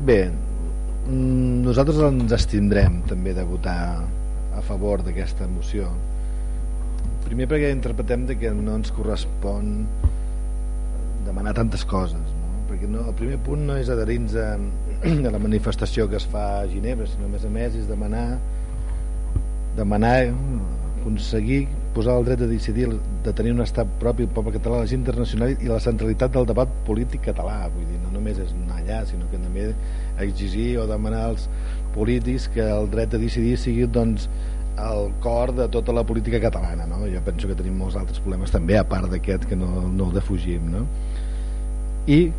Bé, mm, nosaltres ens estindrem també de votar a favor d'aquesta moció. Primer perquè interpretem de que no ens correspon demanar tantes coses, no? perquè no, el primer punt no és adherir-nos a, a la manifestació que es fa a Ginebra, sinó a més a més és demanar demanar aconseguir posar el dret de decidir de tenir un estat propi el poble català, la gent internacional i la centralitat del debat polític català vull dir, no només és anar allà sinó que també exigir o demanar als polítics que el dret de decidir sigui doncs el cor de tota la política catalana no? jo penso que tenim molts altres problemes també a part d'aquest que no, no el defugim no? i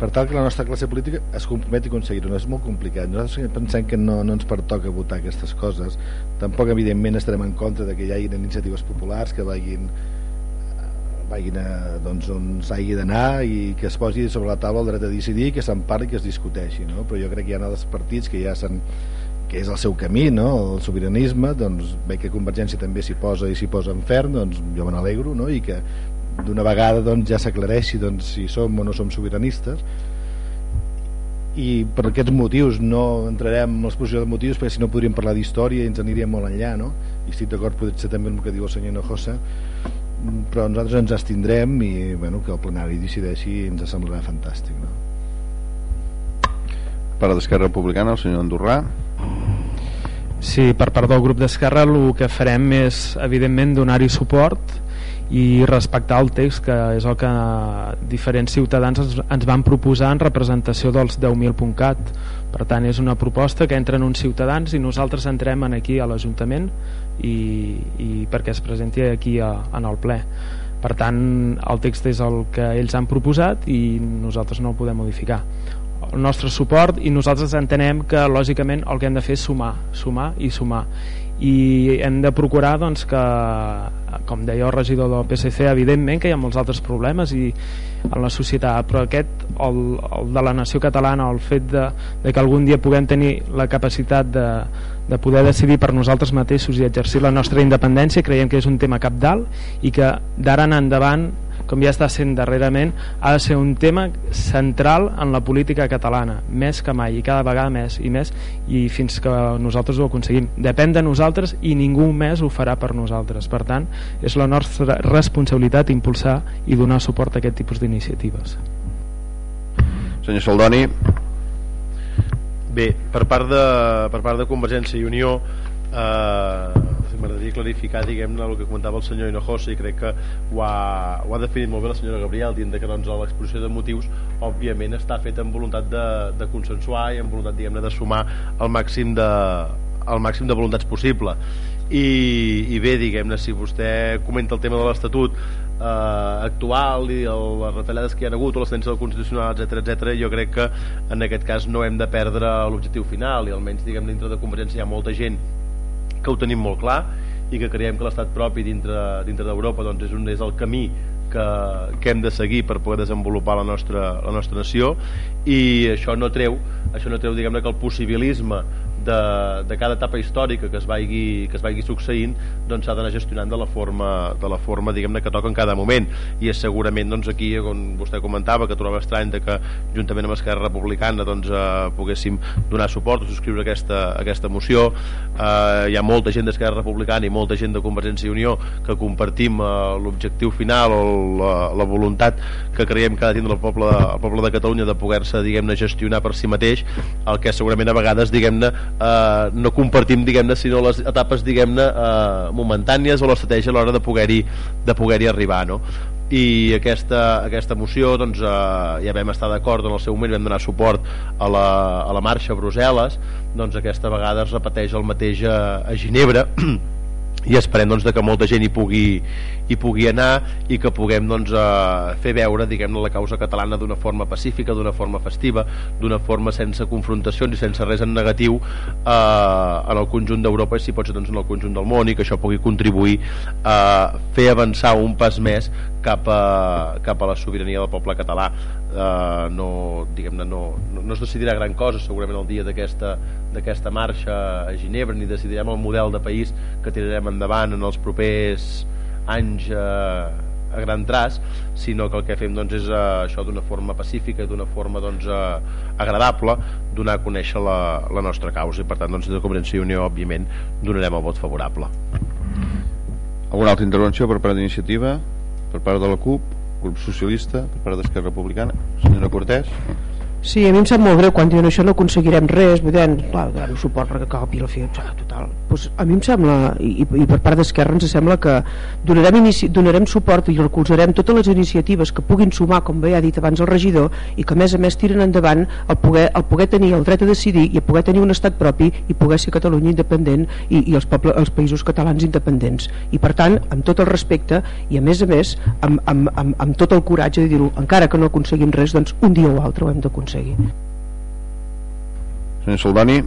per tal que la nostra classe política es comprometi a aconseguir-ho. És molt complicat. Nosaltres pensem que no, no ens pertoca votar aquestes coses. Tampoc, evidentment, estarem en contra de que hi hagi iniciatives populars que vagin vagin a, doncs, on s'hagi d'anar i que es posi sobre la taula el dret a decidir, que se'n parli i que es discuteixi. No? Però jo crec que hi ha altres partits que ja s'han que és el seu camí, no? el sobiranisme, doncs veig que Convergència també s'hi posa i s'hi posa en ferm, doncs jo me n'alegro, no? i que d'una vegada doncs, ja s'aclareixi doncs, si som o no som sobiranistes i per aquests motius no entrarem en l'exposició de motius perquè si no podríem parlar d'història i ens aniríem molt enllà no? i estic d'acord potser també amb el que diu el senyor Hinojosa però nosaltres ens estindrem i bueno, que el plenari decideixi ens semblarà fantàstic no? Per a d'Esquerra Republicana el senyor Andorrà Sí, per part del grup d'Esquerra el que farem és evidentment donar-hi suport i respectar el text que és el que diferents ciutadans ens, van proposar en representació dels 10.000.cat per tant és una proposta que entren uns ciutadans i nosaltres entrem aquí a l'Ajuntament i, i perquè es presenti aquí a, en el ple. Per tant el text és el que ells han proposat i nosaltres no el podem modificar. El nostre suport i nosaltres entenem que lògicament el que hem de fer és sumar, sumar i sumar i hem de procurar doncs, que, com deia el regidor del PSC, evidentment que hi ha molts altres problemes i en la societat, però aquest, el, el de la nació catalana, el fet de, de que algun dia puguem tenir la capacitat de, de poder decidir per nosaltres mateixos i exercir la nostra independència, creiem que és un tema capdalt i que d'ara en endavant com ja està sent darrerament, ha de ser un tema central en la política catalana, més que mai, i cada vegada més i més, i fins que nosaltres ho aconseguim. Depèn de nosaltres i ningú més ho farà per nosaltres. Per tant, és la nostra responsabilitat impulsar i donar suport a aquest tipus d'iniciatives. Senyor Saldoni. Bé, per part de, per part de Convergència i Unió eh, m'agradaria clarificar diguem el que comentava el senyor Hinojosa i crec que ho ha, ho ha definit molt bé la senyora Gabriel dient que doncs, l'exposició de motius òbviament està feta amb voluntat de, de consensuar i amb voluntat diguem de sumar el màxim de, el màxim de voluntats possible. I, i bé, diguem-ne, si vostè comenta el tema de l'Estatut eh, actual i el, les retallades que hi ha hagut o l'ascens del Constitucional, etc etc, jo crec que en aquest cas no hem de perdre l'objectiu final i almenys diguem dintre de Convergència hi ha molta gent que ho tenim molt clar i que creiem que l'estat propi dintre, dintre d'Europa doncs és, un, és el camí que, que hem de seguir per poder desenvolupar la nostra, la nostra nació. I això no treu, això no treu diguem-ne que el possibilisme de, de cada etapa històrica que es vagi, que es vagi succeint doncs d'anar gestionant de la forma, de la forma diguem-ne que toca en cada moment. I és segurament doncs, aquí on vostè comentava que trobava estrany de que juntament amb Esquerra Republicana doncs, eh, poguéssim donar suport o subscriure aquesta, aquesta moció. Eh, hi ha molta gent d'Esquerra Republicana i molta gent de Convergència i Unió que compartim eh, l'objectiu final o la, la voluntat que creiem que ha de tindre el poble, el poble de Catalunya de poder-se diguem-ne gestionar per si mateix el que segurament a vegades diguem-ne eh, no compartim diguem-ne sinó les etapes diguem-ne eh, momentànies o l'estratègia a l'hora de poder-hi de poder-hi arribar no? i aquesta, aquesta moció doncs, eh, ja vam estar d'acord en el seu moment vam donar suport a la, a la marxa a Brussel·les doncs aquesta vegada es repeteix el mateix a, a Ginebra i esperem doncs, que molta gent hi pugui, hi pugui anar i que puguem doncs, eh, fer veure diguem la causa catalana d'una forma pacífica, d'una forma festiva, d'una forma sense confrontacions i sense res en negatiu eh, en el conjunt d'Europa i si pot ser doncs, en el conjunt del món i que això pugui contribuir a fer avançar un pas més cap a, cap a la sobirania del poble català eh, no, diguem no, no, no es decidirà gran cosa segurament el dia d'aquesta marxa a Ginebra ni decidirem el model de país que tirarem endavant en els propers anys eh, a gran traç sinó que el que fem doncs, és uh, això d'una forma pacífica d'una forma doncs, uh, agradable donar a conèixer la, la nostra causa. I per tant doncs, de Convergència i Unió òbviament donarem el vot favorable. Alguna altra intervenció per part d'iniciativa per part de la CUP grup socialista per part d'Esquerra Republicana senyora Cortés Sí, a mi em sap molt greu quan diuen això no aconseguirem res, vull dir, clar, donar suport perquè capi la fi, total. Pues a mi em sembla, i, i per part d'Esquerra ens sembla que donarem, inici, donarem suport i recolzarem totes les iniciatives que puguin sumar, com bé ha dit abans el regidor, i que a més a més tiren endavant el poder, el poder tenir el dret a decidir i poder tenir un estat propi i poder ser Catalunya independent i, i els, poble, els països catalans independents. I per tant, amb tot el respecte i a més a més amb, amb, amb, amb tot el coratge de dir-ho, encara que no aconseguim res, doncs un dia o altre ho hem d'aconseguir aconseguir. Senyor Soldani.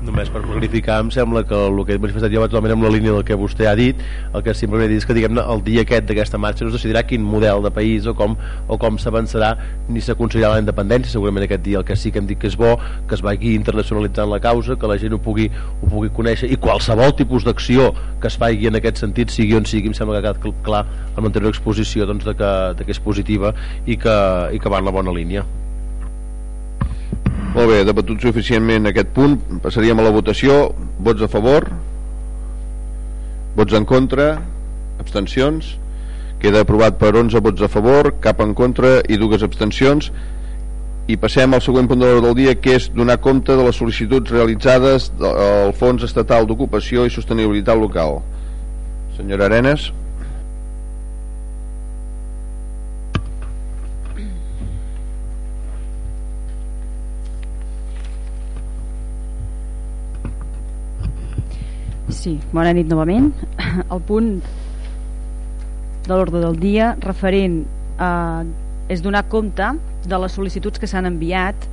Només per clarificar, em sembla que el que he manifestat jo va totalment en la línia del que vostè ha dit, el que simplement he dit és que diguem el dia aquest d'aquesta marxa no es decidirà quin model de país o com, o com s'avançarà ni s'aconseguirà la independència, segurament aquest dia el que sí que hem dit que és bo, que es vagi internacionalitzant la causa, que la gent ho pugui, ho pugui conèixer i qualsevol tipus d'acció que es faci en aquest sentit, sigui on sigui, em sembla que ha quedat clar en l'anterior exposició doncs, de, que, de que és positiva i que, i que va en la bona línia. Molt bé, debatut suficientment aquest punt. Passaríem a la votació. Vots a favor? Vots en contra? Abstencions? Queda aprovat per 11 vots a favor, cap en contra i dues abstencions. I passem al següent punt de l'ordre del dia, que és donar compte de les sol·licituds realitzades al Fons Estatal d'Ocupació i Sostenibilitat Local. Senyora Arenas. Sí, bona nit novament. El punt de l'ordre del dia referent a, és donar compte de les sol·licituds que s'han enviat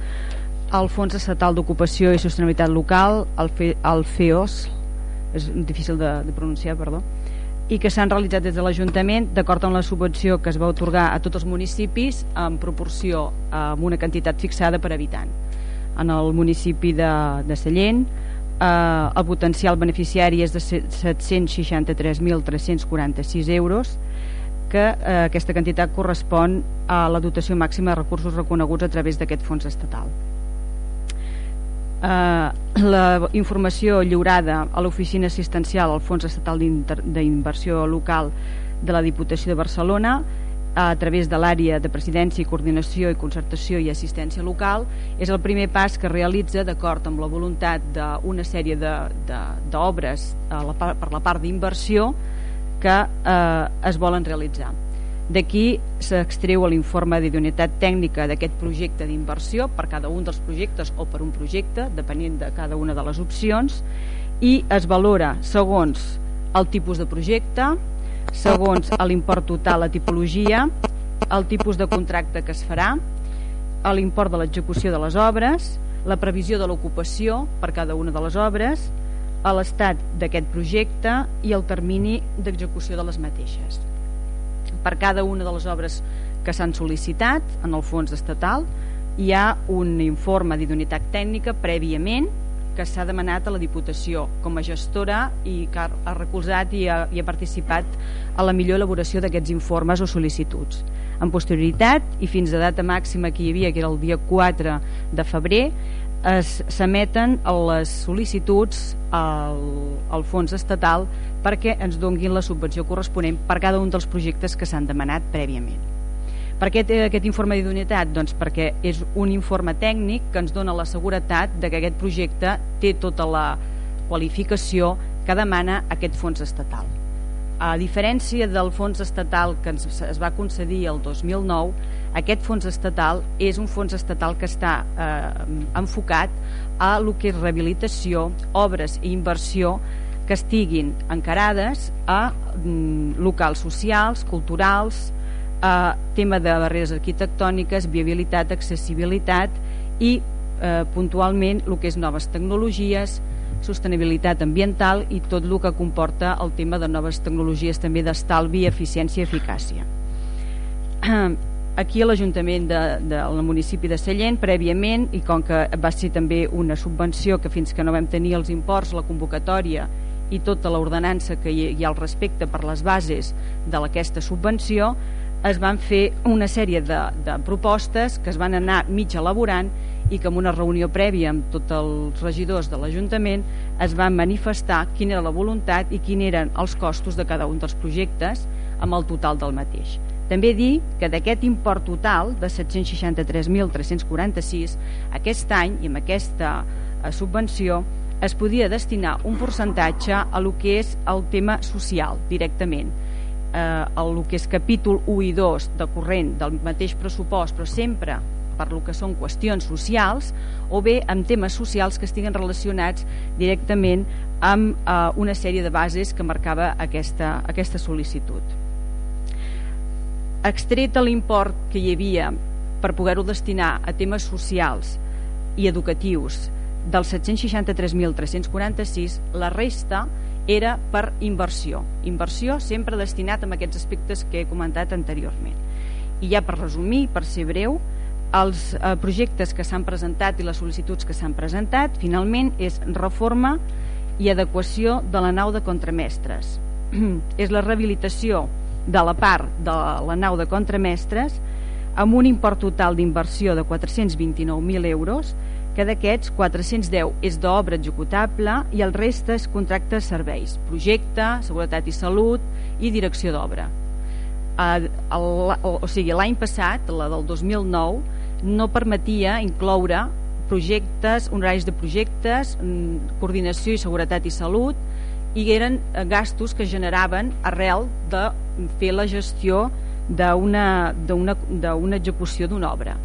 al Fons Estatal d'Ocupació i Sostenibilitat Local, al, Fe, al FEOS, és difícil de, de pronunciar, perdó, i que s'han realitzat des de l'Ajuntament d'acord amb la subvenció que es va otorgar a tots els municipis en proporció amb una quantitat fixada per habitant. En el municipi de, de Sallent, eh, el potencial beneficiari és de 763.346 euros que eh, aquesta quantitat correspon a la dotació màxima de recursos reconeguts a través d'aquest fons estatal. Eh, la informació lliurada a l'oficina assistencial al Fons Estatal d'Inversió Local de la Diputació de Barcelona a través de l'àrea de presidència i coordinació i concertació i assistència local és el primer pas que realitza d'acord amb la voluntat d'una sèrie d'obres per la part d'inversió que eh, es volen realitzar. D'aquí s'extreu l'informe d'idoneïtat tècnica d'aquest projecte d'inversió per cada un dels projectes o per un projecte, depenent de cada una de les opcions, i es valora segons el tipus de projecte, segons l'import total, la tipologia, el tipus de contracte que es farà, l'import de l'execució de les obres, la previsió de l'ocupació per cada una de les obres, l'estat d'aquest projecte i el termini d'execució de les mateixes. Per cada una de les obres que s'han sol·licitat en el fons estatal hi ha un informe d'idoneïtat tècnica prèviament que s'ha demanat a la Diputació com a gestora i que ha recolzat i ha, i ha participat a la millor elaboració d'aquests informes o sol·licituds. En posterioritat, i fins a data màxima que hi havia, que era el dia 4 de febrer, s'emeten les sol·licituds al, al fons estatal perquè ens donguin la subvenció corresponent per cada un dels projectes que s'han demanat prèviament. Per què té aquest informe d'idoneïtat? Doncs perquè és un informe tècnic que ens dona la seguretat de que aquest projecte té tota la qualificació que demana aquest fons estatal. A diferència del fons estatal que ens, es va concedir el 2009, aquest fons estatal és un fons estatal que està eh, enfocat a lo que és rehabilitació, obres i inversió que estiguin encarades a mm, locals socials, culturals, eh, tema de barreres arquitectòniques, viabilitat, accessibilitat i eh, puntualment el que és noves tecnologies, sostenibilitat ambiental i tot el que comporta el tema de noves tecnologies també d'estalvi, eficiència i eficàcia. Aquí a l'Ajuntament del de, de, municipi de Sallent, prèviament, i com que va ser també una subvenció que fins que no vam tenir els imports, la convocatòria i tota l'ordenança que hi ha al respecte per les bases d'aquesta subvenció es van fer una sèrie de, de propostes que es van anar mig elaborant i que en una reunió prèvia amb tots els regidors de l'Ajuntament es van manifestar quina era la voluntat i quins eren els costos de cada un dels projectes amb el total del mateix. També dir que d'aquest import total de 763.346 aquest any i amb aquesta eh, subvenció es podia destinar un percentatge a lo que és el tema social directament eh, el que és capítol 1 i 2 de corrent del mateix pressupost però sempre per lo que són qüestions socials o bé amb temes socials que estiguen relacionats directament amb eh, una sèrie de bases que marcava aquesta, aquesta sol·licitud. Extret l'import que hi havia per poder-ho destinar a temes socials i educatius dels 763.346, la resta era per inversió. Inversió sempre destinat a aquests aspectes que he comentat anteriorment. I ja per resumir, per ser breu, els eh, projectes que s'han presentat i les sol·licituds que s'han presentat finalment és reforma i adequació de la nau de contramestres. és la rehabilitació de la part de la nau de contramestres amb un import total d'inversió de 429.000 euros que d'aquests 410 és d'obra executable i el reste és contracte de serveis, projecte, seguretat i salut i direcció d'obra. O sigui, l'any passat, la del 2009, no permetia incloure projectes, horaris de projectes, mm, coordinació i seguretat i salut, i eren eh, gastos que generaven arrel de fer la gestió d'una execució d'una obra.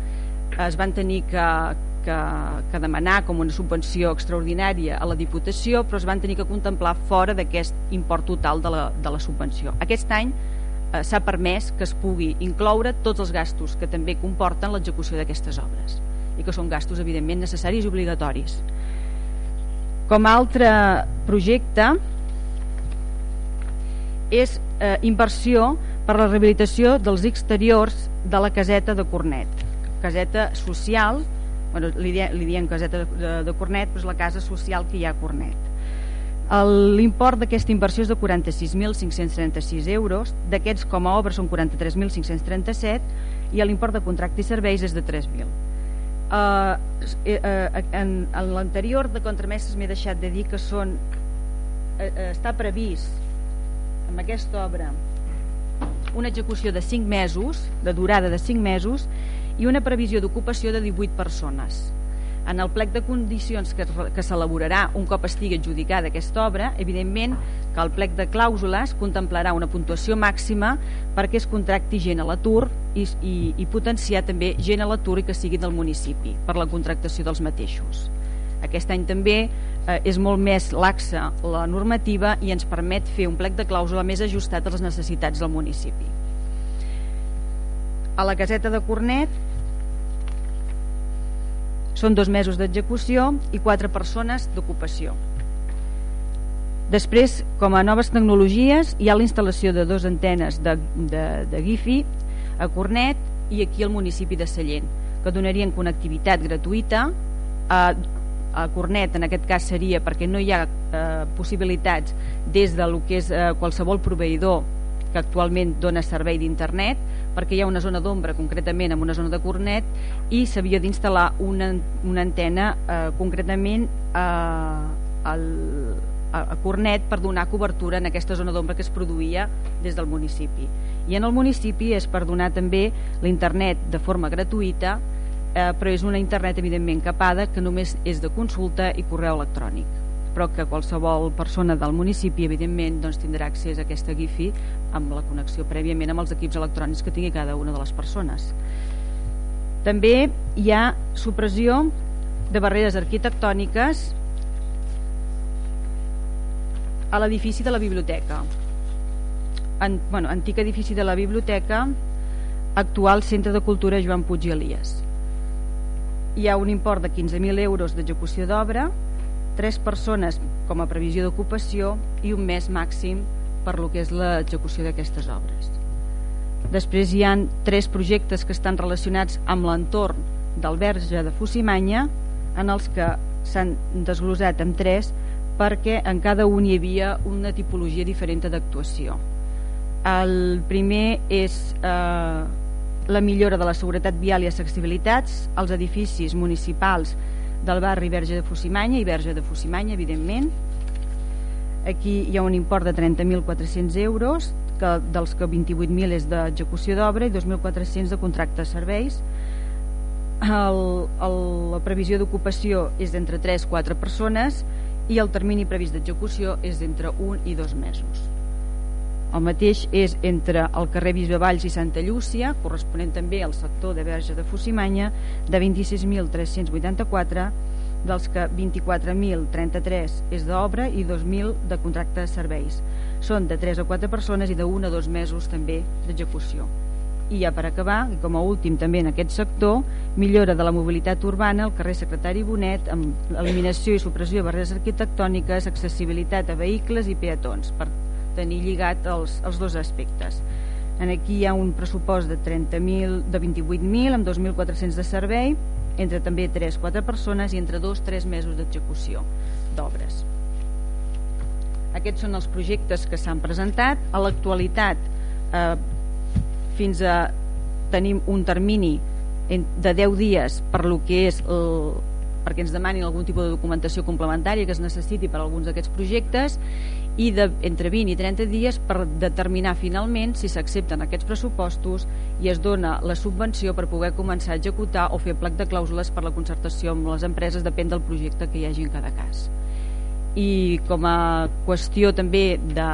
Es van tenir que, que, que demanar com una subvenció extraordinària a la Diputació, però es van tenir que contemplar fora d'aquest import total de la, de la subvenció. Aquest any eh, s'ha permès que es pugui incloure tots els gastos que també comporten l'execució d'aquestes obres i que són gastos evidentment necessaris i obligatoris. Com a altre projecte és eh, inversió per la rehabilitació dels exteriors de la caseta de Cornet caseta social bueno, li, diem, li diem caseta de, de Cornet però és la casa social que hi ha a Cornet. L'import d'aquesta inversió és de 46.536 euros d'aquests com a obra són 43.537 i l'import de contracte i serveis és de 3.000 uh, uh, en, en l'anterior de contramestres m'he deixat de dir que són uh, està previst amb aquesta obra una execució de 5 mesos de durada de 5 mesos i una previsió d'ocupació de 18 persones. En el plec de condicions que, s'elaborarà un cop estigui adjudicada aquesta obra, evidentment que el plec de clàusules contemplarà una puntuació màxima perquè es contracti gent a l'atur i, i, i potenciar també gent a l'atur i que sigui del municipi per la contractació dels mateixos. Aquest any també eh, és molt més laxa la normativa i ens permet fer un plec de clàusula més ajustat a les necessitats del municipi a la caseta de Cornet són dos mesos d'execució i quatre persones d'ocupació. Després, com a noves tecnologies, hi ha la instal·lació de dues antenes de, de, de Gifi a Cornet i aquí al municipi de Sallent, que donarien connectivitat gratuïta a, a Cornet, en aquest cas seria perquè no hi ha eh, possibilitats des de lo que és eh, qualsevol proveïdor que actualment dona servei d'internet perquè hi ha una zona d'ombra concretament en una zona de Cornet i s'havia d'instal·lar una, una antena eh, concretament eh, al, a, Cornet per donar cobertura en aquesta zona d'ombra que es produïa des del municipi. I en el municipi és per donar també l'internet de forma gratuïta eh, però és una internet evidentment capada que només és de consulta i correu electrònic però que qualsevol persona del municipi evidentment doncs, tindrà accés a aquesta GIFI amb la connexió prèviament amb els equips electrònics que tingui cada una de les persones. També hi ha supressió de barreres arquitectòniques a l'edifici de la biblioteca. En, bueno, antic edifici de la biblioteca actual Centre de Cultura Joan Puig i Elias. Hi ha un import de 15.000 euros d'execució d'obra tres persones com a previsió d'ocupació i un mes màxim per lo que és l'execució d'aquestes obres. Després hi han tres projectes que estan relacionats amb l'entorn del verge de Fusimanya en els que s'han desglosat en tres perquè en cada un hi havia una tipologia diferent d'actuació. El primer és eh, la millora de la seguretat vial i accessibilitats als edificis municipals del barri Verge de Fusimanya i Verge de Fusimanya, evidentment. Aquí hi ha un import de 30.400 euros, que, dels que 28.000 és d'execució d'obra i 2.400 de contracte de serveis. El, el, la previsió d'ocupació és d'entre 3-4 persones i el termini previst d'execució és d'entre 1 i 2 mesos. El mateix és entre el carrer Bisbevalls i Santa Llúcia, corresponent també al sector de Verge de Fusimanya, de 26.384, dels que 24.033 és d'obra i 2.000 de contracte de serveis. Són de 3 a 4 persones i de 1 a 2 mesos també d'execució. I ja per acabar, i com a últim també en aquest sector, millora de la mobilitat urbana al carrer Secretari Bonet amb eliminació i supressió de barreres arquitectòniques, accessibilitat a vehicles i peatons per tenir lligat els, els dos aspectes. En aquí hi ha un pressupost de 30.000 de 28.000 amb 2.400 de servei, entre també 3-4 persones i entre 2-3 mesos d'execució d'obres. Aquests són els projectes que s'han presentat. A l'actualitat, eh, fins a tenim un termini de 10 dies per lo que és el, perquè ens demanin algun tipus de documentació complementària que es necessiti per a alguns d'aquests projectes i de, entre 20 i 30 dies per determinar finalment si s'accepten aquests pressupostos i es dona la subvenció per poder començar a executar o fer plac de clàusules per la concertació amb les empreses, depèn del projecte que hi hagi en cada cas. I com a qüestió també de,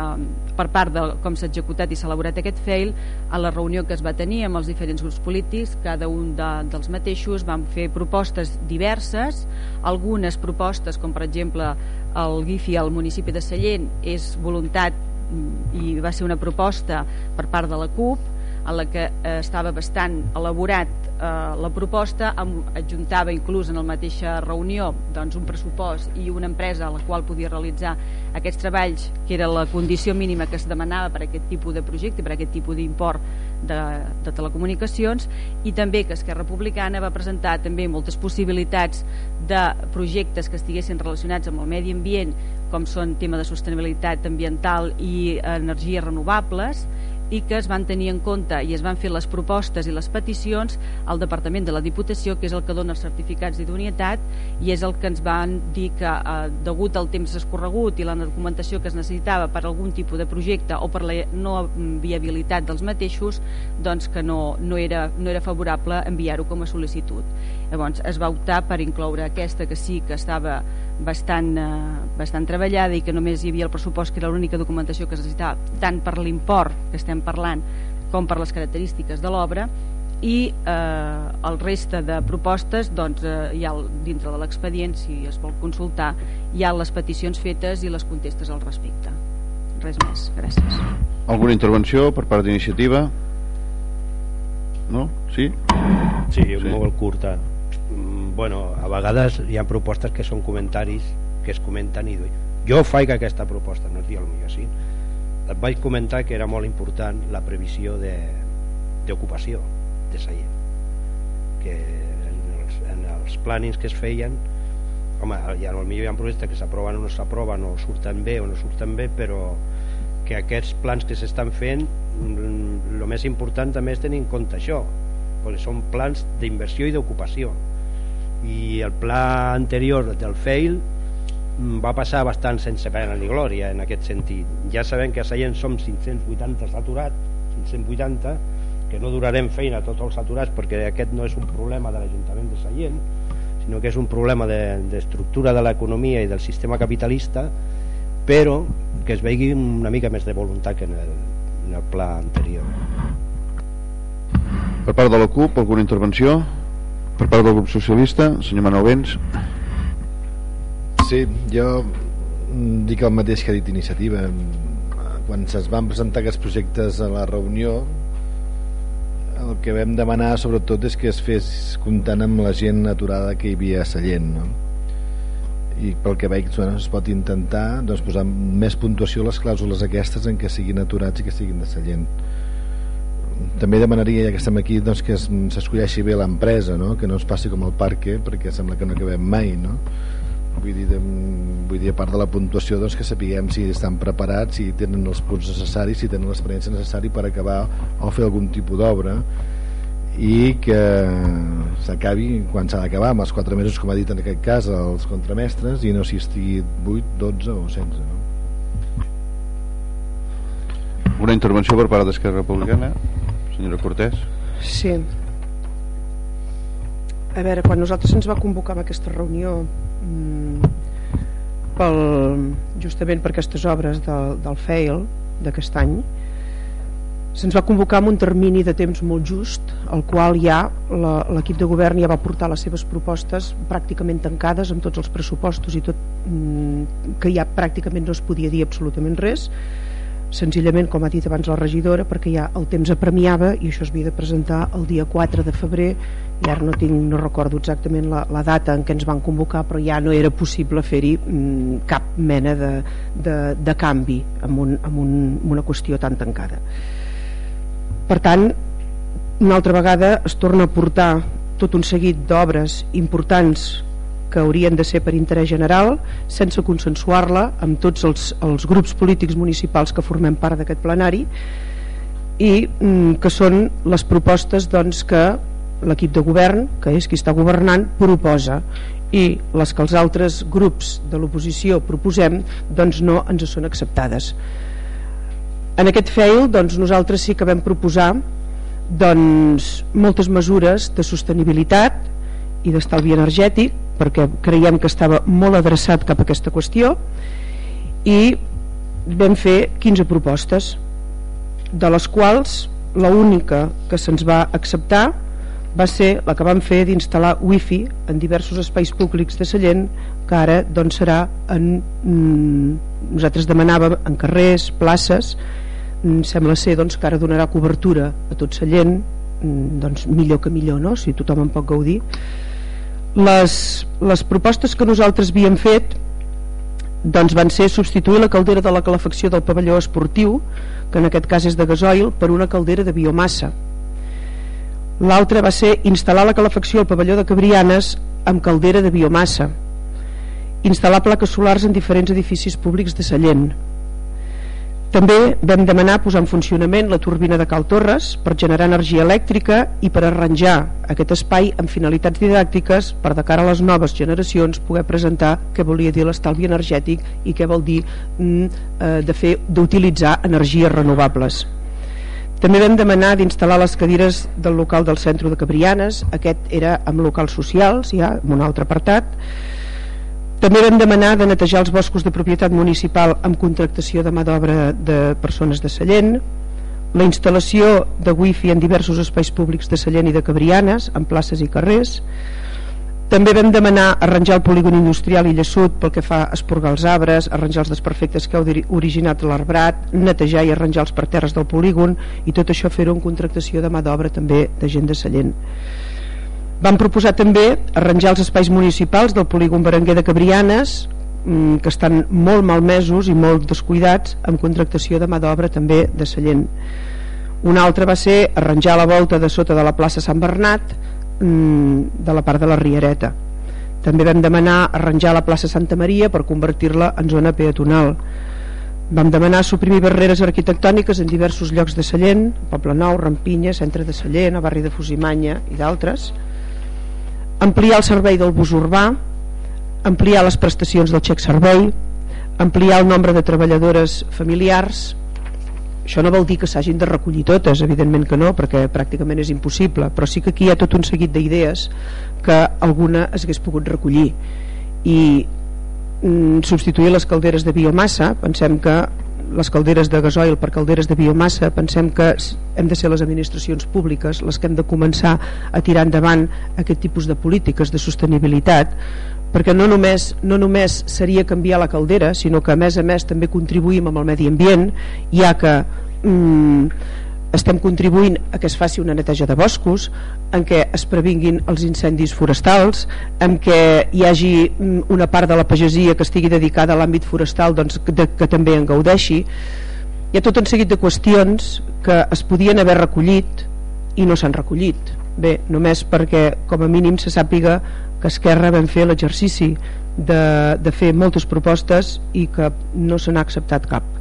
per part de com s'ha executat i s'ha elaborat aquest fail a la reunió que es va tenir amb els diferents grups polítics cada un de, dels mateixos van fer propostes diverses. Algunes propostes com per exemple el GIFI al municipi de Sallent és voluntat mm, i va ser una proposta per part de la CUP en la que eh, estava bastant elaborat eh, la proposta amb, adjuntava inclús en la mateixa reunió doncs, un pressupost i una empresa a la qual podia realitzar aquests treballs que era la condició mínima que es demanava per aquest tipus de projecte, per aquest tipus d'import de, de telecomunicacions i també que Esquerra Republicana va presentar també moltes possibilitats de projectes que estiguessin relacionats amb el medi ambient com són tema de sostenibilitat ambiental i energies renovables i que es van tenir en compte i es van fer les propostes i les peticions al Departament de la Diputació, que és el que dona els certificats d'idoneïtat i és el que ens van dir que, eh, degut al temps escorregut i la documentació que es necessitava per algun tipus de projecte o per la no viabilitat dels mateixos, doncs que no, no, era, no era favorable enviar-ho com a sol·licitud. Llavors es va optar per incloure aquesta que sí que estava bastant, eh, bastant treballada i que només hi havia el pressupost que era l'única documentació que es necessitava tant per l'import que estem parlant com per les característiques de l'obra i eh, el reste de propostes doncs, eh, hi ha dintre de l'expedient si es vol consultar hi ha les peticions fetes i les contestes al respecte res més, gràcies Alguna intervenció per part d'iniciativa? No? Sí? Sí, sí. molt curta bueno, a vegades hi ha propostes que són comentaris que es comenten i jo faig aquesta proposta, no dir el millor sí. et vaig comentar que era molt important la previsió d'ocupació de, de Seient que en els, en els plànings que es feien home, ja potser hi ha projectes que s'aproven o no s'aproven o surten bé o no surten bé però que aquests plans que s'estan fent el mm, més important també és tenir en compte això perquè són plans d'inversió i d'ocupació i el pla anterior del FAIL mm, va passar bastant sense pena ni glòria en aquest sentit. Ja sabem que a Sallent som 580 saturats, 580, que no durarem feina a tots els saturats perquè aquest no és un problema de l'Ajuntament de Sallent, sinó que és un problema d'estructura de, de l'economia i del sistema capitalista, però que es vegi una mica més de voluntat que en el, en el pla anterior. Per part de la CUP, alguna intervenció? Per part del grup socialista, senyor Manuel Vents. Sí, jo dic el mateix que ha dit Iniciativa. Quan es van presentar aquests projectes a la reunió, el que vam demanar sobretot és que es fes comptant amb la gent aturada que hi havia a Sallent, no? i pel que veig bueno, es pot intentar doncs, posar més puntuació a les clàusules aquestes en què siguin aturats i que siguin de Sallent també demanaria, ja que estem aquí, doncs, que s'escolleixi bé l'empresa, no? que no es passi com el parque, perquè sembla que no acabem mai, no? vull dir, de, vull dir a part de la puntuació doncs, que sapiguem si estan preparats si tenen els punts necessaris si tenen l'experiència necessària per acabar o fer algun tipus d'obra i que s'acabi quan s'ha d'acabar amb els 4 mesos com ha dit en aquest cas els contramestres i no si estigui 8, 12 o 16 no? Una intervenció per part d'Esquerra Republicana senyora Cortés? Sí. A veure, quan nosaltres ens va convocar a aquesta reunió mmm, pel, justament per aquestes obres del, del FAIL d'aquest any se'ns va convocar amb un termini de temps molt just el qual ja l'equip de govern ja va portar les seves propostes pràcticament tancades amb tots els pressupostos i tot mmm, que ja pràcticament no es podia dir absolutament res senzillament com ha dit abans la regidora perquè ja el temps apremiava i això es havia de presentar el dia 4 de febrer. I ara no, tinc, no recordo exactament la, la data en què ens van convocar però ja no era possible fer-hi mm, cap mena de, de, de canvi amb, un, amb, un, amb una qüestió tan tancada. Per tant una altra vegada es torna a portar tot un seguit d'obres importants que haurien de ser per interès general sense consensuar-la amb tots els, els grups polítics municipals que formem part d'aquest plenari i mm, que són les propostes doncs, que l'equip de govern, que és qui està governant, proposa. I les que els altres grups de l'oposició proposem doncs no ens són acceptades. En aquest fail doncs, nosaltres sí que vam proposar doncs, moltes mesures de sostenibilitat i d'estalvi energètic perquè creiem que estava molt adreçat cap a aquesta qüestió i vam fer 15 propostes de les quals la única que se'ns va acceptar va ser la que vam fer d'instal·lar wifi en diversos espais públics de Sallent que ara doncs serà en, mm, nosaltres demanàvem en carrers, places mm, sembla ser doncs, que ara donarà cobertura a tot Sallent mm, doncs millor que millor no? si tothom en pot gaudir les, les propostes que nosaltres havíem fet doncs van ser substituir la caldera de la calefacció del pavelló esportiu que en aquest cas és de gasoil per una caldera de biomassa. L'altra va ser instal·lar la calefacció al pavelló de Cabrianes amb caldera de biomassa instal·lar plaques solars en diferents edificis públics de Sallent també vam demanar posar en funcionament la turbina de Cal Torres per generar energia elèctrica i per arranjar aquest espai amb finalitats didàctiques per de cara a les noves generacions poder presentar què volia dir l'estalvi energètic i què vol dir mm, eh, de fer d'utilitzar energies renovables. També vam demanar d'instal·lar les cadires del local del centre de Cabrianes, aquest era amb locals socials, ja en un altre apartat, també vam demanar de netejar els boscos de propietat municipal amb contractació de mà d'obra de persones de Sallent, la instal·lació de wifi en diversos espais públics de Sallent i de Cabrianes, en places i carrers. També vam demanar arranjar el polígon industrial Illa Sud pel que fa a esporgar els arbres, arranjar els desperfectes que ha originat l'arbrat, netejar i arranjar els parterres del polígon i tot això fer-ho en contractació de mà d'obra també de gent de Sallent. Vam proposar també arranjar els espais municipals del polígon Berenguer de Cabrianes mm, que estan molt malmesos i molt descuidats amb contractació de mà d'obra també de Sallent. Un altre va ser arranjar la volta de sota de la plaça Sant Bernat mm, de la part de la Riereta. També vam demanar arranjar la plaça Santa Maria per convertir-la en zona peatonal. Vam demanar suprimir barreres arquitectòniques en diversos llocs de Sallent, Poble Nou, Rampinya, Centre de Sallent, a barri de Fusimanya i d'altres ampliar el servei del bus urbà, ampliar les prestacions del xec servei, ampliar el nombre de treballadores familiars, això no vol dir que s'hagin de recollir totes, evidentment que no, perquè pràcticament és impossible, però sí que aquí hi ha tot un seguit d'idees que alguna es hagués pogut recollir. I mm, substituir les calderes de biomassa, pensem que les calderes de gasoil per calderes de biomassa pensem que hem de ser les administracions públiques les que hem de començar a tirar endavant aquest tipus de polítiques de sostenibilitat perquè no només, no només seria canviar la caldera sinó que a més a més també contribuïm amb el medi ambient ja que mm, estem contribuint a que es faci una neteja de boscos, en què es previnguin els incendis forestals, en què hi hagi mm, una part de la pagesia que estigui dedicada a l'àmbit forestal doncs, que, que també en gaudeixi. Hi ha tot un seguit de qüestions que es podien haver recollit i no s'han recollit. Bé, només perquè com a mínim se sàpiga que Esquerra vam fer l'exercici de, de fer moltes propostes i que no se n'ha acceptat cap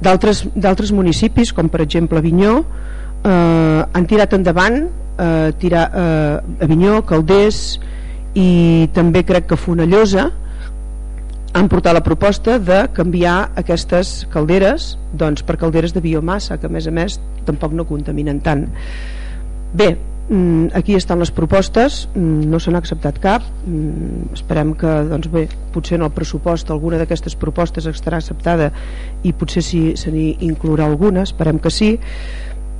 d'altres municipis com per exemple Avinyó eh, han tirat endavant eh, tirar, eh, Avinyó, Calders i també crec que Fonellosa han portat la proposta de canviar aquestes calderes doncs, per calderes de biomassa que a més a més tampoc no contaminen tant. Bé, aquí estan les propostes mm, no se n'ha acceptat cap. Mm, esperem que doncs bé, potser en el pressupost alguna d'aquestes propostes estarà acceptada i potser si se n'hi inclourà alguna, esperem que sí.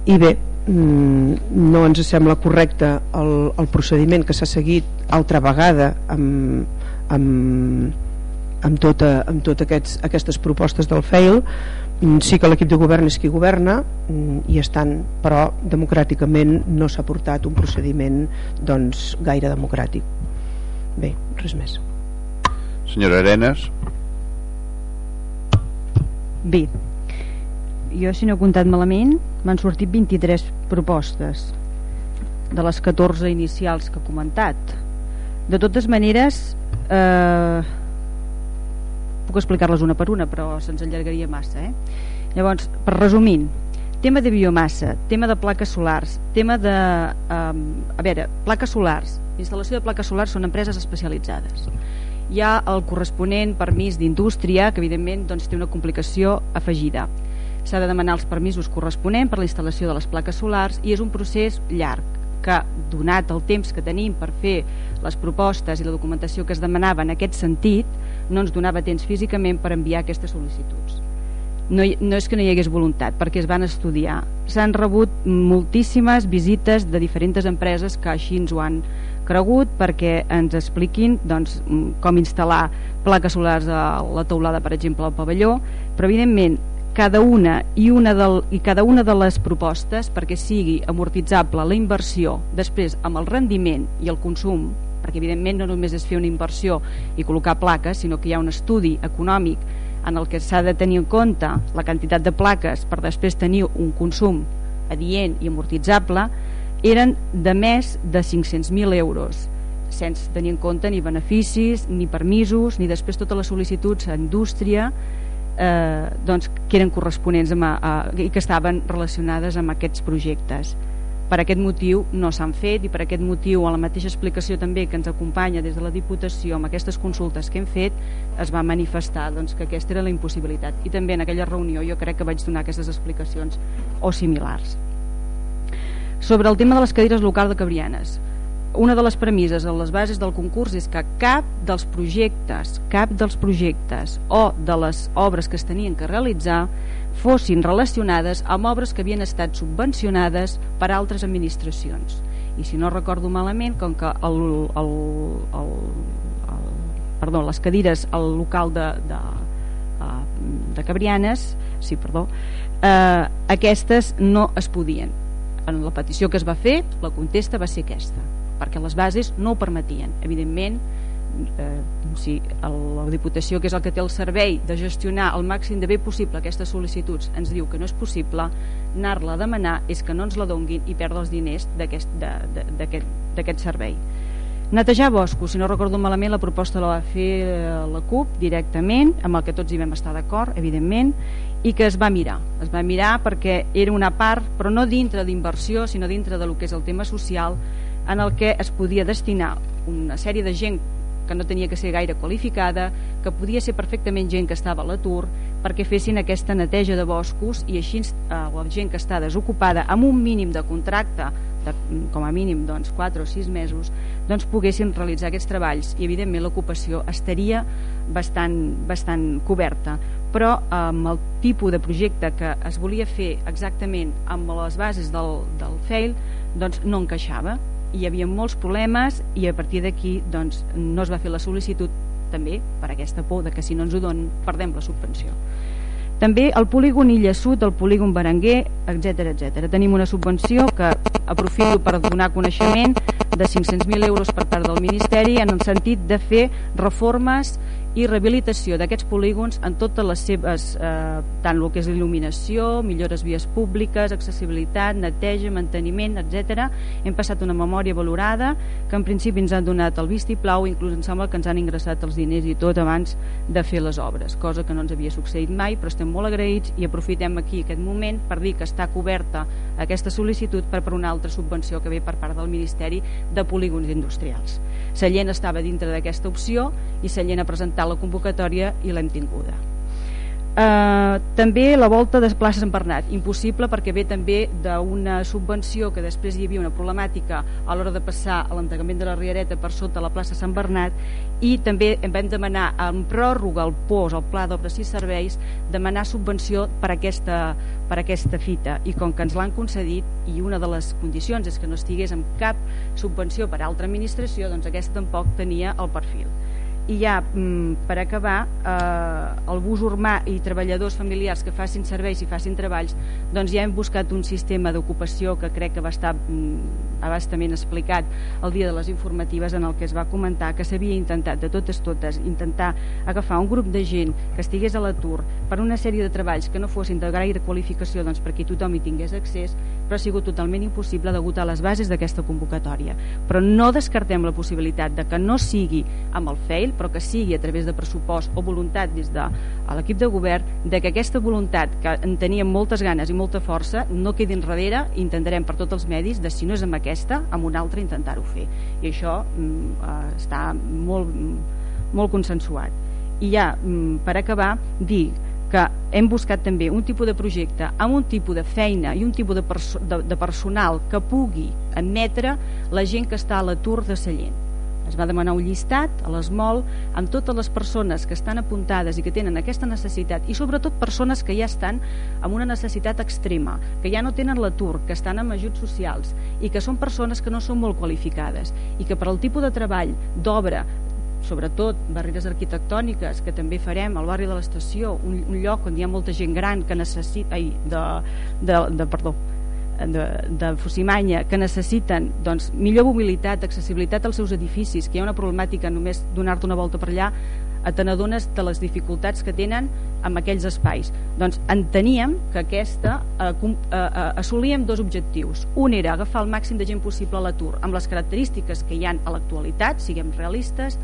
I bé, no ens sembla correcte el, el procediment que s'ha seguit altra vegada amb, amb amb, tota, amb totes aquests, aquestes propostes del FAIL. mm, sí que l'equip de govern és qui governa mm, i estan, però democràticament no s'ha portat un procediment doncs gaire democràtic. Bé, res més. Senyora Arenas? Bé jo si no he comptat malament m'han sortit 23 propostes de les 14 inicials que he comentat. De totes maneres eh, puc explicar-les una per una però se'ns allargaria massa eh? llavors, per resumint tema de biomassa, tema de plaques solars tema de um, a veure, plaques solars instal·lació de plaques solars són empreses especialitzades. Hi ha el corresponent permís d'indústria que evidentment doncs, té una complicació afegida. S'ha de demanar els permisos corresponents per la instal·lació de les plaques solars i és un procés llarg que donat el temps que tenim per fer les propostes i la documentació que es demanava en aquest sentit no ens donava temps físicament per enviar aquestes sol·licituds. No, no és que no hi hagués voluntat perquè es van estudiar. S'han rebut moltíssimes visites de diferents empreses que així ens ho han cregut perquè ens expliquin doncs, com instal·lar plaques solars a la teulada per exemple al pavelló. Però evidentment cada una i, una del, i cada una de les propostes perquè sigui amortitzable la inversió després amb el rendiment i el consum perquè evidentment no només és fer una inversió i col·locar plaques, sinó que hi ha un estudi econòmic en el que s'ha de tenir en compte la quantitat de plaques per després tenir un consum adient i amortitzable, eren de més de 500.000 euros sense tenir en compte ni beneficis, ni permisos, ni després totes les sol·licituds a indústria eh, doncs, que eren corresponents a, a, i que estaven relacionades amb aquests projectes. Per aquest motiu no s'han fet i per aquest motiu a la mateixa explicació també que ens acompanya des de la Diputació amb aquestes consultes que hem fet es va manifestar doncs, que aquesta era la impossibilitat. I també en aquella reunió jo crec que vaig donar aquestes explicacions o similars. Sobre el tema de les cadires locals de Cabrianes una de les premisses en les bases del concurs és que cap dels projectes cap dels projectes o de les obres que es tenien que realitzar fossin relacionades amb obres que havien estat subvencionades per altres administracions. I si no recordo malament com que el, el, el, el, perdó, les cadires al local de, de, eh, de Cabrianes sí, perdó, eh, aquestes no es podien. En la petició que es va fer la contesta va ser aquesta perquè les bases no ho permetien evidentment eh, si la Diputació, que és el que té el servei de gestionar el màxim de bé possible aquestes sol·licituds, ens diu que no és possible, anar-la a demanar és que no ens la donguin i perdre els diners d'aquest servei. Netejar boscos, si no recordo malament, la proposta la va fer eh, la CUP directament, amb el que tots hi vam estar d'acord, evidentment, i que es va mirar. Es va mirar perquè era una part, però no dintre d'inversió, sinó dintre de lo que és el tema social, en el que es podia destinar una sèrie de gent que no tenia que ser gaire qualificada, que podia ser perfectament gent que estava a l'atur, perquè fessin aquesta neteja de boscos i així eh, la gent que està desocupada amb un mínim de contracte, de, com a mínim doncs, 4 o 6 mesos, doncs poguessin realitzar aquests treballs. I evidentment l'ocupació estaria bastant, bastant coberta. Però amb el tipus de projecte que es volia fer exactament amb les bases del, del FAIL doncs no encaixava hi havia molts problemes i a partir d'aquí doncs, no es va fer la sol·licitud també per aquesta por de que si no ens ho donen perdem la subvenció també el polígon Illa Sud, el polígon Berenguer, etc etc. Tenim una subvenció que Aprofito per donar coneixement de 500.000 euros per part del Ministeri en el sentit de fer reformes i rehabilitació d'aquests polígons en totes les seves, eh, tant el que és il·luminació, millores vies públiques, accessibilitat, neteja, manteniment, etc. Hem passat una memòria valorada que en principi ens han donat el vistiplau, inclús em sembla que ens han ingressat els diners i tot abans de fer les obres, cosa que no ens havia succeït mai, però estem molt agraïts i aprofitem aquí aquest moment per dir que està coberta aquesta sol·licitud per per una altra subvenció que ve per part del Ministeri de Polígons Industrials. Sallent estava dintre d'aquesta opció i Sallent ha presentat presentar la convocatòria i l'hem tinguda. Uh, també la volta de plaça Sant Bernat impossible perquè ve també d'una subvenció que després hi havia una problemàtica a l'hora de passar a l'entregament de la Riereta per sota la plaça Sant Bernat i també vam demanar en pròrroga el POS, el Pla d'Obres i Serveis demanar subvenció per aquesta, per aquesta fita i com que ens l'han concedit i una de les condicions és que no estigués amb cap subvenció per altra administració doncs aquesta tampoc tenia el perfil i ja mm, per acabar eh, el bus urbà i treballadors familiars que facin serveis i facin treballs doncs ja hem buscat un sistema d'ocupació que crec que va estar mm, abastament explicat el dia de les informatives en el que es va comentar que s'havia intentat de totes totes intentar agafar un grup de gent que estigués a l'atur per una sèrie de treballs que no fossin de gaire qualificació doncs perquè tothom hi tingués accés però ha sigut totalment impossible degut a les bases d'aquesta convocatòria. Però no descartem la possibilitat de que no sigui amb el FEIL però que sigui a través de pressupost o voluntat des de l'equip de govern de que aquesta voluntat que en teníem moltes ganes i molta força no quedi enrere. Intentarem per tots els medis de si no és amb aquest aquesta amb una altra intentar-ho fer. I això mm, eh, està molt, molt consensuat. I ja mm, per acabar dir que hem buscat també un tipus de projecte amb un tipus de feina i un tipus de, perso de, de personal que pugui admetre la gent que està a l'atur de Sallent. Es va demanar un llistat a l'ESMOL amb totes les persones que estan apuntades i que tenen aquesta necessitat i sobretot persones que ja estan amb una necessitat extrema, que ja no tenen l'atur, que estan amb ajuts socials i que són persones que no són molt qualificades i que per al tipus de treball, d'obra, sobretot barreres arquitectòniques que també farem al barri de l'estació un, un lloc on hi ha molta gent gran que necessita ai, de, de, de, perdó, de, de Fusimanya que necessiten doncs, millor mobilitat, accessibilitat als seus edificis, que hi ha una problemàtica només donar-te una volta per allà te n'adones de les dificultats que tenen amb aquells espais. Doncs enteníem que aquesta eh, eh, eh, assolíem dos objectius. Un era agafar el màxim de gent possible a l'atur amb les característiques que hi han a l'actualitat, siguem realistes,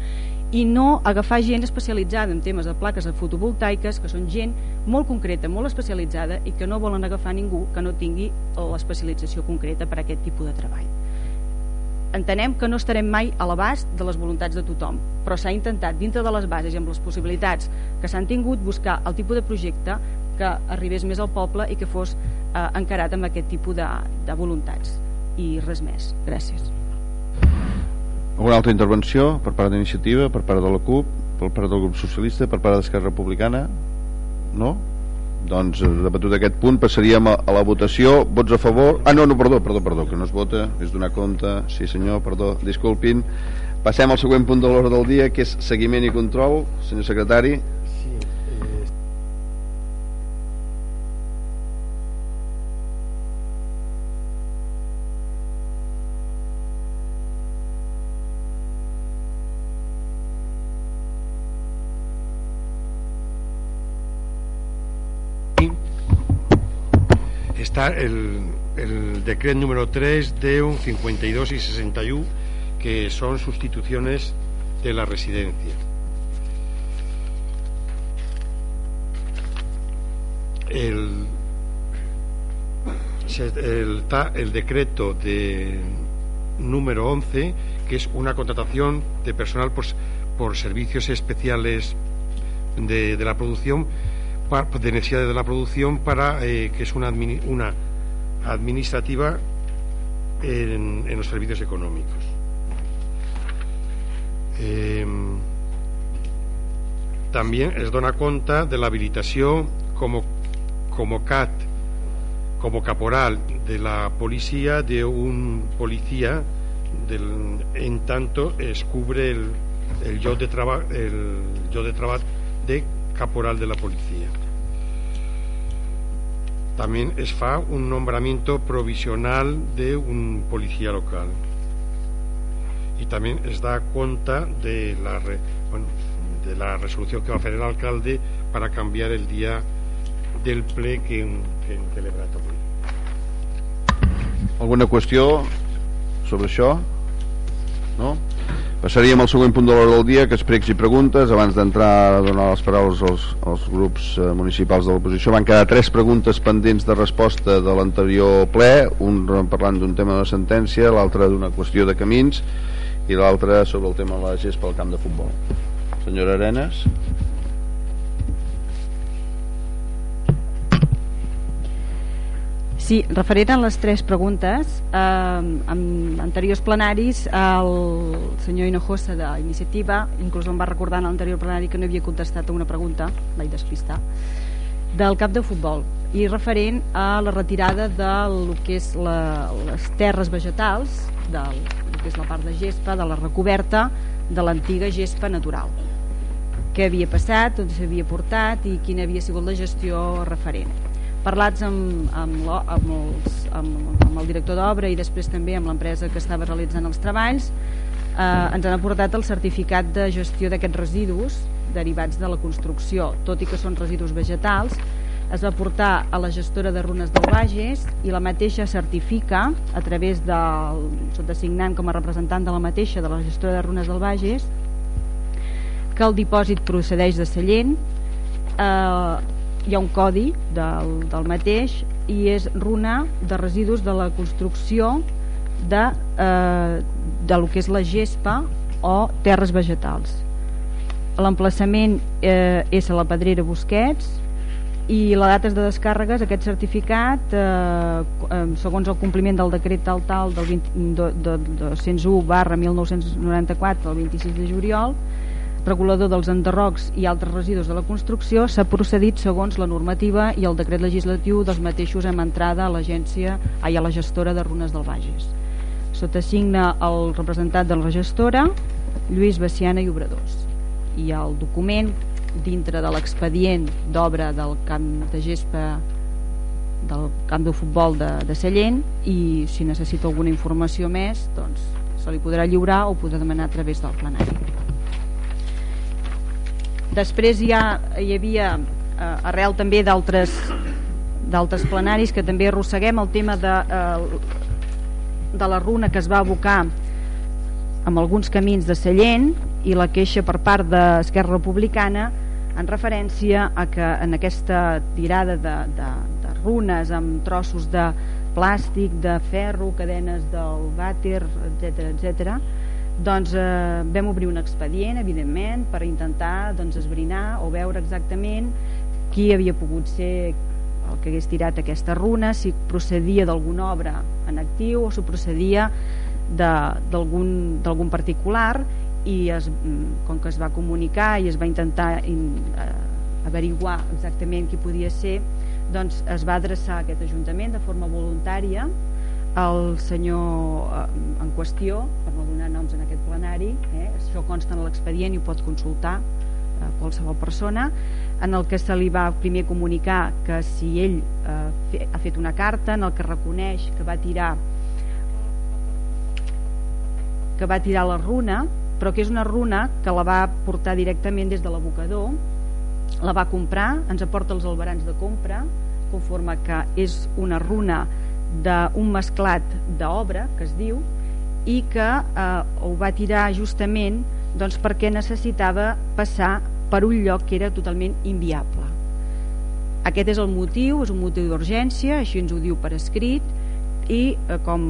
i no agafar gent especialitzada en temes de plaques fotovoltaiques, que són gent molt concreta, molt especialitzada i que no volen agafar ningú que no tingui l'especialització concreta per a aquest tipus de treball. Entenem que no estarem mai a l'abast de les voluntats de tothom, però s'ha intentat, dintre de les bases i amb les possibilitats que s'han tingut, buscar el tipus de projecte que arribés més al poble i que fos eh, encarat amb aquest tipus de, de voluntats. I res més. Gràcies. Alguna altra intervenció per part d'iniciativa, per part de la CUP, per part del grup socialista, per part d'Esquerra Republicana? No? Doncs, eh, debatut aquest punt, passaríem a, a la votació. Vots a favor? Ah, no, no, perdó, perdó, perdó, que no es vota, és donar compte. Sí, senyor, perdó, disculpin. Passem al següent punt de l'hora del dia, que és seguiment i control. Senyor secretari. Está el, decreto número 3, 10, 52 y 61, que son sustituciones de la residencia. El, el, el decreto de número 11, que es una contratación de personal por, por servicios especiales de, de la producción de necesidades de la producción para eh, que es una, administrativa en, los servicios económicos. Eh, también es dona cuenta de la habilitación como, como CAT, como caporal de la policía de un policía del, en tanto es cubre el, el yo de trabajo de caporal de la policía. También es fa un nombramiento provisional de un policía local y también es da cuenta de la bueno, de la resolución que va a hacer el alcalde para cambiar el día del ple que, que, que celebrat avui. Alguna qüestió sobre això? No? Passaríem al següent punt de l'hora del dia, que és pregs i preguntes. Abans d'entrar a donar les paraules als, als grups eh, municipals de l'oposició, van quedar tres preguntes pendents de resposta de l'anterior ple, un parlant d'un tema de sentència, l'altre d'una qüestió de camins i l'altre sobre el tema de la gespa al camp de futbol. Senyora Arenas. Sí, referent a les tres preguntes, eh, en anteriors plenaris el senyor Hinojosa d'Iniciativa inclús em va recordar en l'anterior plenari que no havia contestat a una pregunta, vaig despistar, del cap de futbol i referent a la retirada del que és la, les terres vegetals, del que és la part de gespa, de la recoberta de l'antiga gespa natural. Què havia passat, on s'havia portat i quina havia sigut la gestió referent parlats amb, amb, amb, els, amb, amb el director d'obra i després també amb l'empresa que estava realitzant els treballs eh, ens han aportat el certificat de gestió d'aquests residus derivats de la construcció. Tot i que són residus vegetals es va portar a la gestora de runes del Bages i la mateixa certifica a través del designant com a representant de la mateixa de la gestora de runes del Bages que el dipòsit procedeix de Sallent. Eh, hi ha un codi del, del mateix i és runa de residus de la construcció de, eh, de lo que és la gespa o terres vegetals. L'emplaçament eh, és a la Pedrera Busquets i la data de descàrregues aquest certificat eh, eh, segons el compliment del decret tal tal del 20, de, de, de 201 barra 1994 el 26 de juliol regulador dels enderrocs i altres residus de la construcció s'ha procedit segons la normativa i el decret legislatiu dels mateixos amb entrada a l'agència a la gestora de runes del Bages. Sota signa el representant de la gestora, Lluís Baciana i Obradors. I el document dintre de l'expedient d'obra del camp de gespa del camp de futbol de, de Sallent i si necessita alguna informació més doncs se li podrà lliurar o podrà demanar a través del plenari. Després ja hi havia, eh, arrel també d'altres d'altres plenaris que també arrosseguem el tema de, eh, de la runa que es va abocar amb alguns camins de Sallent i la queixa per part d'Esquerra Republicana en referència a que en aquesta tirada de, de, de runes amb trossos de plàstic, de ferro, cadenes del vàter, etc etc doncs eh, vam obrir un expedient evidentment per intentar doncs, esbrinar o veure exactament qui havia pogut ser el que hagués tirat aquesta runa si procedia d'alguna obra en actiu o si procedia d'algun particular. I es, com que es va comunicar i es va intentar in, eh, averiguar exactament qui podia ser doncs es va adreçar a aquest Ajuntament de forma voluntària el senyor eh, en qüestió, per no donar noms en aquest plenari, eh, això consta en l'expedient i ho pot consultar eh, qualsevol persona, en el que se li va primer comunicar que si ell eh, ha fet una carta en el que reconeix que va tirar que va tirar la runa, però que és una runa que la va portar directament des de l'abocador, la va comprar, ens aporta els albarans de compra, conforme que és una runa d'un mesclat d'obra que es diu i que eh, ho va tirar justament doncs, perquè necessitava passar per un lloc que era totalment inviable. Aquest és el motiu, és un motiu d'urgència així ens ho diu per escrit i eh, com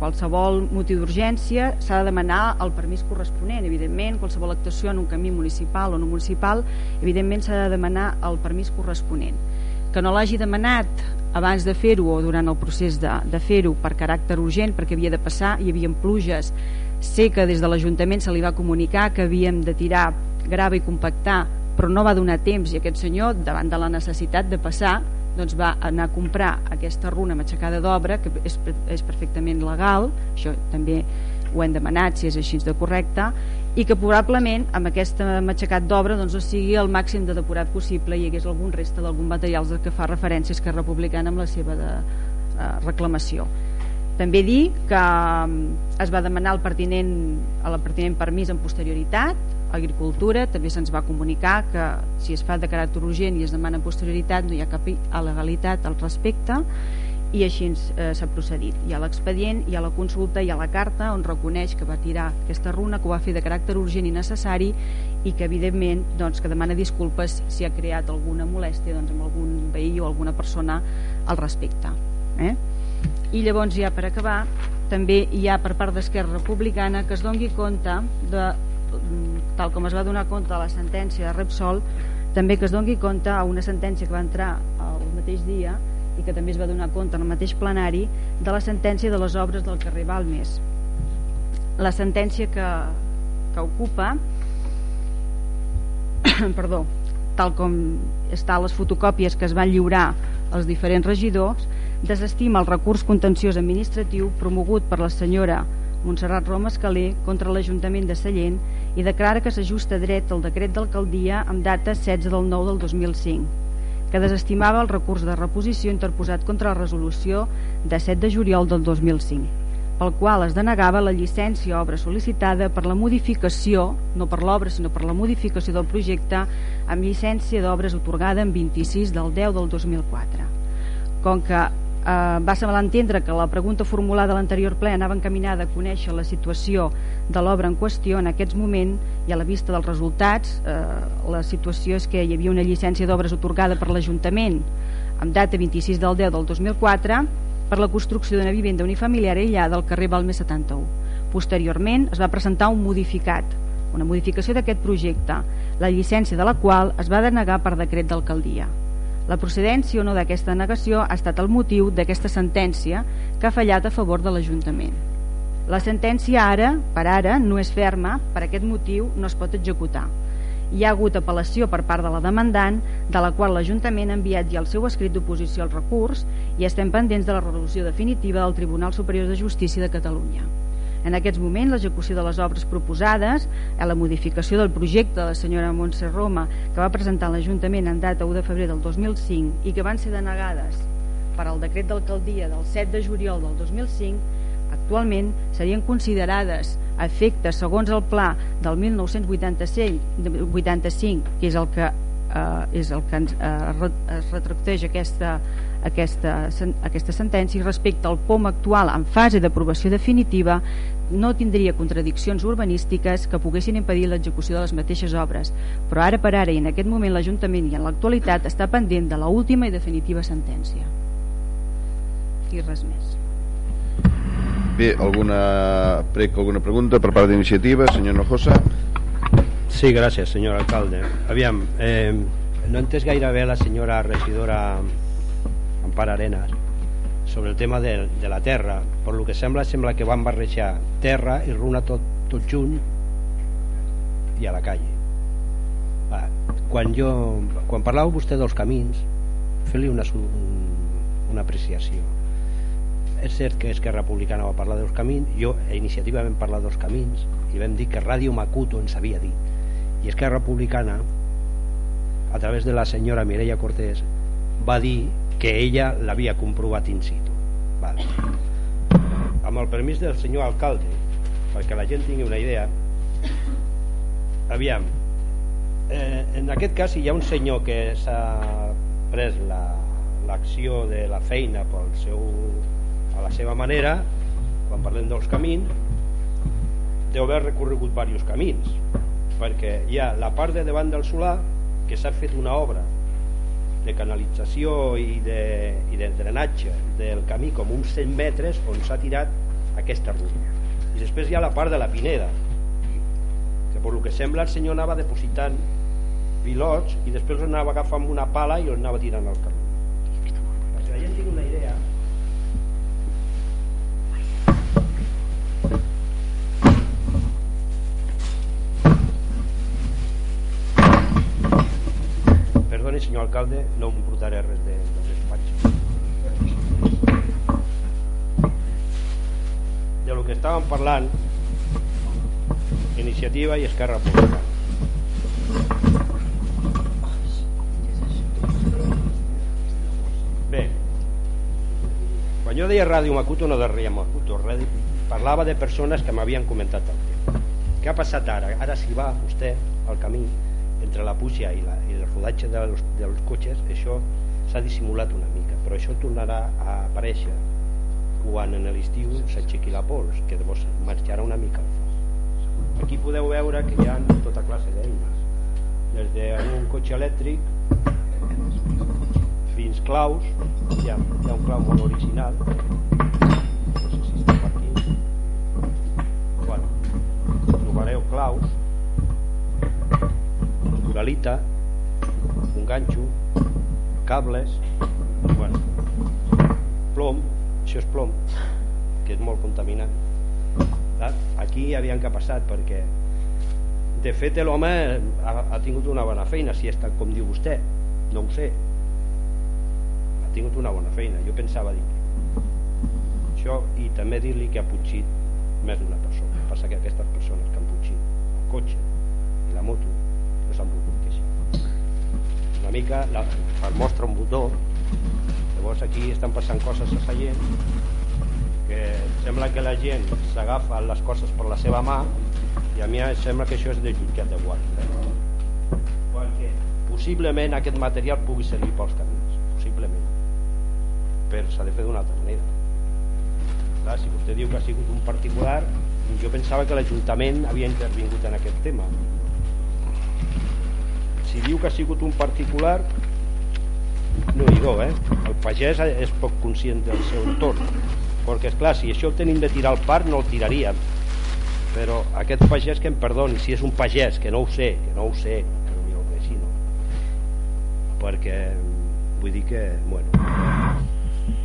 qualsevol motiu d'urgència s'ha de demanar el permís corresponent. Evidentment qualsevol actuació en un camí municipal o no municipal evidentment s'ha de demanar el permís corresponent. Que no l'hagi demanat abans de fer-ho o durant el procés de, de fer-ho per caràcter urgent perquè havia de passar, hi havia pluges sé que des de l'Ajuntament se li va comunicar que havíem de tirar grava i compactar però no va donar temps i aquest senyor davant de la necessitat de passar doncs va anar a comprar aquesta runa matxacada d'obra que és, és perfectament legal això també ho hem demanat si és així de correcte i que probablement amb aquest matxacat d'obra doncs, sigui el màxim de depurat possible i hi hagués algun resta d'algun material que fa referències que Republicana amb la seva de, eh, reclamació. També dir que mm, es va demanar el pertinent, el pertinent permís en posterioritat Agricultura també se'ns va comunicar que si es fa de caràcter urgent i es demana en posterioritat no hi ha cap il·legalitat al respecte i així eh, s'ha procedit. Hi ha l'expedient, hi ha la consulta, hi ha la carta on reconeix que va tirar aquesta runa, que ho va fer de caràcter urgent i necessari i que evidentment doncs, que demana disculpes si ha creat alguna molèstia doncs, amb algun veí o alguna persona al respecte. Eh? I llavors ja per acabar també hi ha per part d'Esquerra Republicana que es dongui compte de, tal com es va donar compte a la sentència de Repsol també que es dongui compte a una sentència que va entrar el mateix dia i que també es va donar compte en el mateix plenari de la sentència de les obres del carrer Balmes. La sentència que, que ocupa perdó tal com està les fotocòpies que es van lliurar als diferents regidors desestima el recurs contenciós administratiu promogut per la senyora Montserrat Roma Escalé contra l'Ajuntament de Sallent i declara que s'ajusta dret al decret d'alcaldia amb data 16 del 9 del 2005 que desestimava el recurs de reposició interposat contra la resolució de 7 de juliol del 2005 pel qual es denegava la llicència obra sol·licitada per la modificació, no per l'obra sinó per la modificació del projecte amb llicència d'obres otorgada en 26 del 10 del 2004. Com que eh, va semblar entendre que la pregunta formulada a l'anterior ple anava encaminada a conèixer la situació de l'obra en qüestió en aquests moments i a la vista dels resultats eh, la situació és que hi havia una llicència d'obres otorgada per l'Ajuntament amb data 26 del 10 del 2004 per la construcció d'una vivenda unifamiliar aïllada al carrer Balmes 71. Posteriorment es va presentar un modificat, una modificació d'aquest projecte, la llicència de la qual es va denegar per decret d'alcaldia. La procedència o no d'aquesta negació ha estat el motiu d'aquesta sentència que ha fallat a favor de l'Ajuntament. La sentència ara, per ara, no és ferma, per aquest motiu no es pot executar. Hi ha hagut apel·lació per part de la demandant, de la qual l'Ajuntament ha enviat ja el seu escrit d'oposició al recurs i estem pendents de la resolució definitiva del Tribunal Superior de Justícia de Catalunya. En aquests moments, l'execució de les obres proposades, a la modificació del projecte de la senyora Montse Roma, que va presentar l'Ajuntament en data 1 de febrer del 2005 i que van ser denegades per al decret d'alcaldia del 7 de juliol del 2005, actualment serien considerades efectes segons el pla del 1985, que és el que eh, és el que ens, eh, es retracteix aquesta, aquesta, aquesta sentència i respecte al POM actual en fase d'aprovació definitiva no tindria contradiccions urbanístiques que poguessin impedir l'execució de les mateixes obres, però ara per ara i en aquest moment l'Ajuntament i en l'actualitat està pendent de l'última última i definitiva sentència. I res més. Bé, alguna, prec, alguna pregunta per part d'iniciativa, senyor Nojosa? Sí, gràcies, senyor alcalde. Aviam, eh, no he entès gaire bé la senyora regidora Ampar Arenas sobre el tema de, de la terra. Per lo que sembla, sembla que van barrejar terra i runa tot, tot junt i a la calle. Va, quan, jo, quan parlàveu vostè dels camins, fer-li una, una apreciació. És cert que Esquerra Republicana va parlar dels camins, jo a iniciativa vam parlar dels camins i vam dir que Ràdio Macuto ens havia dit i Esquerra Republicana a través de la senyora Mireia Cortés va dir que ella l'havia comprovat in situ vale. amb el permís del senyor alcalde perquè la gent tingui una idea aviam eh, en aquest cas hi ha un senyor que s'ha pres l'acció la, de la feina pel seu, a la seva manera quan parlem dels camins deu haver recorregut diversos camins perquè hi ha la part de davant del solar que s'ha fet una obra de canalització i de, i de drenatge del camí com uns 100 metres on s'ha tirat aquesta ruta i després hi ha la part de la Pineda que per lo que sembla el senyor anava depositant pilots i després anava agafant una pala i els anava tirant al camí. Perquè la gent tingui una idea perdoni senyor alcalde no em portaré res de, del despatx de lo que estàvem parlant Iniciativa i Esquerra Republicana. Bé, quan jo deia Ràdio Macuto no deia Macuto, parlava de persones que m'havien comentat el tema. Què ha passat ara? Ara si va vostè al camí entre la puja i, la, i el rodatge dels, dels cotxes, això s'ha dissimulat una mica, però això tornarà a aparèixer quan en l'estiu s'aixequi la pols, que llavors marxarà una mica al fons. Aquí podeu veure que hi ha tota classe d'eines, des d'un cotxe elèctric fins claus, hi ha, hi ha un clau molt original, no sé si està per aquí, bueno, trobareu claus, duralita, un ganxo, cables, bueno, plom, això és plom que és molt contaminant aquí hi havia que passat perquè de fet l'home ha, ha tingut una bona feina si està com diu vostè no ho sé. Ha tingut una bona feina jo pensava dir això i també dir-li que ha putxit més d'una persona passa que aquestes persones que han putxit el cotxe i la moto una mica la, per mostra un botó Llavors aquí estan passant coses a Sallent que sembla que la gent s'agafa les coses per la seva mà i a mi em sembla que això és de jutjat de guàrdia. Eh? Perquè possiblement aquest material pugui servir pels camins, possiblement. Però s'ha de fer d'una altra manera. Clar, si vostè diu que ha sigut un particular, jo pensava que l'Ajuntament havia intervingut en aquest tema. Si diu que ha sigut un particular, no digo, eh? el pagès és poc conscient del seu entorn perquè és clar, si això el tenim de tirar al parc no el tiraríem però aquest pagès que em perdoni si és un pagès, que no ho sé que no ho sé, però millor que sí no perquè vull dir que bueno,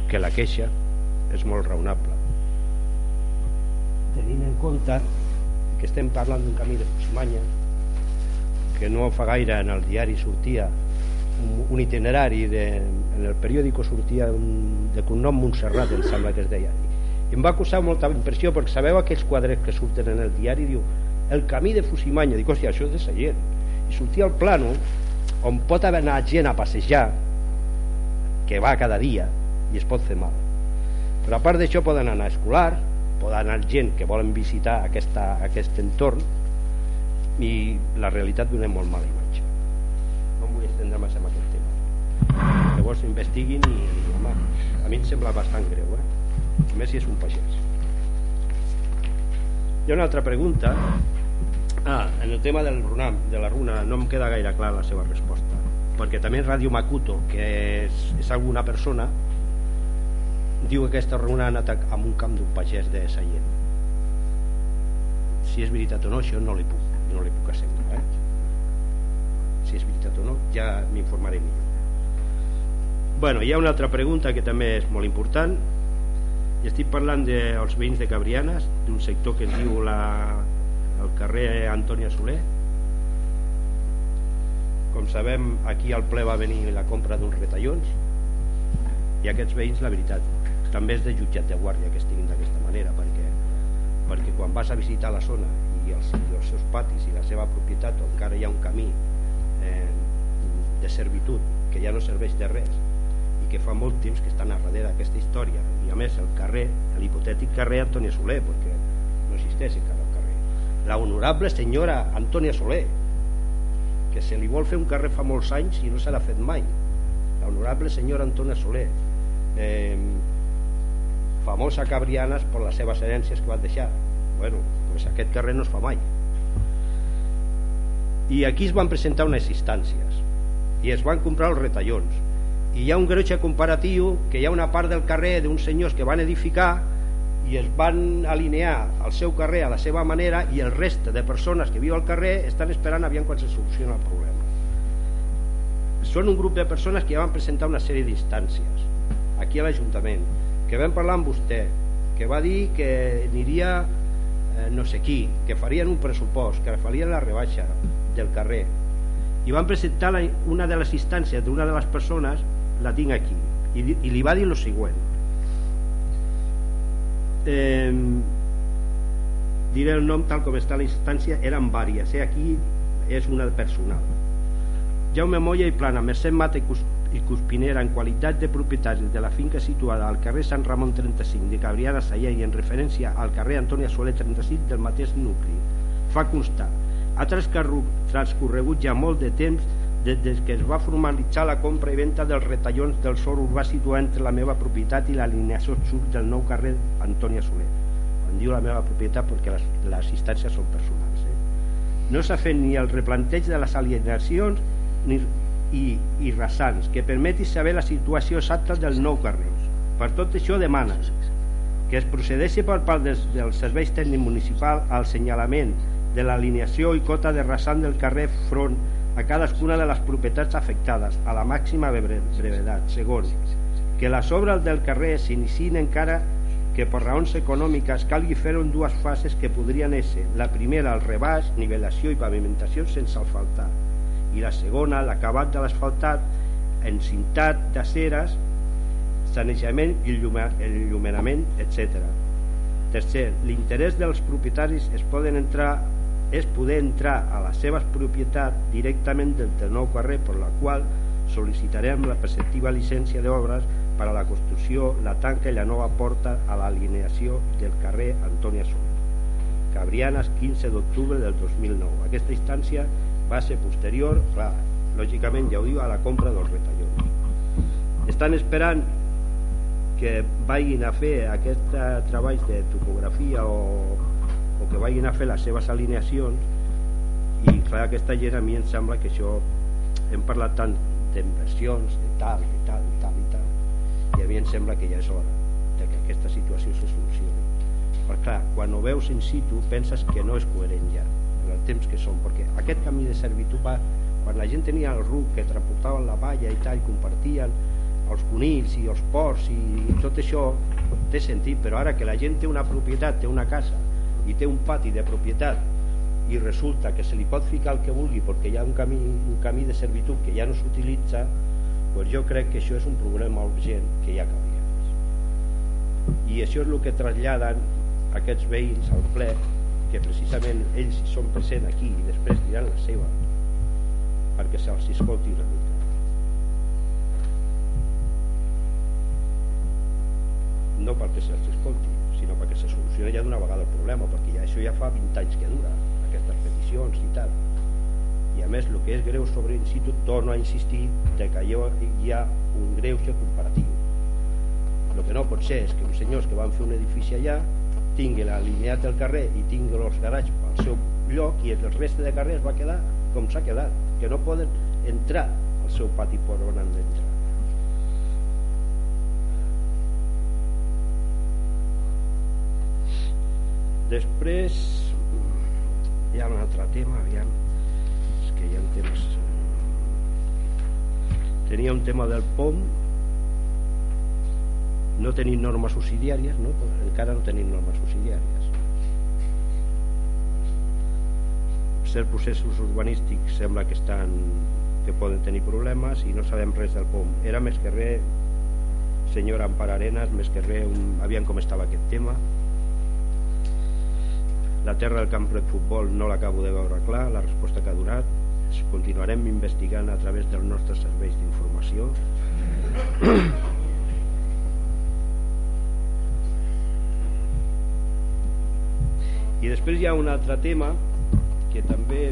que la queixa és molt raonable tenint en compte que estem parlant d'un camí de Fusmanya que no fa gaire en el diari sortia un, un itinerari de, en el periòdico sortia un, de cognom Montserrat em sembla que es deia. I em va causar molta impressió perquè sabeu aquells quadres que surten en el diari? Diu el camí de Fusimanya dic hòstia això és de Sallent i sortia el plano on pot haver anat gent a passejar que va cada dia i es pot fer mal. Però a part d'això poden anar escolar poden anar gent que volen visitar aquesta, aquest entorn i la realitat donem molt mala imatge. Estendre massa en aquest tema. Llavors investiguin i, home, a mi em sembla bastant greu eh? a més si és un pagès. Hi ha una altra pregunta. Ah, en el tema del runam de la runa no em queda gaire clar la seva resposta. Perquè també Radio Makuto que és, és alguna persona diu que aquesta runa ha anat amb un camp d'un pagès de Sallent. Si és veritat o no això no li puc, no li puc assegurar eh? si és veritat o no ja m'informaré millor. Bueno, hi ha una altra pregunta que també és molt important. I estic parlant dels veïns de Cabrianes d'un sector que es diu la, el carrer Antònia Soler. Com sabem aquí al ple va venir la compra d'uns retallons i aquests veïns la veritat també és de jutjat de guàrdia que estiguin d'aquesta manera perquè, perquè quan vas a visitar la zona els, i els seus patis i la seva propietat on encara hi ha un camí eh, de servitud que ja no serveix de res i que fa molt temps que estan a darrere d'aquesta història. I a més el carrer, l'hipotètic carrer Antònia Soler perquè no existeix encara el carrer. La honorable senyora Antònia Soler que se li vol fer un carrer fa molts anys i no s'ha fet mai. La honorable senyora Antònia Soler eh, famosa cabrianes per les seves herències que van deixar bueno, pues aquest carrer no es fa mai. I aquí es van presentar unes instàncies i es van comprar els retallons. I hi ha un greuge comparatiu que hi ha una part del carrer d'uns senyors que van edificar i es van alinear al seu carrer a la seva manera i el reste de persones que viu al carrer estan esperant aviam quan se soluciona el problema. Són un grup de persones que ja van presentar una sèrie d'instàncies aquí a l'Ajuntament que vam parlar amb vostè que va dir que aniria eh, no sé qui, que farien un pressupost que farien la rebaixa del carrer. I van presentar la, una de les instàncies d'una de les persones la tinc aquí i, i li va dir el següent. Eh, diré el nom tal com està la instància eren vàries, eh? aquí és una personal. Jaume Molla i Plana, Mercè Mata i, i Cuspinera en qualitat de propietaris de la finca situada al carrer Sant Ramon 35 de Cabriana Sallé i en referència al carrer Antònia Soler 36 del mateix nucli fa constar ha transcorregut ja molt de temps des que es va formalitzar la compra i venda dels retallons del sòl urbà situat entre la meva propietat i l'alineació sud del nou carrer Antònia Soler quan diu la meva propietat perquè les, les instàncies són personals eh? no s'ha fet ni el replanteig de les alienacions ni, i, i rasants que permeti saber la situació exacta del nou carrer. Per tot això demana que es procedeixi per part des, dels serveis tècnics municipal al senyalament de l'alineació i cota de rasant del carrer front a cadascuna de les propietats afectades a la màxima brevetat. Segon, que les obres del carrer s'inicien encara que per raons econòmiques calgui fer-ho en dues fases que podrien ésser la primera el rebàs, nivelació i pavimentació sense asfaltar i la segona l'acabat de l'asfaltat encintat d'aceres sanejament i il·luminament etc tercer, l'interès dels propietaris es poden entrar és poder entrar a les seves propietats directament del, nou carrer per la qual sol·licitarem la preceptiva llicència d'obres per a la construcció, la tanca i la nova porta a l'alineació del carrer Antònia Sol Cabrianes 15 d'octubre del 2009 aquesta instància va ser posterior, clar, lògicament ja ho diu, a la compra dels retallons. Estan esperant que vagin a fer aquest treball de topografia o, o que vagin a fer les seves alineacions i clar, aquesta gent a mi em sembla que això hem parlat tant d'inversions, de tal, de tal, de tal i tal i a mi em sembla que ja és hora de que aquesta situació se solucioni perquè clar, quan ho veus in situ penses que no és coherent ja el temps que són, perquè aquest camí de servitud va, quan la gent tenia el ruc que transportaven la palla i tal, compartien els conills i els porcs i, tot això té sentit, però ara que la gent té una propietat, té una casa i té un pati de propietat i resulta que se li pot ficar el que vulgui perquè hi ha un camí, un camí de servitud que ja no s'utilitza pues jo crec que això és un problema urgent que ja calia i això és el que traslladen aquests veïns al ple que precisament ells són present aquí i després diran la seva perquè se'ls escolti una mica. No perquè se'ls escolti sinó perquè se solucioni ja d'una vegada el problema perquè ja, això ja fa 20 anys que dura aquestes peticions i tal. I a més el que és greu sobre l'institut torno a insistir de que hi ha un greuge comparatiu. El que no pot ser és que uns senyors que van fer un edifici allà tingui l'alineat del carrer i tingui els garats al seu lloc i el reste de carrer es va quedar com s'ha quedat, que no poden entrar al seu pati per on han d'entrar. Després hi ha un altre tema, aviam, és que hi ha temes... Tenia un tema del POM, no tenim normes subsidiàries no? encara no tenim normes subsidiàries. Certs processos urbanístics sembla que estan que poden tenir problemes i no sabem res del POM era més que res senyora Ampar Arenas més que res un... aviam com estava aquest tema. La terra del camp de futbol no l'acabo de veure clar la resposta que ha donat. Continuarem investigant a través dels nostres serveis d'informació i després hi ha un altre tema que també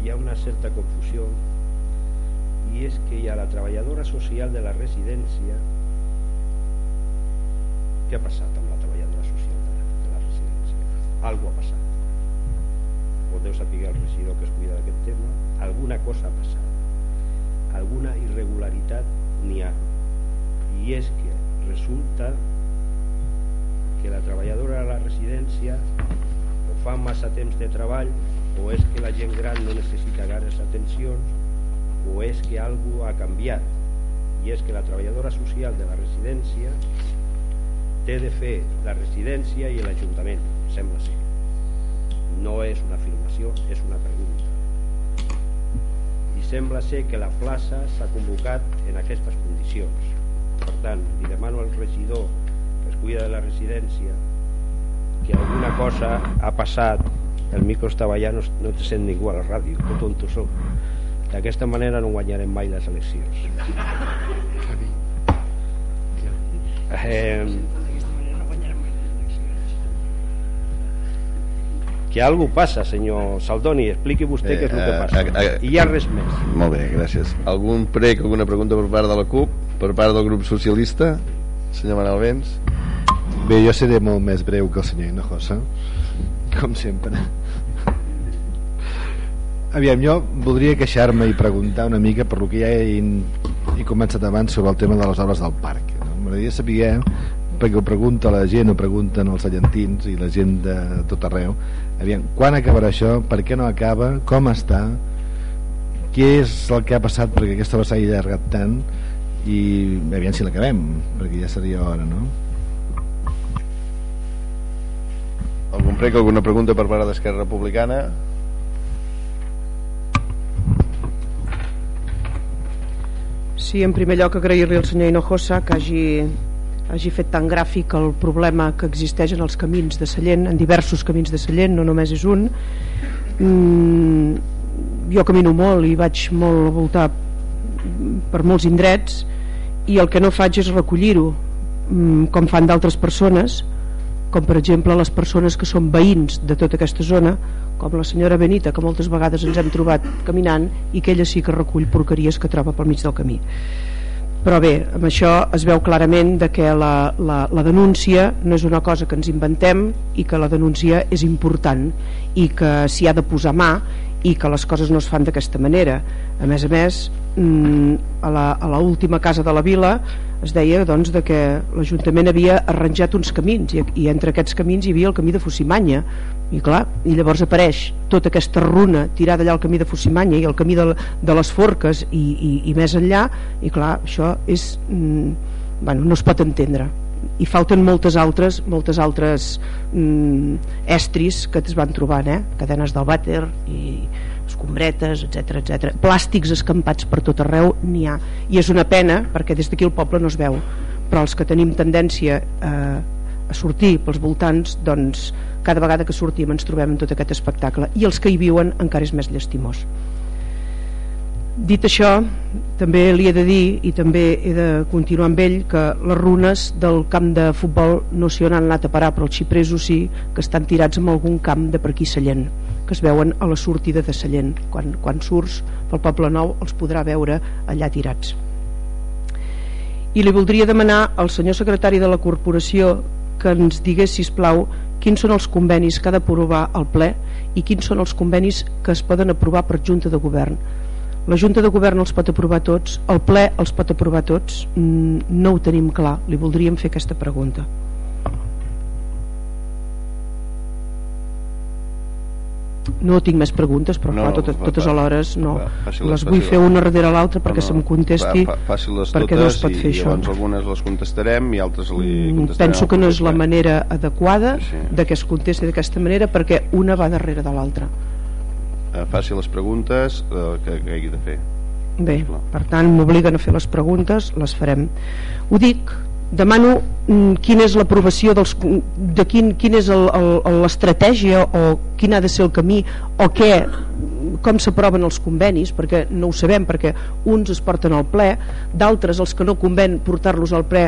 hi ha una certa confusió i és que hi ha la treballadora social de la residència. Què ha passat amb la treballadora social de la, de la residència? Algo ha passat. Podeu saber el regidor que es cuida d'aquest tema. Alguna cosa ha passat. Alguna irregularitat n'hi ha. I és que resulta que la treballadora de la residència o fa massa temps de treball o és que la gent gran no necessita gaires atencions o és que algú ha canviat i és que la treballadora social de la residència té de fer la residència i l'Ajuntament, sembla ser. No és una afirmació, és una pregunta. I sembla ser que la plaça s'ha convocat en aquestes condicions. Per tant, li demano al regidor cuida de la residència si alguna cosa ha passat el micro estava allà no, no te sent ningú a la ràdio que tonto soc d'aquesta manera no guanyarem mai les eleccions eh, que algú passa senyor Saldoni expliqui vostè què és el que Eh, passa eh, eh, i hi ha res més Molt bé, gràcies. Algun prec, alguna pregunta per part de la CUP? Per part del grup socialista? Senyor Manel Vents? Bé, jo seré molt més breu que el senyor Hinojosa, com sempre. Aviam, jo voldria queixar-me i preguntar una mica per lo que ja he, he començat abans sobre el tema de les obres del parc. No? M'agradaria saber, perquè ho pregunta la gent, ho pregunten els allantins i la gent de tot arreu, aviam, quan acabarà això, per què no acaba, com està, què és el que ha passat perquè aquesta obra s'ha allargat tant i aviam si l'acabem, perquè ja seria hora, no? Algun prec, alguna pregunta per part d'Esquerra Republicana? Sí, en primer lloc agrair-li al senyor Hinojosa que hagi, hagi fet tan gràfic el problema que existeix en els camins de Sallent, en diversos camins de Sallent, no només és un. Mm, jo camino molt i vaig molt a voltar per molts indrets i el que no faig és recollir-ho mm, com fan d'altres persones com per exemple les persones que són veïns de tota aquesta zona com la senyora Benita que moltes vegades ens hem trobat caminant i que ella sí que recull porqueries que troba pel mig del camí. Però bé, amb això es veu clarament de que la, la, la denúncia no és una cosa que ens inventem i que la denúncia és important i que s'hi ha de posar mà i que les coses no es fan d'aquesta manera. A més a més mm, a la, a la última casa de la vila es deia doncs, de que l'Ajuntament havia arranjat uns camins i, i entre aquests camins hi havia el camí de Fossimanya i clar, i llavors apareix tota aquesta runa tirada allà al camí de Fossimanya i el camí de, de les Forques i, i, i més enllà i clar, això és mm, bueno, no es pot entendre i falten moltes altres moltes altres mm, estris que es van trobant eh? cadenes del vàter i escombretes, etc etc. plàstics escampats per tot arreu n'hi ha i és una pena perquè des d'aquí el poble no es veu però els que tenim tendència eh, a sortir pels voltants doncs cada vegada que sortim ens trobem en tot aquest espectacle i els que hi viuen encara és més llestimós Dit això, també li he de dir i també he de continuar amb ell que les runes del camp de futbol no s'hi han anat a parar però els xipresos sí que estan tirats en algun camp de per aquí Sallent que es veuen a la sortida de Sallent. Quan, quan surts pel Poble Nou els podrà veure allà tirats. I li voldria demanar al senyor secretari de la corporació que ens digués sisplau quins són els convenis que ha d'aprovar el ple i quins són els convenis que es poden aprovar per Junta de Govern la Junta de Govern els pot aprovar tots el ple els pot aprovar tots? Mm, no ho tenim clar, li voldríem fer aquesta pregunta. No tinc més preguntes però No, clar, totes, va, totes va. altres no. Va, les vull fer una darrere l'altra perquè No, se'm contesti Faci-les perquè no es pot fer i això. llavors algunes les contestarem i altres li Mm, contestarem penso que no és la manera adequada Sí, sí. de que es contesti d'aquesta manera perquè una va darrere de l'altra Eh, faci les preguntes eh, que, que hagi de fer Bé, per tant m'obliguen a fer les preguntes, les farem. Ho dic, demano mm, quina és l'aprovació de quin, quin és l'estratègia o quin ha de ser el camí o què com s'aproven els convenis perquè no ho sabem, perquè uns es porten al ple, d'altres els que no conven portar-los al ple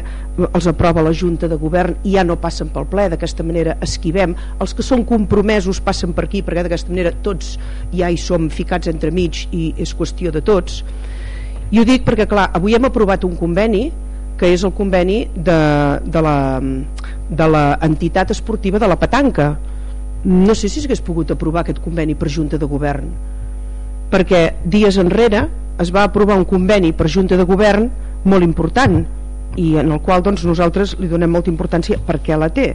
els aprova la Junta de Govern i ja no passen pel ple, d'aquesta manera esquivem. Els que són compromesos passen per aquí perquè d'aquesta manera tots ja hi som ficats entre mig i és qüestió de tots. I ho dic perquè clar, avui hem aprovat un conveni que és el conveni de, de, la, de la entitat esportiva de la petanca. No sé si s'hagués pogut aprovar aquest conveni per Junta de Govern perquè dies enrere es va aprovar un conveni per Junta de Govern molt important i en el qual doncs, nosaltres li donem molta importància perquè la té.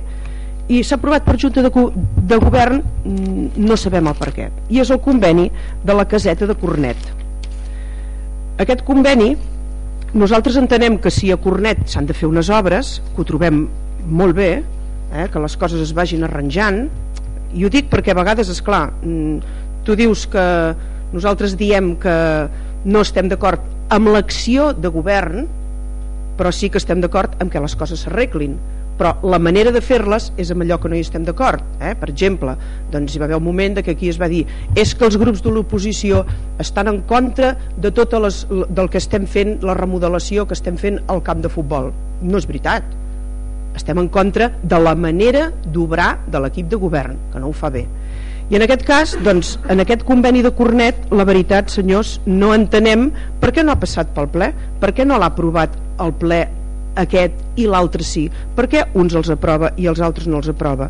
I s'ha aprovat per Junta de, de Govern mm, no sabem el per què i és el conveni de la caseta de Cornet. Aquest conveni nosaltres entenem que si a Cornet s'han de fer unes obres que ho trobem molt bé eh, que les coses es vagin arranjant i ho dic perquè a vegades és clar tu dius que nosaltres diem que no estem d'acord amb l'acció de govern però sí que estem d'acord amb que les coses s'arreglin però la manera de fer-les és amb allò que no hi estem d'acord eh? per exemple, doncs hi va haver un moment de que aquí es va dir és que els grups de l'oposició estan en contra de tot les, del que estem fent la remodelació que estem fent al camp de futbol. No és veritat. Estem en contra de la manera d'obrar de l'equip de govern que no ho fa bé. I en aquest cas, doncs, en aquest conveni de Cornet, la veritat, senyors, no entenem per què no ha passat pel ple, per què no l'ha aprovat el ple aquest i l'altre sí, per què uns els aprova i els altres no els aprova?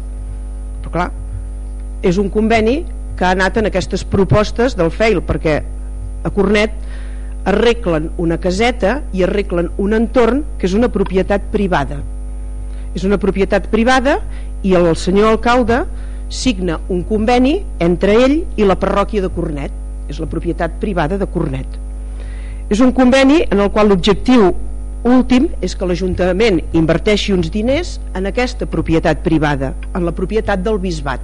Però clar, és un conveni que ha anat en aquestes propostes del FEIL, perquè a Cornet arreglen una caseta i arreglen un entorn que és una propietat privada. És una propietat privada i el senyor alcalde signa un conveni entre ell i la parròquia de Cornet és la propietat privada de Cornet és un conveni en el qual l'objectiu últim és que l'Ajuntament inverteixi uns diners en aquesta propietat privada en la propietat del bisbat.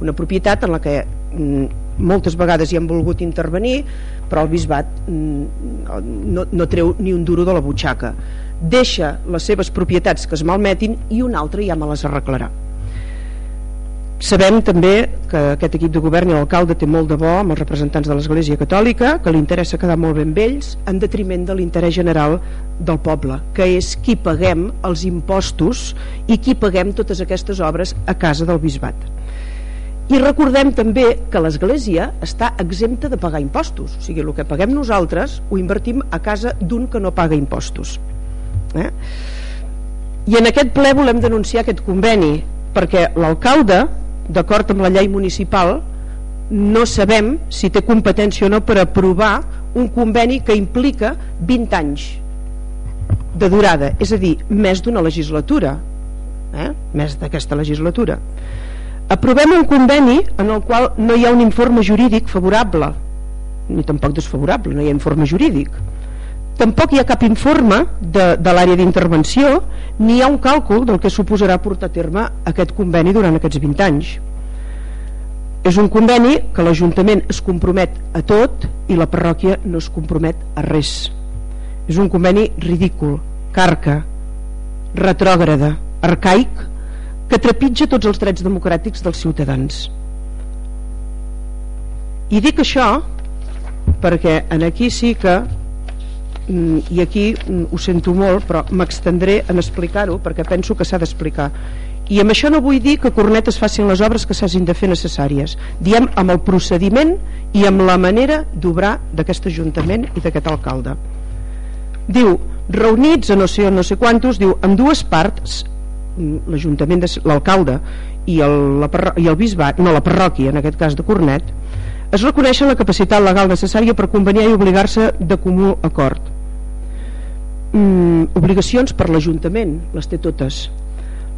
Una propietat en la que mm, moltes vegades hi han volgut intervenir però el bisbat mm, no, no treu ni un duro de la butxaca. Deixa les seves propietats que es malmetin i un altre ja me les arreglarà Sabem també que aquest equip de govern i l'alcalde té molt de bo amb els representants de l'Església Catòlica, que li interessa quedar molt ben vells, en detriment de l'interès general del poble, que és qui paguem els impostos i qui paguem totes aquestes obres a casa del bisbat. I recordem també que l'Església està exempta de pagar impostos, o sigui, el que paguem nosaltres ho invertim a casa d'un que no paga impostos. Eh? I en aquest ple volem denunciar aquest conveni, perquè l'alcalde d'acord amb la llei municipal no sabem si té competència o no per aprovar un conveni que implica 20 anys de durada, és a dir, més d'una legislatura eh? més d'aquesta legislatura aprovem un conveni en el qual no hi ha un informe jurídic favorable ni tampoc desfavorable, no hi ha informe jurídic tampoc hi ha cap informe de, de l'àrea d'intervenció ni hi ha un càlcul del que suposarà portar a terme aquest conveni durant aquests 20 anys. És un conveni que l'Ajuntament es compromet a tot i la parròquia no es compromet a res. És un conveni ridícul carca, retrògrada arcaic que trepitja tots els drets democràtics dels ciutadans. I dic això perquè en aquí sí que i aquí mm, ho sento molt però m'extendré en explicar-ho perquè penso que s'ha d'explicar. I amb això no vull dir que Cornet es facin les obres que s'hagin de fer necessàries. Diem amb el procediment i amb la manera d'obrar d'aquest Ajuntament i d'aquest alcalde. Diu reunits a no sé no sé quantos diu amb dues parts mm, l'Ajuntament l'alcalde i, la, i el bisbat no la parròquia en aquest cas de Cornet es reconeixen la capacitat legal necessària per conveniar i obligar-se de comú acord mm, obligacions per l'Ajuntament les té totes.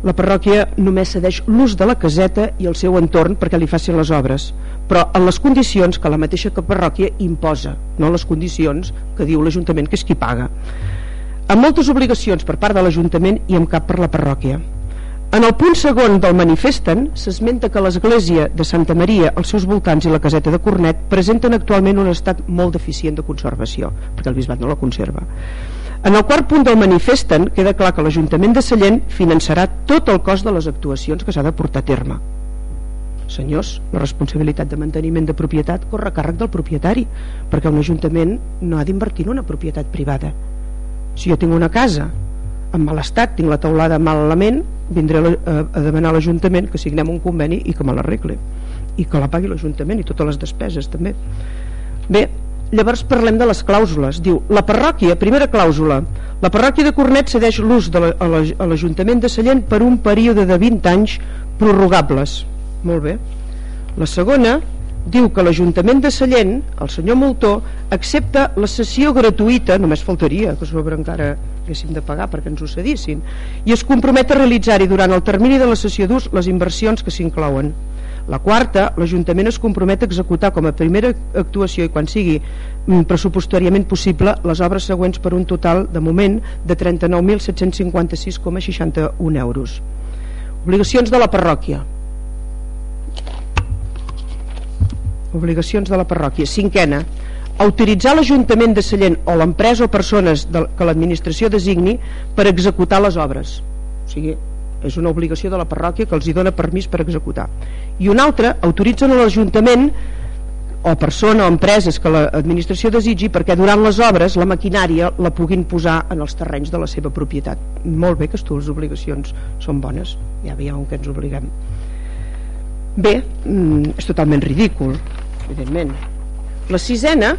La parròquia només cedeix l'ús de la caseta i el seu entorn perquè li facin les obres però en les condicions que la mateixa parròquia imposa no les condicions que diu l'Ajuntament que és qui paga. Amb moltes obligacions per part de l'Ajuntament i amb cap per la parròquia. En el punt segon del manifesten s'esmenta que l'Església de Santa Maria, els seus voltants i la caseta de Cornet presenten actualment un estat molt deficient de conservació, perquè el bisbat no la conserva. En el quart punt del manifesten queda clar que l'Ajuntament de Sallent finançarà tot el cost de les actuacions que s'ha de portar a terme. Senyors, la responsabilitat de manteniment de propietat corre a càrrec del propietari, perquè un ajuntament no ha d'invertir en una propietat privada. Si jo tinc una casa en mal estat, tinc la teulada malament, vindré a, a demanar a l'Ajuntament que signem un conveni i que me l'arregli i que la pagui l'Ajuntament i totes les despeses també. Bé, Llavors parlem de les clàusules. Diu, la parròquia, primera clàusula, la parròquia de Cornet cedeix l'ús a l'Ajuntament de Sallent per un període de 20 anys prorrogables. Molt bé. La segona diu que l'Ajuntament de Sallent, el senyor Moltó, accepta la sessió gratuïta, només faltaria que sobre encara haguéssim de pagar perquè ens ho cedissin, i es compromet a realitzar-hi durant el termini de la sessió d'ús les inversions que s'inclouen. La quarta, l'Ajuntament es compromet a executar com a primera actuació i quan sigui mm, pressupostàriament possible les obres següents per un total, de moment, de 39.756,61 euros. Obligacions de la parròquia. Obligacions de la parròquia. Cinquena, autoritzar l'Ajuntament de Sallent o l'empresa o persones que l'administració designi per executar les obres. O sigui, és una obligació de la parròquia que els hi dona permís per executar. I un altre autoritzen l'Ajuntament o persona o empreses que l'administració desitgi perquè durant les obres la maquinària la puguin posar en els terrenys de la seva propietat. Molt bé que tu les obligacions són bones. Ja veiem que ens obliguem. Bé, mm, és totalment ridícul evidentment. La sisena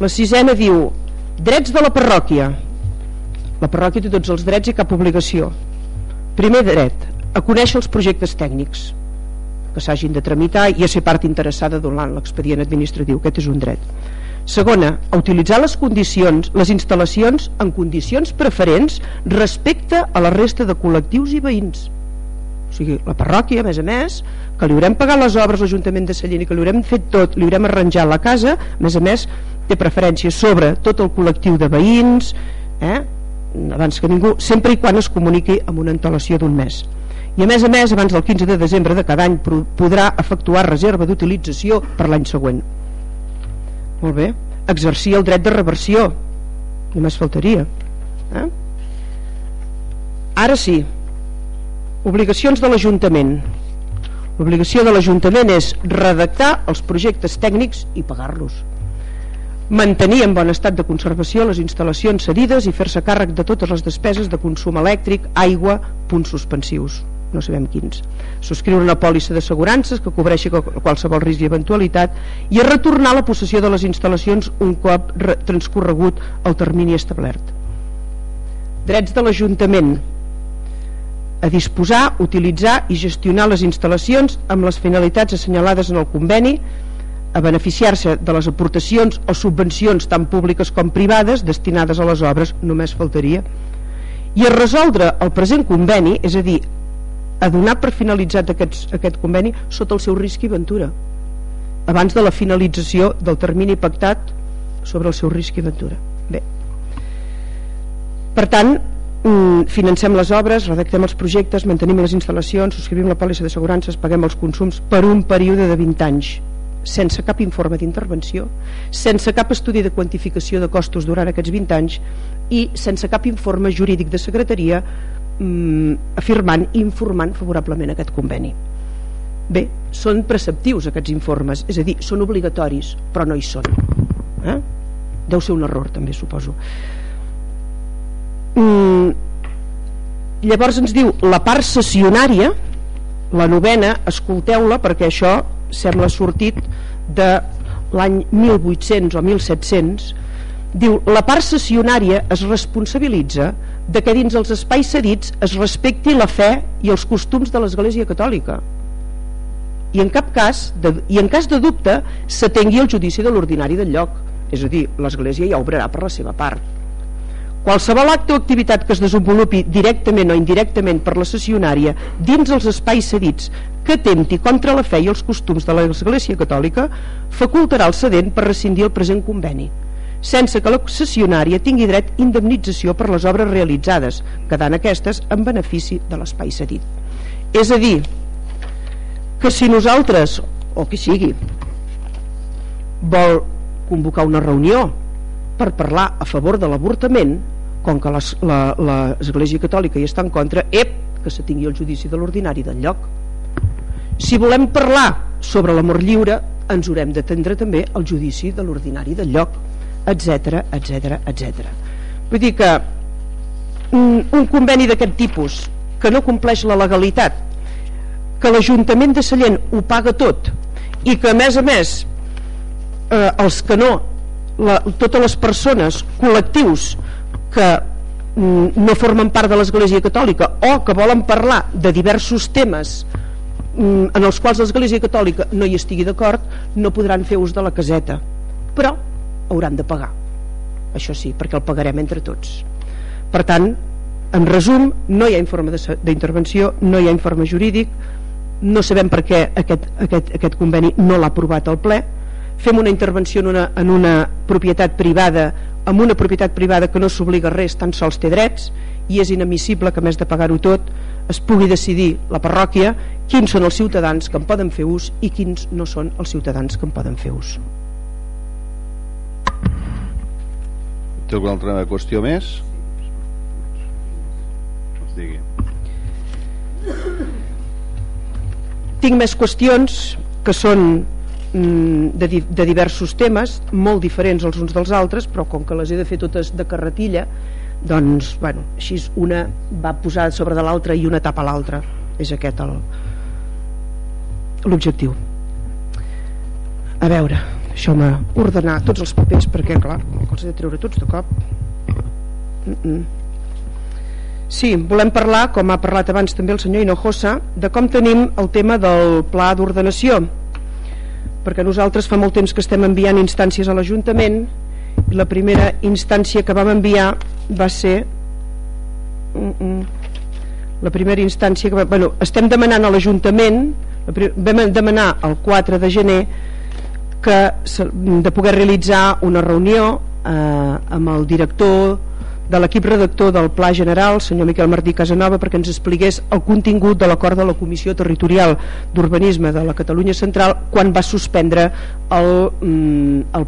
la sisena diu drets de la parròquia. La parròquia té tots els drets i cap obligació primer dret a conèixer els projectes tècnics que s'hagin de tramitar i a ser part interessada donant l'expedient administratiu. Aquest és un dret. Segona, a utilitzar les condicions les instal·lacions en condicions preferents respecte a la resta de col·lectius i veïns. O sigui, la parròquia, a més a més que li haurem pagat les obres l'Ajuntament de Sallent i que li haurem fet tot, li haurem arranjat la casa a més a més té preferència sobre tot el col·lectiu de veïns eh? Abans que ningú sempre i quan es comuniqui amb una antelació d'un mes. I a més a més abans del 15 de desembre de cada any podrà efectuar reserva d'utilització per l'any següent. Molt bé. Exercir el dret de reversió. Només faltaria. Eh? ara sí. Obligacions de l'Ajuntament. L'obligació de l'Ajuntament és redactar els projectes tècnics i pagar-los mantenir en bon estat de conservació les instal·lacions cedides i fer-se càrrec de totes les despeses de consum elèctric, aigua, punts suspensius. No sabem quins. Subscriure una pòlissa d'assegurances que cobreixi qualsevol risc i eventualitat i a retornar la possessió de les instal·lacions un cop transcorregut el termini establert. Drets de l'Ajuntament. A disposar, utilitzar i gestionar les instal·lacions amb les finalitats assenyalades en el conveni a beneficiar-se de les aportacions o subvencions tant públiques com privades destinades a les obres, només faltaria. I a resoldre el present conveni, és a dir, a donar per finalitzat aquest, aquest conveni sota el seu risc i ventura abans de la finalització del termini pactat sobre el seu risc i ventura. Bé. Per tant mm, financem les obres, redactem els projectes mantenim les instal·lacions, subscrivim la pòlissa d'assegurances paguem els consums per un període de 20 anys sense cap informe d'intervenció, sense cap estudi de quantificació de costos durant aquests 20 anys i sense cap informe jurídic de secretaria mm, afirmant i informant favorablement aquest conveni bé, són preceptius aquests informes és a dir, són obligatoris però no hi són eh? deu ser un error també suposo mm, llavors ens diu la part sessionària la novena, escolteu-la perquè això sembla sortit de l'any 1800 o 1700 diu la part sessionària es responsabilitza de que dins els espais cedits es respecti la fe i els costums de l'Església Catòlica. I en cap cas de, i en cas de dubte s'atengui el judici de l'ordinari del lloc. És a dir, l'Església ja obrarà per la seva part qualsevol acte o activitat que es desenvolupi directament o indirectament per la sessionària dins els espais cedits que atempti contra la fe i els costums de l'Església Catòlica facultarà el cedent per rescindir el present conveni sense que la cessionària tingui dret indemnització per les obres realitzades, quedant aquestes en benefici de l'espai cedit. És a dir, que si nosaltres, o qui sigui, vol convocar una reunió per parlar a favor de l'avortament, com que l'Església Catòlica hi està en contra, ep, que se tingui el judici de l'ordinari del lloc. Si volem parlar sobre l'amor lliure, ens haurem d'atendre també el judici de l'ordinari del lloc etc etc etc. Vull dir que un, un conveni d'aquest tipus que no compleix la legalitat, que l'Ajuntament de Sallent ho paga tot i que a més a més eh, els que no, la, totes les persones, col·lectius que mm, no formen part de l'Església Catòlica o que volen parlar de diversos temes mm, en els quals l'Església Catòlica no hi estigui d'acord no podran fer ús de la caseta. Però hauran de pagar. Això sí, perquè el pagarem entre tots. Per tant, en resum no hi ha informe d'intervenció no hi ha informe jurídic no sabem per què aquest, aquest, aquest conveni no l'ha aprovat el ple fem una intervenció en una, en una propietat privada amb una propietat privada que no s'obliga res tan sols té drets i és inadmissible que a més de pagar-ho tot es pugui decidir la parròquia quins són els ciutadans que en poden fer ús i quins no són els ciutadans que en poden fer ús Té alguna altra qüestió més? Es digui. tinc més qüestions que són de, de diversos temes molt diferents els uns dels altres però com que les he de fer totes de carretilla doncs bueno, així una va posar sobre de l'altra i una tapa l'altra és aquest l'objectiu a veure això m'ha ordenar tots els papers perquè clar, els he de treure tots de cop mm -mm. Sí, volem parlar, com ha parlat abans també el senyor Hinojosa, de com tenim el tema del pla d'ordenació. Perquè nosaltres fa molt temps que estem enviant instàncies a l'Ajuntament i la primera instància que vam enviar va ser... Mm -mm. La primera instància que va... Bueno, estem demanant a l'Ajuntament, vam demanar el 4 de gener que de poder realitzar una reunió eh, amb el director de l'equip redactor del Pla General, senyor Miquel Martí Casanova, perquè ens expliqués el contingut de l'acord de la Comissió Territorial d'Urbanisme de la Catalunya Central quan va suspendre mm,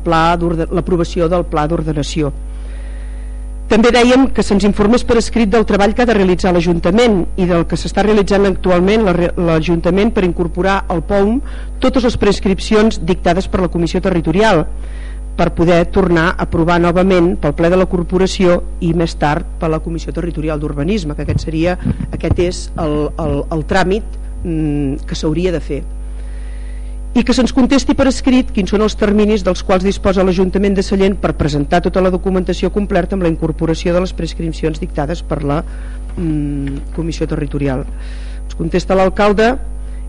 l'aprovació del Pla d'Ordenació. També dèiem que se'ns informés per escrit del treball que ha de realitzar l'Ajuntament i del que s'està realitzant actualment l'Ajuntament per incorporar al POUM totes les prescripcions dictades per la Comissió Territorial per poder tornar a aprovar novament pel ple de la corporació i més tard per la Comissió Territorial d'Urbanisme que aquest seria aquest és el, el, el tràmit mm, que s'hauria de fer. I que se'ns contesti per escrit quins són els terminis dels quals disposa l'Ajuntament de Sallent per presentar tota la documentació completa amb la incorporació de les prescripcions dictades per la mm, Comissió Territorial. Ens contesta l'alcalde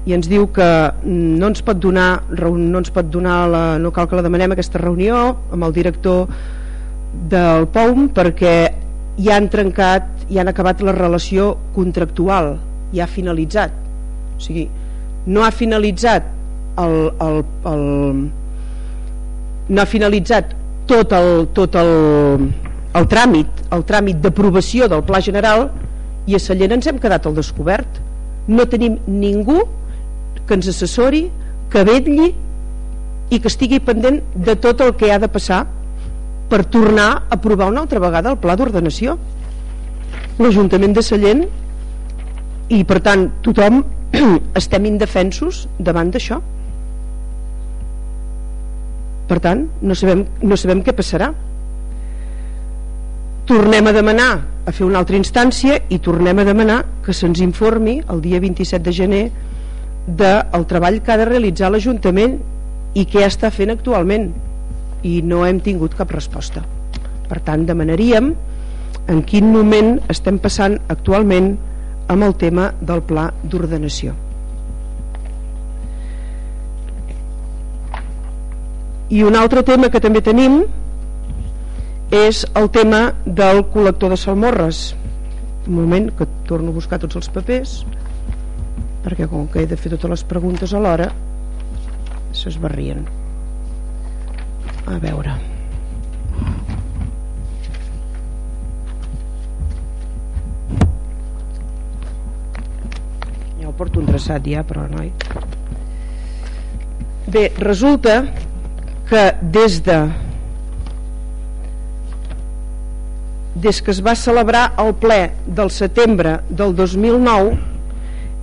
i ens diu que no ens pot donar no ens pot donar la, no cal que la demanem aquesta reunió amb el director del POUM perquè ja han trencat i han acabat la relació contractual ja ha finalitzat. O sigui, no ha finalitzat el, el, el no ha finalitzat tot el, tot el, el tràmit el tràmit d'aprovació del pla general i a Sallent ens hem quedat al descobert. No tenim ningú que ens assessori, que vetlli i que estigui pendent de tot el que ha de passar per tornar a aprovar una altra vegada el pla d'ordenació. l'Ajuntament de Sallent i per tant tothom estem indefensos davant d'això. Per tant no sabem, no sabem què passarà. Tornem a demanar a fer una altra instància i tornem a demanar que se'ns informi el dia 27 de gener del treball que ha de realitzar l'Ajuntament i què està fent actualment. I no hem tingut cap resposta. Per tant demanaríem en quin moment estem passant actualment amb el tema del pla d'ordenació. I un altre tema que també tenim és el tema del col·lector de salmorres. Un moment que torno a buscar tots els papers perquè com que he de fer totes les preguntes alhora s'esbarrien a veure. Ja ho porto endreçat ja però noi. Bé, resulta que des de des que es va celebrar el ple del setembre del 2009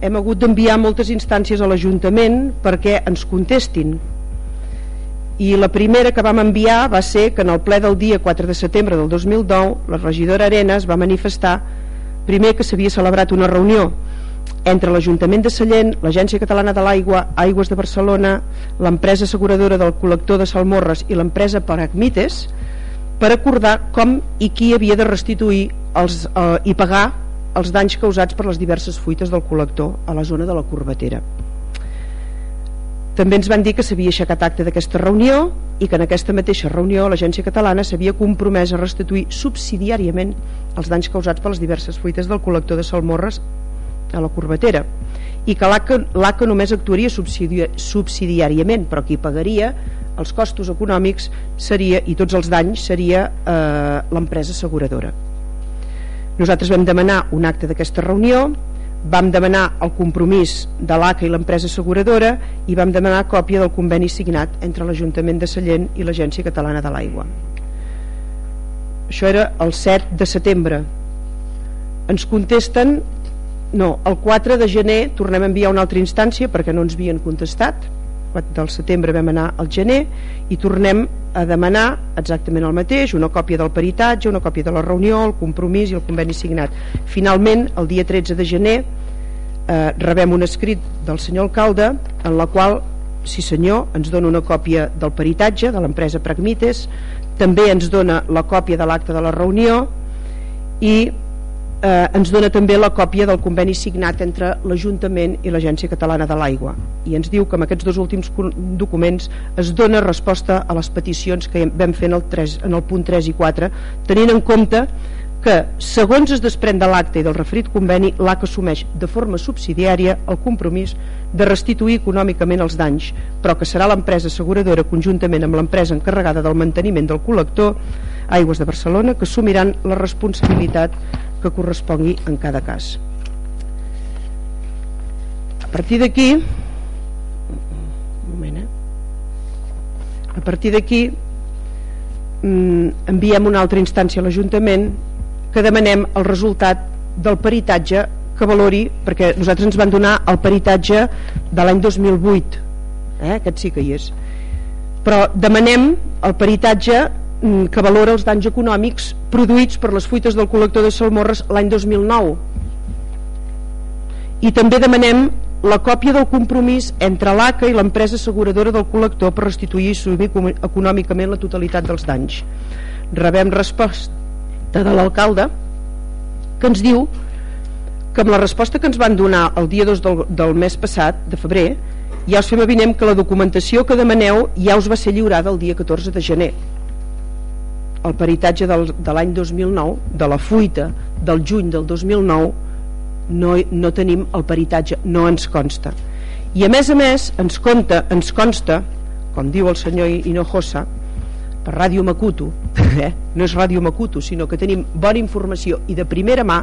hem hagut d'enviar moltes instàncies a l'Ajuntament perquè ens contestin. I la primera que vam enviar va ser que en el ple del dia 4 de setembre del 2009 la regidora Arenas va manifestar primer que s'havia celebrat una reunió entre l'Ajuntament de Sallent, l'Agència Catalana de l'Aigua, Aigües de Barcelona, l'empresa asseguradora del col·lector de Salmorres i l'empresa Paragmites per acordar com i qui havia de restituir els, eh, i pagar els danys causats per les diverses fuites del col·lector a la zona de la Corbatera. També ens van dir que s'havia aixecat acte d'aquesta reunió i que en aquesta mateixa reunió l'Agència Catalana s'havia compromès a restituir subsidiàriament els danys causats per les diverses fuites del col·lector de Salmorres a la Corbatera i que l'ACA només actuaria subsidi subsidiàriament però qui pagaria els costos econòmics seria i tots els danys seria eh, l'empresa asseguradora nosaltres vam demanar un acte d'aquesta reunió, vam demanar el compromís de l'ACA i l'empresa asseguradora i vam demanar còpia del conveni signat entre l'Ajuntament de Sallent i l'Agència Catalana de l'Aigua. Això era el 7 de setembre. Ens contesten no, el 4 de gener tornem a enviar una altra instància perquè no ens havien contestat del setembre vam anar al gener i tornem a demanar exactament el mateix, una còpia del peritatge, una còpia de la reunió, el compromís i el conveni signat. Finalment, el dia 13 de gener, eh, rebem un escrit del senyor alcalde en la qual, sí senyor, ens dona una còpia del peritatge de l'empresa Pragmites, també ens dona la còpia de l'acte de la reunió i eh, ens dona també la còpia del conveni signat entre l'Ajuntament i l'Agència Catalana de l'Aigua. I ens diu que amb aquests dos últims documents es dona resposta a les peticions que vam fer en el, 3, en el punt 3 i 4 tenint en compte que, segons es desprèn de l'acte i del referit conveni, l'AC assumeix de forma subsidiària el compromís de restituir econòmicament els danys, però que serà l'empresa asseguradora, conjuntament amb l'empresa encarregada del manteniment del col·lector Aigües de Barcelona, que assumiran la responsabilitat que correspongui en cada cas. A partir d'aquí, eh? a partir d'aquí mm, enviem una altra instància a l'Ajuntament que demanem el resultat del peritatge que valori, perquè nosaltres ens van donar el peritatge de l'any 2008 eh? aquest sí que hi és però demanem el peritatge que valora els danys econòmics produïts per les fuites del col·lector de Salmorres l'any 2009 i també demanem la còpia del compromís entre l'ACA i l'empresa asseguradora del col·lector per restituir i econòmicament la totalitat dels danys rebem resposta de l'alcalde que ens diu que amb la resposta que ens van donar el dia 2 del, del mes passat, de febrer, ja us fem evident que la documentació que demaneu ja us va ser lliurada el dia 14 de gener. El peritatge del, de l'any 2009, de la fuita del juny del 2009, no, no tenim el peritatge, no ens consta. I a més a més ens, conta, ens consta, com diu el senyor Hinojosa, per Ràdio Macuto eh? no és Ràdio Macuto sinó que tenim bona informació i de primera mà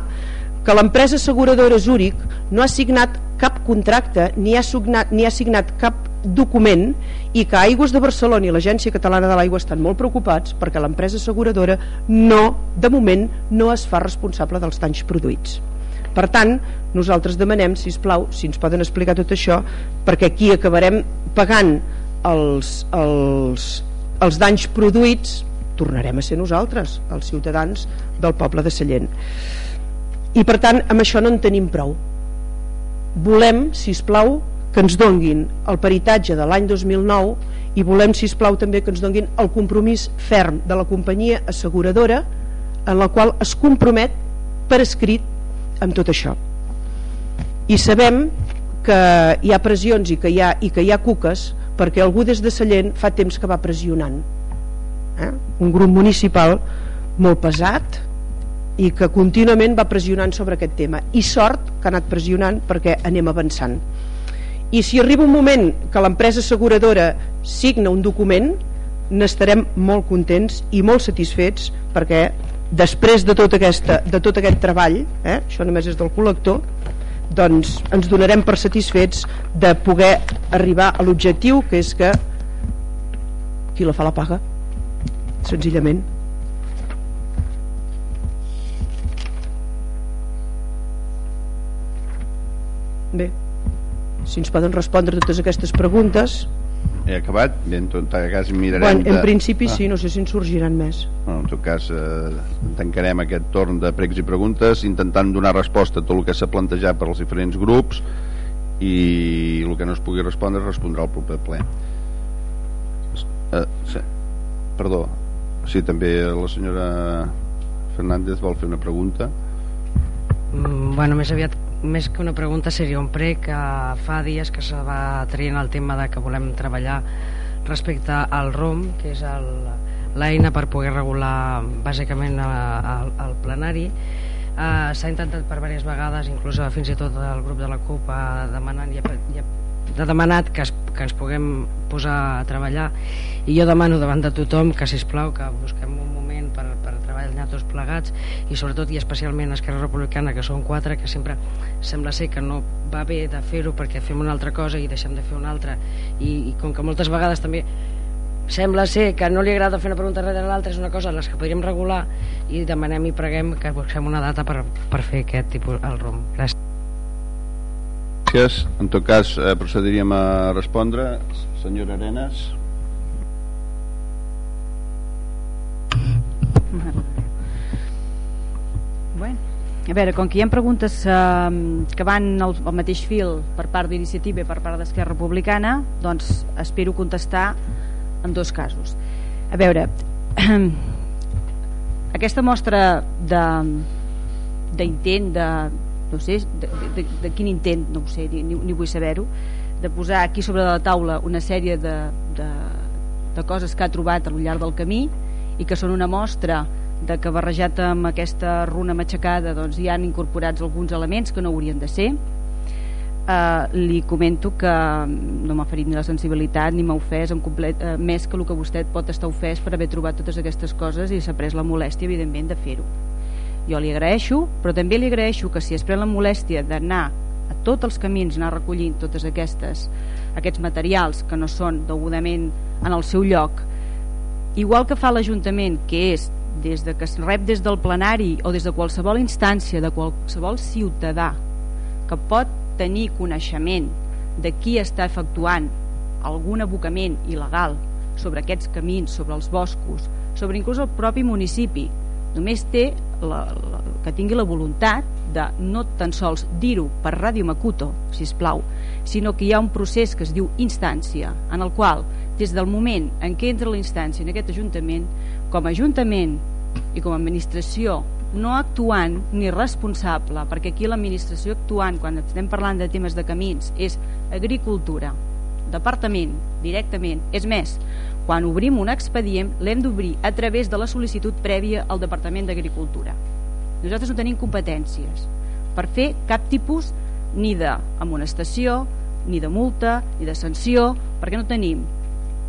que l'empresa asseguradora Zúrich no ha signat cap contracte ni ha, signat, ni ha signat cap document i que Aigües de Barcelona i l'Agència Catalana de l'Aigua estan molt preocupats perquè l'empresa asseguradora no, de moment no es fa responsable dels danys produïts per tant, nosaltres demanem, si us plau, si ens poden explicar tot això, perquè aquí acabarem pagant els, els, els danys produïts tornarem a ser nosaltres, els ciutadans del poble de Sallent. I per tant, amb això no en tenim prou. Volem, si us plau, que ens donguin el peritatge de l'any 2009 i volem, si plau, també que ens donguin el compromís ferm de la companyia asseguradora en la qual es compromet per escrit amb tot això. I sabem que hi ha pressions i que hi ha, i que hi ha cuques perquè algú des de Sallent fa temps que va pressionant eh? un grup municipal molt pesat i que contínuament va pressionant sobre aquest tema i sort que ha anat pressionant perquè anem avançant i si arriba un moment que l'empresa asseguradora signa un document n'estarem molt contents i molt satisfets perquè després de tot, aquesta, de tot aquest treball eh, això només és del col·lector doncs ens donarem per satisfets de poder arribar a l'objectiu que és que qui la fa la paga senzillament. Bé si ens poden respondre totes aquestes preguntes he acabat? Bé, en tot cas mirarem... Bueno, en de... principi ah. sí, no sé si en sorgiran més. Bueno, en tot cas eh, tancarem aquest torn de pregs i preguntes intentant donar resposta a tot el que s'ha plantejat per als diferents grups i el que no es pugui respondre respondrà al proper ple. Eh, sí. Perdó, sí, també la senyora Fernández vol fer una pregunta. Mm, bueno, més aviat més que una pregunta seria un prec que fa dies que se va traient el tema de que volem treballar respecte al ROM que és l'eina per poder regular bàsicament el, plenari. Uh, s'ha intentat per diverses vegades inclús fins i tot el grup de la CUP ha demanat, i ha, i ha demanat que, es, que ens puguem posar a treballar. I jo demano davant de tothom que sisplau que busquem un treballar tots plegats i sobretot i especialment Esquerra Republicana que són quatre que sempre sembla ser que no va bé de fer-ho perquè fem una altra cosa i deixem de fer una altra i, i com que moltes vegades també sembla ser que no li agrada fer una pregunta darrere l'altra és una cosa les que podríem regular i demanem i preguem que busquem una data per, per fer aquest tipus el ROM Gràcies. En tot cas, eh, procediríem a respondre. Senyora Arenas. Bueno, a veure, com que hi ha preguntes eh, que van al, al mateix fil per part d'iniciativa i per part d'Esquerra Republicana, doncs espero contestar en dos casos. A veure, aquesta mostra d'intent de, de, no sé, de, de, de quin intent, no ho sé, ni, ni vull saber-ho, de posar aquí sobre la taula una sèrie de, de, de coses que ha trobat al llarg del camí i que són una mostra de que barrejat amb aquesta runa matxacada doncs, hi han incorporats alguns elements que no haurien de ser. Eh, li comento que no m'ha ferit ni la sensibilitat ni m'ha ofès en complet, eh, més que el que vostè pot estar ofès per haver trobat totes aquestes coses i s'ha pres la molèstia evidentment de fer-ho. Jo li agraeixo però també li agraeixo que si es pren la molèstia d'anar a tots els camins anar recollint totes aquestes aquests materials que no són degudament en el seu lloc igual que fa l'Ajuntament que és des de que es rep des del plenari o des de qualsevol instància de qualsevol ciutadà que pot tenir coneixement de qui està efectuant algun abocament il·legal sobre aquests camins, sobre els boscos, sobre inclús el propi municipi. Només té la, la, que tingui la voluntat de no tan sols dir-ho per Ràdio Macuto, si plau, sinó que hi ha un procés que es diu instància, en el qual, des del moment en què entra la instància en aquest Ajuntament, com a Ajuntament i com a administració no actuant ni responsable, perquè aquí l'administració actuant, quan estem parlant de temes de camins, és agricultura, departament, directament. És més, quan obrim un expedient, l'hem d'obrir a través de la sol·licitud prèvia al Departament d'Agricultura. Nosaltres no tenim competències per fer cap tipus ni d'amonestació, ni de multa, ni de sanció, perquè no tenim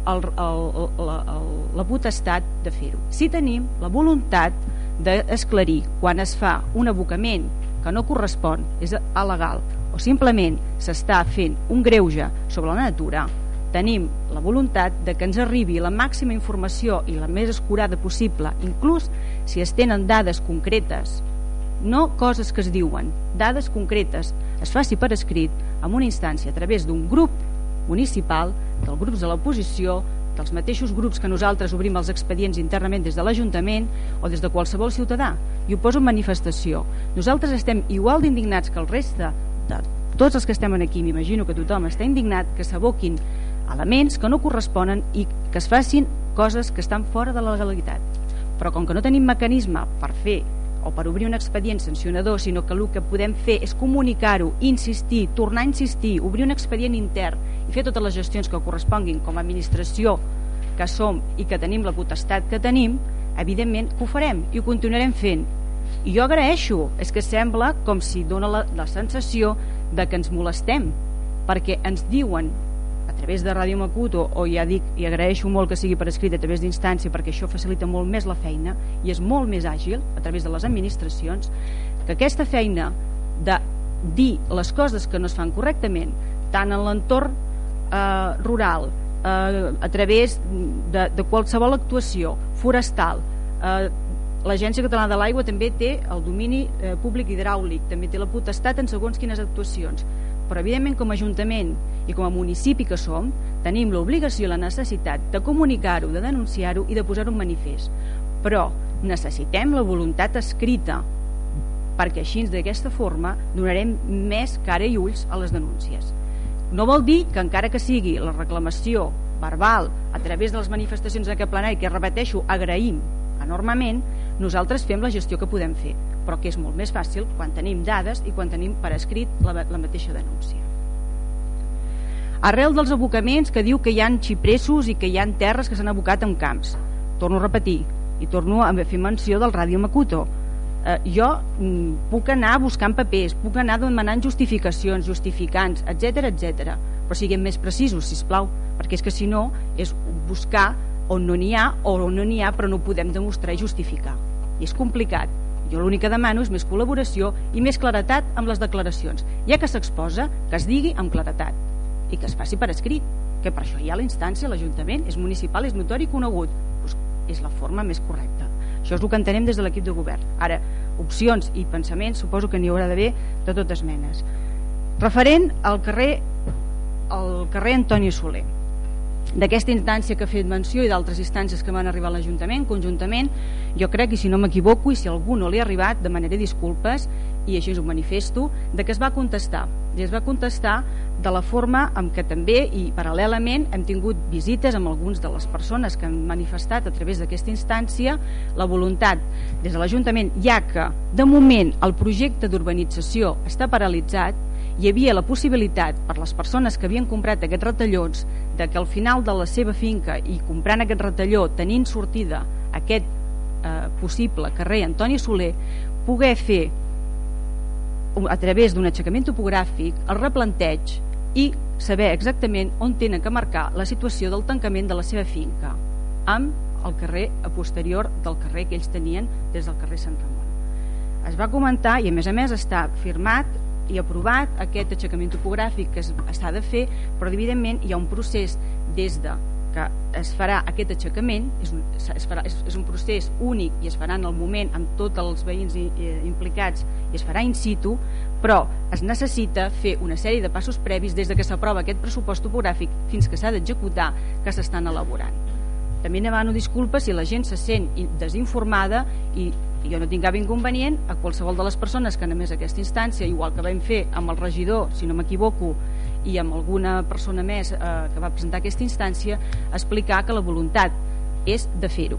el, el, la, el, la potestat de fer-ho. Si tenim la voluntat d'esclarir quan es fa un abocament que no correspon, és alegal, o simplement s'està fent un greuge sobre la natura, tenim la voluntat de que ens arribi la màxima informació i la més escurada possible, inclús si es tenen dades concretes, no coses que es diuen, dades concretes, es faci per escrit amb una instància a través d'un grup municipal, dels grups de l'oposició, dels mateixos grups que nosaltres obrim els expedients internament des de l'Ajuntament o des de qualsevol ciutadà. I ho poso en manifestació. Nosaltres estem igual d'indignats que el reste de tots els que estem aquí, m'imagino que tothom està indignat que s'aboquin elements que no corresponen i que es facin coses que estan fora de la legalitat. Però com que no tenim mecanisme per fer o per obrir un expedient sancionador, sinó que el que podem fer és comunicar-ho, insistir, tornar a insistir, obrir un expedient intern i fer totes les gestions que corresponguin com a administració que som i que tenim la potestat que tenim, evidentment que ho farem i ho continuarem fent. I jo agraeixo, és que sembla com si dona la, la sensació de que ens molestem, perquè ens diuen través de Ràdio Macuto o ja dic i agraeixo molt que sigui per escrit a través d'instància perquè això facilita molt més la feina i és molt més àgil a través de les administracions que aquesta feina de dir les coses que no es fan correctament tant en l'entorn eh, rural eh, a través de, de qualsevol actuació forestal eh, L'Agència Catalana de l'Aigua també té el domini eh, públic hidràulic, també té la potestat en segons quines actuacions però evidentment com a Ajuntament i com a municipi que som, tenim l'obligació i la necessitat de comunicar-ho, de denunciar-ho i de posar-ho en manifest. Però necessitem la voluntat escrita, perquè així d'aquesta forma donarem més cara i ulls a les denúncies. No vol dir que encara que sigui la reclamació verbal a través de les manifestacions d'aquest plenari, que repeteixo, agraïm enormement, nosaltres fem la gestió que podem fer però que és molt més fàcil quan tenim dades i quan tenim per escrit la, la mateixa denúncia. Arrel dels abocaments que diu que hi han xipressos i que hi han terres que s'han abocat en camps. Torno a repetir i torno a fer menció del Ràdio Macuto. Eh, jo mm, puc anar buscant papers, puc anar demanant justificacions, justificants, etc etc. però siguem més precisos, si plau, perquè és que si no és buscar on no n'hi ha o on no n'hi ha però no podem demostrar i justificar. I és complicat jo l'únic que demano és més col·laboració i més claretat amb les declaracions. Ja que s'exposa, que es digui amb claretat i que es faci per escrit, que per això hi ha la instància, l'Ajuntament, és municipal, és notori i conegut. Pues és la forma més correcta. Això és el que entenem des de l'equip de govern. Ara, opcions i pensaments suposo que n'hi haurà d'haver de totes menes. referent al carrer al carrer Antoni Soler d'aquesta instància que ha fet menció i d'altres instàncies que van arribar a l'Ajuntament conjuntament, jo crec, i si no m'equivoco i si algú no li ha arribat, demanaré disculpes i així ho manifesto, de que es va contestar. I es va contestar de la forma en què també i paral·lelament hem tingut visites amb alguns de les persones que han manifestat a través d'aquesta instància la voluntat des de l'Ajuntament, ja que de moment el projecte d'urbanització està paralitzat hi havia la possibilitat per les persones que havien comprat aquests retallons de que al final de la seva finca i comprant aquest retalló tenint sortida aquest eh, possible carrer Antoni Soler poder fer a través d'un aixecament topogràfic el replanteig i saber exactament on tenen que marcar la situació del tancament de la seva finca amb el carrer a posterior del carrer que ells tenien des del carrer Sant Ramon. Es va comentar i a més a més està firmat i aprovat aquest aixecament topogràfic que s'ha de fer, però evidentment hi ha un procés des de que es farà aquest aixecament, és un, es farà, és, és un procés únic i es farà en el moment amb tots els veïns eh, implicats i es farà in situ, però es necessita fer una sèrie de passos previs des de que s'aprova aquest pressupost topogràfic fins que s'ha d'executar que s'estan elaborant. També demano disculpes si la gent se sent desinformada i jo no tinc cap inconvenient a qualsevol de les persones que només aquesta instància, igual que vam fer amb el regidor, si no m'equivoco, i amb alguna persona més eh, que va presentar aquesta instància, explicar que la voluntat és de fer-ho.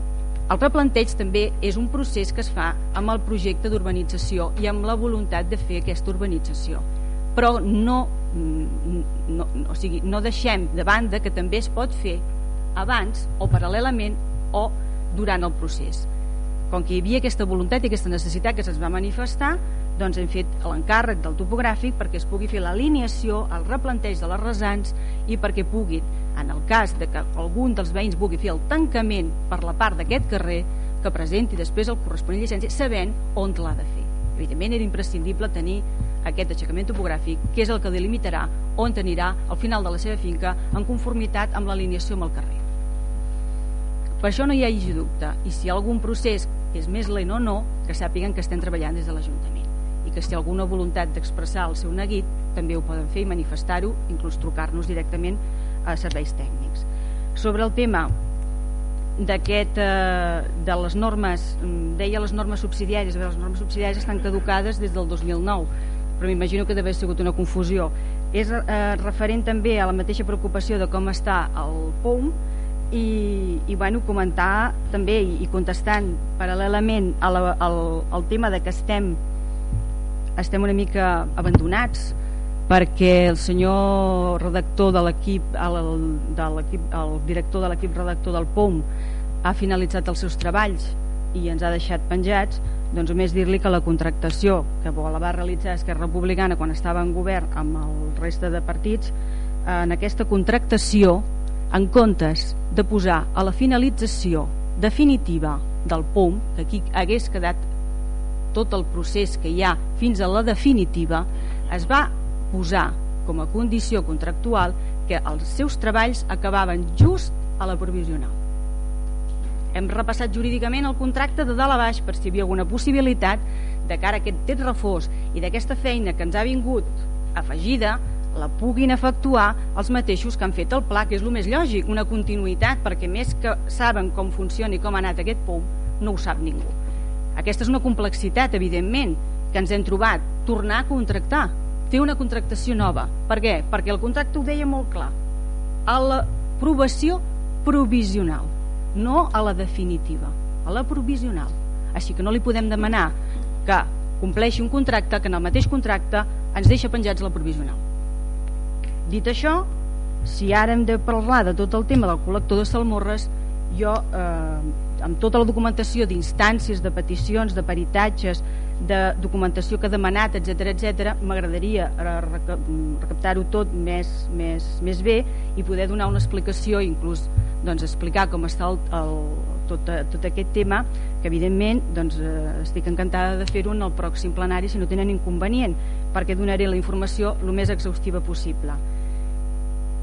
El replanteig també és un procés que es fa amb el projecte d'urbanització i amb la voluntat de fer aquesta urbanització. Però no, mm, no, o sigui, no deixem de banda que també es pot fer abans o paral·lelament o durant el procés com que hi havia aquesta voluntat i aquesta necessitat que se'ns va manifestar doncs hem fet l'encàrrec del topogràfic perquè es pugui fer l'alineació, el replanteig de les resants i perquè puguin, en el cas de que algun dels veïns vulgui fer el tancament per la part d'aquest carrer, que presenti després el corresponent llicència sabent on l'ha de fer. Evidentment era imprescindible tenir aquest aixecament topogràfic, que és el que delimitarà on anirà al final de la seva finca en conformitat amb l'alineació amb el carrer. Per això no hi hagi dubte, i si hi ha algun procés és més lent o no, que sàpiguen que estem treballant des de l'Ajuntament. I que si alguna voluntat d'expressar el seu neguit també ho poden fer i manifestar-ho inclús trucar-nos directament a serveis tècnics. Sobre el tema d'aquest eh, de les normes mm, deia les normes subsidiàries. Les normes subsidiàries estan caducades des del 2009 però m'imagino que deu haver sigut una confusió. És eh, referent també a la mateixa preocupació de com està el POUM i, i bueno, comentar també i, i contestant paral·lelament al, al, al tema de que estem estem una mica abandonats perquè el senyor redactor de l'equip el, el director de l'equip redactor del POM ha finalitzat els seus treballs i ens ha deixat penjats doncs només dir-li que la contractació que la va realitzar Esquerra Republicana quan estava en govern amb el reste de partits en aquesta contractació en comptes de posar a la finalització definitiva del POM, que aquí hagués quedat tot el procés que hi ha fins a la definitiva, es va posar com a condició contractual que els seus treballs acabaven just a la provisional. Hem repassat jurídicament el contracte de dalt a baix per si hi havia alguna possibilitat de cara a aquest tet reforç i d'aquesta feina que ens ha vingut afegida la puguin efectuar els mateixos que han fet el pla, que és el més lògic, una continuïtat, perquè més que saben com funciona i com ha anat aquest POM, no ho sap ningú. Aquesta és una complexitat, evidentment, que ens hem trobat. Tornar a contractar, fer una contractació nova. Per què? Perquè el contracte ho deia molt clar. A l'aprovació provisional, no a la definitiva, a la provisional. Així que no li podem demanar que compleixi un contracte que en el mateix contracte ens deixa penjats la provisional Dit això, si ara hem de parlar de tot el tema del col·lector de salmorres, jo, eh, amb tota la documentació d'instàncies, de peticions, de peritatges, de documentació que ha demanat, etc etc, m'agradaria recaptar-ho tot més, més, més bé i poder donar una explicació, inclús doncs, explicar com està el, el, tot, tot aquest tema, que evidentment doncs, eh, estic encantada de fer-ho en el pròxim plenari si no tenen inconvenient, perquè donaré la informació el més exhaustiva possible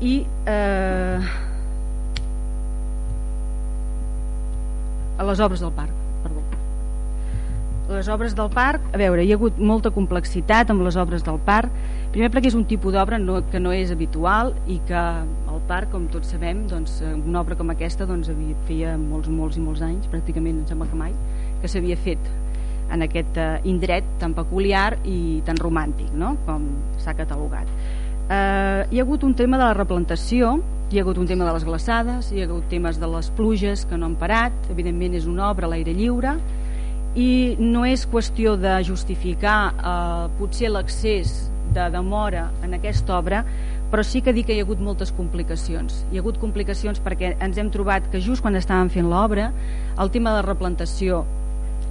i eh, a les obres del parc perdó. les obres del parc, a veure, hi ha hagut molta complexitat amb les obres del parc, primer perquè és un tipus d'obra no, que no és habitual i que el parc, com tots sabem, doncs, una obra com aquesta doncs, havia, feia molts, molts i molts anys, pràcticament em sembla que mai, que s'havia fet en aquest uh, indret tan peculiar i tan romàntic no? com s'ha catalogat. Uh, hi ha hagut un tema de la replantació, hi ha hagut un tema de les glaçades, hi ha hagut temes de les pluges que no han parat, evidentment és una obra a l'aire lliure, i no és qüestió de justificar eh, potser l'accés de demora en aquesta obra però sí que dir que hi ha hagut moltes complicacions. Hi ha hagut complicacions perquè ens hem trobat que just quan estàvem fent l'obra el tema de replantació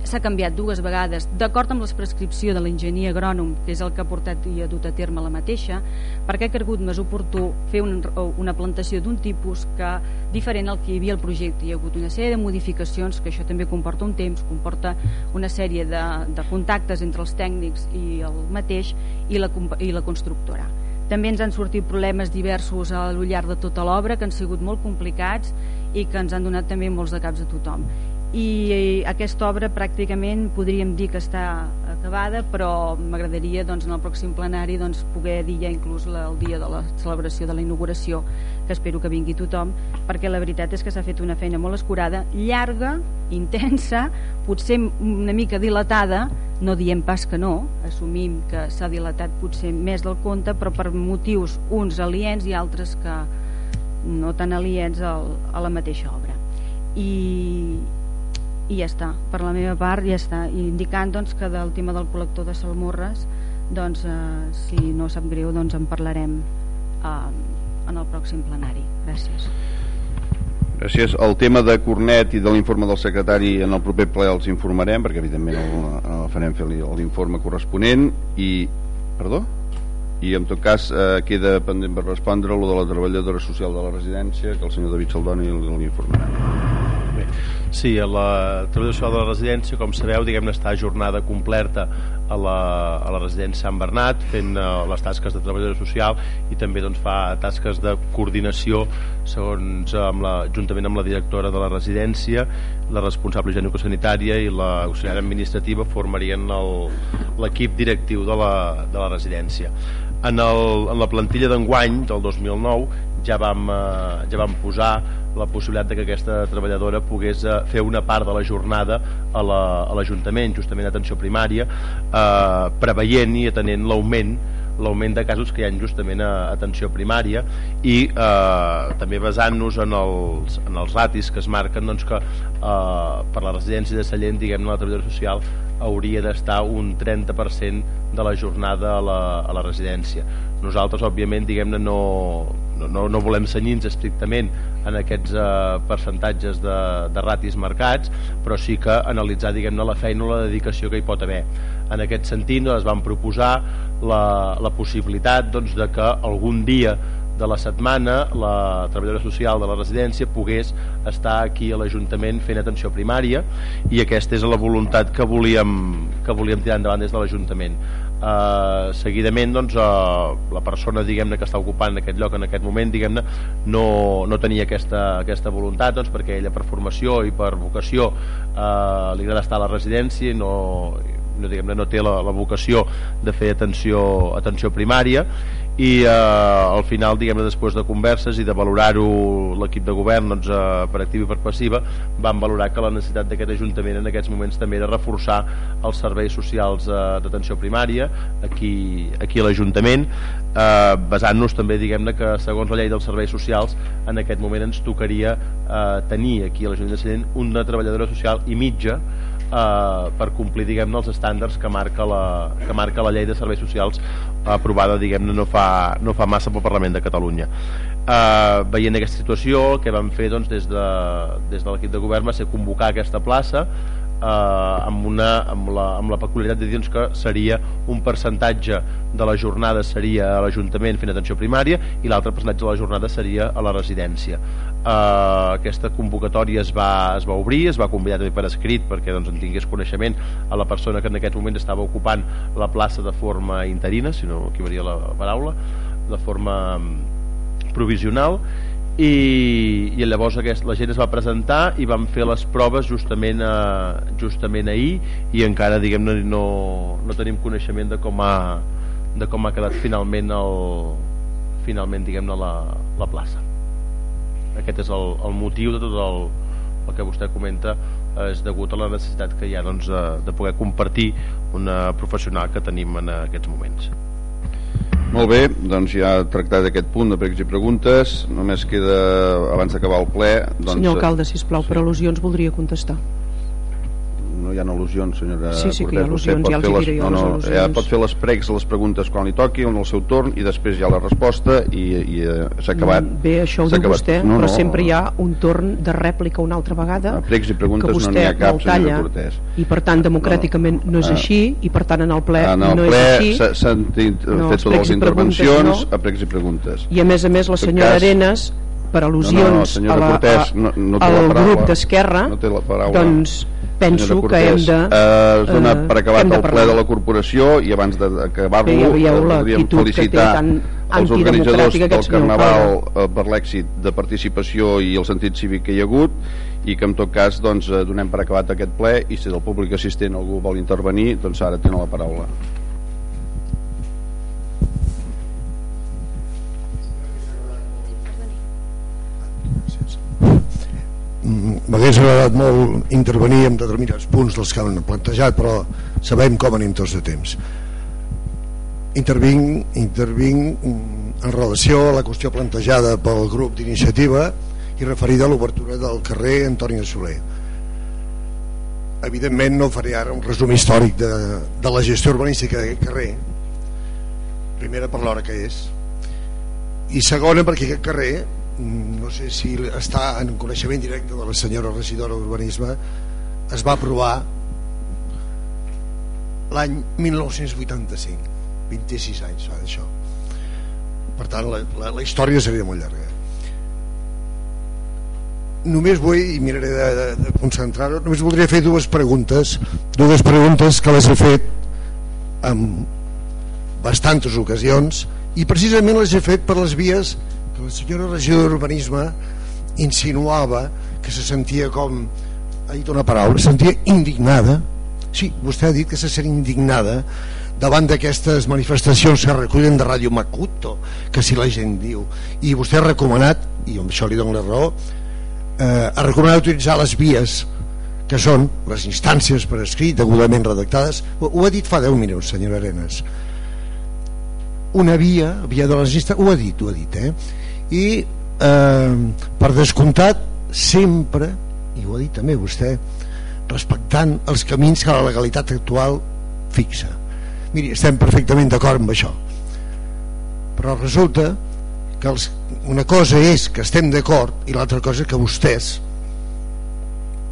s'ha canviat dues vegades. D'acord amb la prescripció de l'enginyer agrònom que és el que ha portat i ha dut a terme la mateixa perquè ha cregut més oportú fer un, una plantació d'un tipus que diferent al que hi havia al projecte. Hi ha hagut una sèrie de modificacions que això també comporta un temps comporta una sèrie de, de contactes entre els tècnics i el mateix i la, i la constructora. També ens han sortit problemes diversos a lo llarg de tota l'obra que han sigut molt complicats i que ens han donat també molts de caps a tothom i aquesta obra pràcticament podríem dir que està acabada però m'agradaria doncs, en el pròxim plenari doncs, poder dir ja inclús el dia de la celebració de la inauguració que espero que vingui tothom perquè la veritat és que s'ha fet una feina molt escurada llarga, intensa potser una mica dilatada no diem pas que no assumim que s'ha dilatat potser més del compte però per motius uns aliens i altres que no tan aliens al, a la mateixa obra. I, i ja està, per la meva part ja està, I indicant doncs, que del tema del col·lector de salmorres doncs, eh, si no sap greu doncs en parlarem eh, en el pròxim plenari. Gràcies. Gràcies. El tema de Cornet i de l'informe del secretari en el proper ple els informarem perquè evidentment el, el farem fer l'informe corresponent. I... Perdó? i en tot cas eh, queda pendent per respondre lo de la treballadora social de la residència que el senyor David Saldoni l'informarà Sí, a la treballadora de la residència, com sabeu, diguem-ne, està jornada completa a la, a la residència Sant Bernat, fent uh, les tasques de treballadora social i també doncs, fa tasques de coordinació segons amb la, juntament amb la directora de la residència, la responsable higiènico-sanitària i l'auxiliar administrativa formarien l'equip directiu de la, de la residència. En, el, en la plantilla d'enguany del 2009 ja vam, eh, ja vam posar la possibilitat de que aquesta treballadora pogués eh, fer una part de la jornada a l'Ajuntament, la, justament atenció primària, eh, preveient i atenent l'augment l'augment de casos que hi ha justament a atenció primària i eh, també basant-nos en, els, en els ratis que es marquen doncs que eh, per la residència de Sallent diguem la treballadora social hauria d'estar un 30% de la jornada a la, a la residència. Nosaltres òbviament diguem-ne no, no, no, no volem senyir-nos estrictament en aquests eh, percentatges de, de ratis marcats, però sí que analitzar diguem-ne la feina o la dedicació que hi pot haver. En aquest sentit es van proposar la, la possibilitat doncs, de que algun dia de la setmana la treballadora social de la residència pogués estar aquí a l'Ajuntament fent atenció primària i aquesta és la voluntat que volíem, que volíem tirar endavant des de l'Ajuntament eh, seguidament doncs, eh, la persona diguem-ne que està ocupant aquest lloc en aquest moment diguem-ne no, no tenia aquesta, aquesta voluntat doncs, perquè ella per formació i per vocació eh, li agrada estar a la residència i no, no, diguem no té la, la vocació de fer atenció, atenció primària i eh, al final diguem després de converses i de valorar-ho l'equip de govern doncs, eh, per activa i per passiva van valorar que la necessitat d'aquest Ajuntament en aquests moments també era reforçar els serveis socials eh, d'atenció primària aquí, aquí a l'Ajuntament eh, basant-nos també diguem-ne que segons la llei dels serveis socials en aquest moment ens tocaria eh, tenir aquí a l'Ajuntament una treballadora social i mitja eh, per complir diguem-ne els estàndards que marca, la, que marca la llei de serveis socials aprovada diguem-ne no, fa, no fa massa pel Parlament de Catalunya. Eh, veient aquesta situació el que vam fer doncs, des de, des de l'equip de govern va ser convocar aquesta plaça eh, amb, una, amb, la, amb la peculiaritat de dir doncs, que seria un percentatge de la jornada seria a l'Ajuntament fent atenció primària i l'altre percentatge de la jornada seria a la residència. Eh, aquesta convocatòria es va, es va obrir, es va convidar també per escrit perquè doncs, en tingués coneixement a la persona que en aquest moment estava ocupant la plaça de forma interina, si no equivaria la paraula de forma mm, provisional i, i llavors aquest, la gent es va presentar i vam fer les proves justament, a, justament ahir i encara diguem no, no tenim coneixement de com ha, de com ha quedat finalment el, finalment diguem-ne la, la plaça. Aquest és el, el motiu de tot el, el que vostè comenta és degut a la necessitat que hi ha doncs, de, de poder compartir una professional que tenim en aquests moments molt bé, doncs ja tractat aquest punt de pregs i preguntes, només queda, abans d'acabar el ple... Doncs, Senyor alcalde, sisplau, sí. per al·lusions voldria contestar no hi ha al·lusions, senyora sí, sí que hi ha al·lusions, ja els les, diré jo no, no, ja pot fer les pregs, les preguntes quan li toqui, en el seu torn, i després ja la resposta i, i uh, s'ha acabat. Mm, bé, això ho diu vostè, no, però no, sempre hi ha un torn de rèplica una altra vegada, pregs i preguntes no n'hi ha cap, talla, Cortés. I per tant, democràticament no, no és ah. així, i per tant en el ple en el no ple és així. s'han fet totes les intervencions no. a pregs i preguntes. I a més a més la senyora Arenas per al·lusions no, no, a la, Cortés, no, no al grup d'Esquerra no doncs penso Cortés, que hem de... Eh, es dona per acabat el ple de la corporació i abans d'acabar-lo ja podríem felicitar els organitzadors del Carnaval eh, per l'èxit de participació i el sentit cívic que hi ha hagut i que en tot cas doncs, eh, donem per acabat aquest ple i si del públic assistent algú vol intervenir doncs ara tenen la paraula. M'hagués agradat molt intervenir en determinats punts dels que han plantejat però sabem com anem tots de temps. Intervinc, intervinc en relació a la qüestió plantejada pel grup d'iniciativa i referida a l'obertura del carrer Antoni Soler. Evidentment no faré ara un resum històric de, de la gestió urbanística d'aquest carrer primera per l'hora que és i segona perquè aquest carrer no sé si està en coneixement directe de la senyora regidora d'Urbanisme. Es va aprovar l'any 1985 26 anys fa d'això. Per tant la, la, la història seria molt llarga. Només vull i miraré de, de, de concentrar-ho només voldria fer dues preguntes dues preguntes que les he fet en bastantes ocasions i precisament les he fet per les vies que la senyora regidora d'Urbanisme insinuava que se sentia com ha dit una paraula, se sentia indignada. Sí, vostè ha dit que se sent indignada davant d'aquestes manifestacions que recullen de Ràdio Macuto que si la gent diu. I vostè ha recomanat, i amb això li dono la raó eh, ha recomanat utilitzar les vies que són les instàncies per escrit degudament redactades. Ho, ho ha dit fa 10 minuts senyora Arenas. Una via, via de les instàncies ho ha dit, ho ha dit eh? I eh, per descomptat sempre i ho ha dit també vostè respectant els camins que la legalitat actual fixa. Miri, estem perfectament d'acord amb això. Però resulta que els, una cosa és que estem d'acord i l'altra cosa que vostès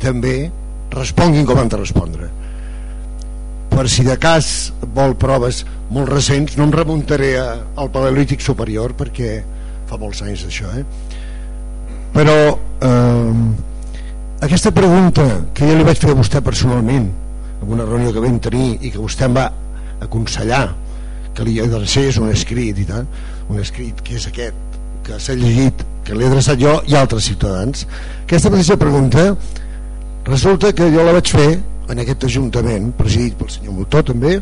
també responguin com han de respondre. Per si de cas vol proves molt recents no em remuntaré al paleolític superior perquè fa molts anys d'això eh? però eh, aquesta pregunta que jo li vaig fer a vostè personalment en una reunió que vam tenir i que vostè em va aconsellar que li adrecés un escrit i tant, un escrit que és aquest que s'ha llegit, que l'he adreçat jo i altres ciutadans aquesta mateixa pregunta resulta que jo la vaig fer en aquest ajuntament presidit pel senyor Motó també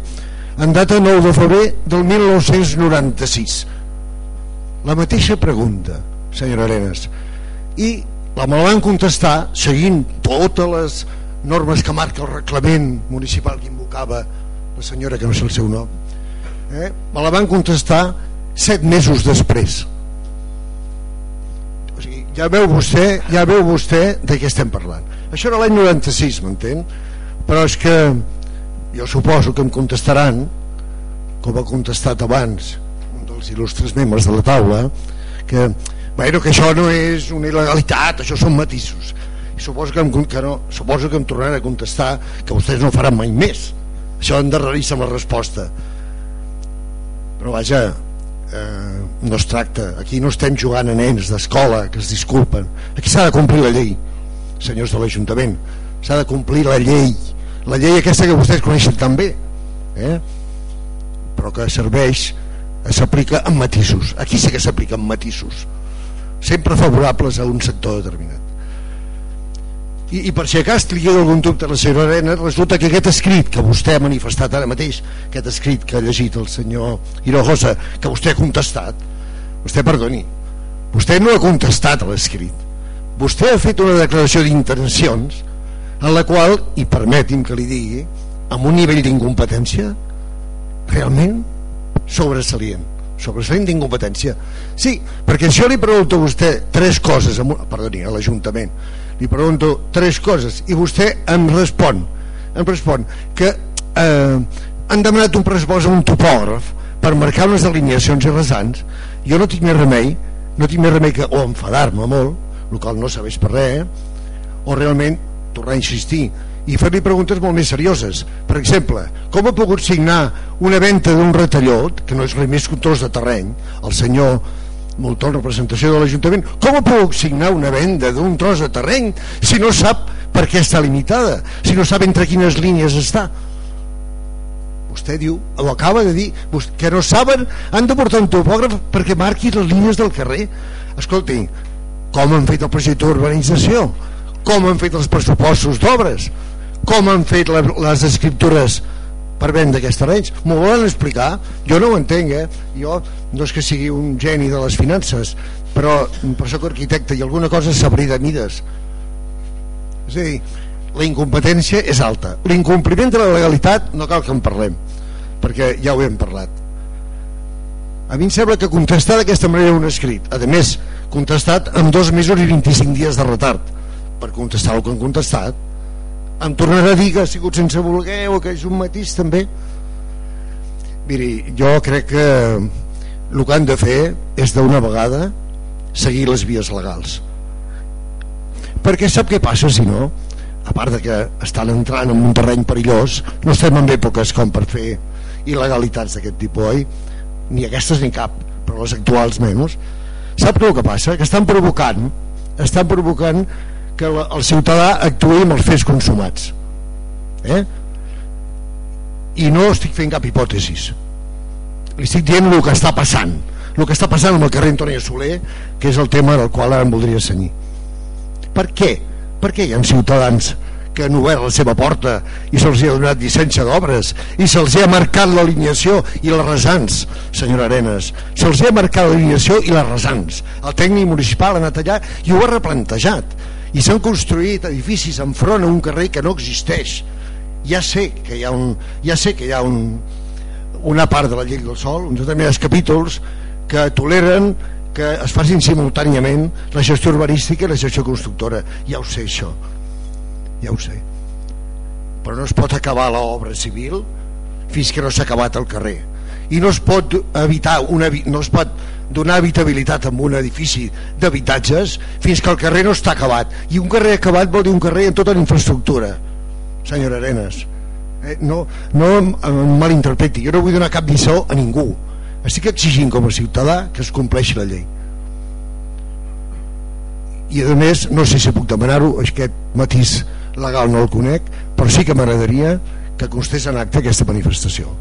en data 9 de febrer del 1996 la mateixa pregunta senyora Arenas. I la me la van contestar seguint totes les normes que marca el reglament municipal que invocava la senyora que no sé el seu nom eh? me la van contestar set mesos després. O sigui, ja veu vostè ja veu vostè de què estem parlant. Això era l'any 96 m'entén? Però és que jo suposo que em contestaran com ha contestat abans els il·lustres membres de la taula que, bueno, que això no és una il·legalitat, això són matisos. Suposo que, em, que no, suposo que em tornaran a contestar que vostès no faran mai més. Això endarreríssim la resposta. Però vaja eh, no es tracta. Aquí no estem jugant a nens d'escola que es disculpen. Aquí s'ha de complir la llei senyors de l'Ajuntament. S'ha de complir la llei. La llei aquesta que vostès coneixen tan bé eh? però que serveix s'aplica amb matisos. Aquí sí que s'aplica amb matisos. Sempre favorables a un sector determinat. I, i per si li queda algun dubte a la senyora Arena resulta que aquest escrit que vostè ha manifestat ara mateix aquest escrit que ha llegit el senyor Hinojosa que vostè ha contestat vostè perdoni vostè no ha contestat l'escrit. Vostè ha fet una declaració d'intencions en la qual, i permeti'm que li digui amb un nivell d'incompetència realment sobresalient. Sobresalient d'incompetència sí, perquè si jo li pregunto a vostè tres coses, amb, perdoni, a l'Ajuntament li pregunto tres coses i vostè em respon em respon que eh, han demanat un pressupost a un topògraf per marcar unes alineacions i resants jo no tinc més remei no tinc més remei que o enfadar-me molt el qual no sabeix per res o realment tornar a insistir i fer-li preguntes molt més serioses. Per exemple, com ha pogut signar una venda d'un retallot que no és res més que un tros de terreny el senyor molta representació de l'Ajuntament com ho puc signar una venda d'un tros de terreny si no sap per què està limitada? Si no sap entre quines línies està? Vostè diu, ho acaba de dir que no saben, han de portar un topògraf perquè marqui les línies del carrer. Escolti, com han fet el projecte d'urbanització com han fet els pressupostos d'obres? Com han fet les escriptures per vendre aquests terrenys? M'ho volen explicar? jo no ho entenc eh? jo no és que sigui un geni de les finances però per soc arquitecte i alguna cosa sabré de mides. És a dir la incompetència és alta. L'incompliment de la legalitat no cal que en parlem perquè ja ho hem parlat. A mi em sembla que contestar d'aquesta manera un escrit a més contestat amb dos mesos i 25 dies de retard per contestar el que han contestat. Em tornarà a dir que ha sigut sense voler o que és un matís també. Miri, jo crec que el que han de fer és d'una vegada seguir les vies legals. Perquè sap què passa si no? A part de que estan entrant en un terreny perillós no estem en èpoques com per fer il·legalitats d'aquest tipus oi? ni aquestes ni cap però les actuals menys. Sap què que passa? que estan provocant estan provocant que la, el ciutadà actuï amb els fets consumats eh? i no estic fent cap hipòtesis li estic dient el que està passant el que està passant amb el carrer Antònia Soler que és el tema del qual ara em voldria senyir per què? per què hi ha ciutadans que han obert la seva porta i se'ls ha donat llicència d'obres i se'ls ha marcat l'alineació i les resants, senyora Arenas? Se'ls ha marcat l'alineació i les resants. El tècnic municipal ha anat allà i ho ha replantejat i s'han construït edificis enfront a un carrer que no existeix. Ja sé que hi ha, un, ja sé que hi ha un, una part de la llei del sol uns determinats capítols que toleren que es facin simultàniament la gestió urbanística i la gestió constructora. Ja ho sé això. Ja ho sé. Però no es pot acabar l'obra civil fins que no s'ha acabat el carrer. I no es pot evitar una, no es pot donar habitabilitat a un edifici d'habitatges fins que el carrer no està acabat. I un carrer acabat vol dir un carrer amb tota la infraestructura senyora Arenas. Eh, no, no em, em malinterpreti jo no vull donar cap lliçó a ningú. Estic exigint com a ciutadà que es compleixi la llei. I a més no sé si puc demanar-ho aquest matís legal no el conec però sí que m'agradaria que constés en acte aquesta manifestació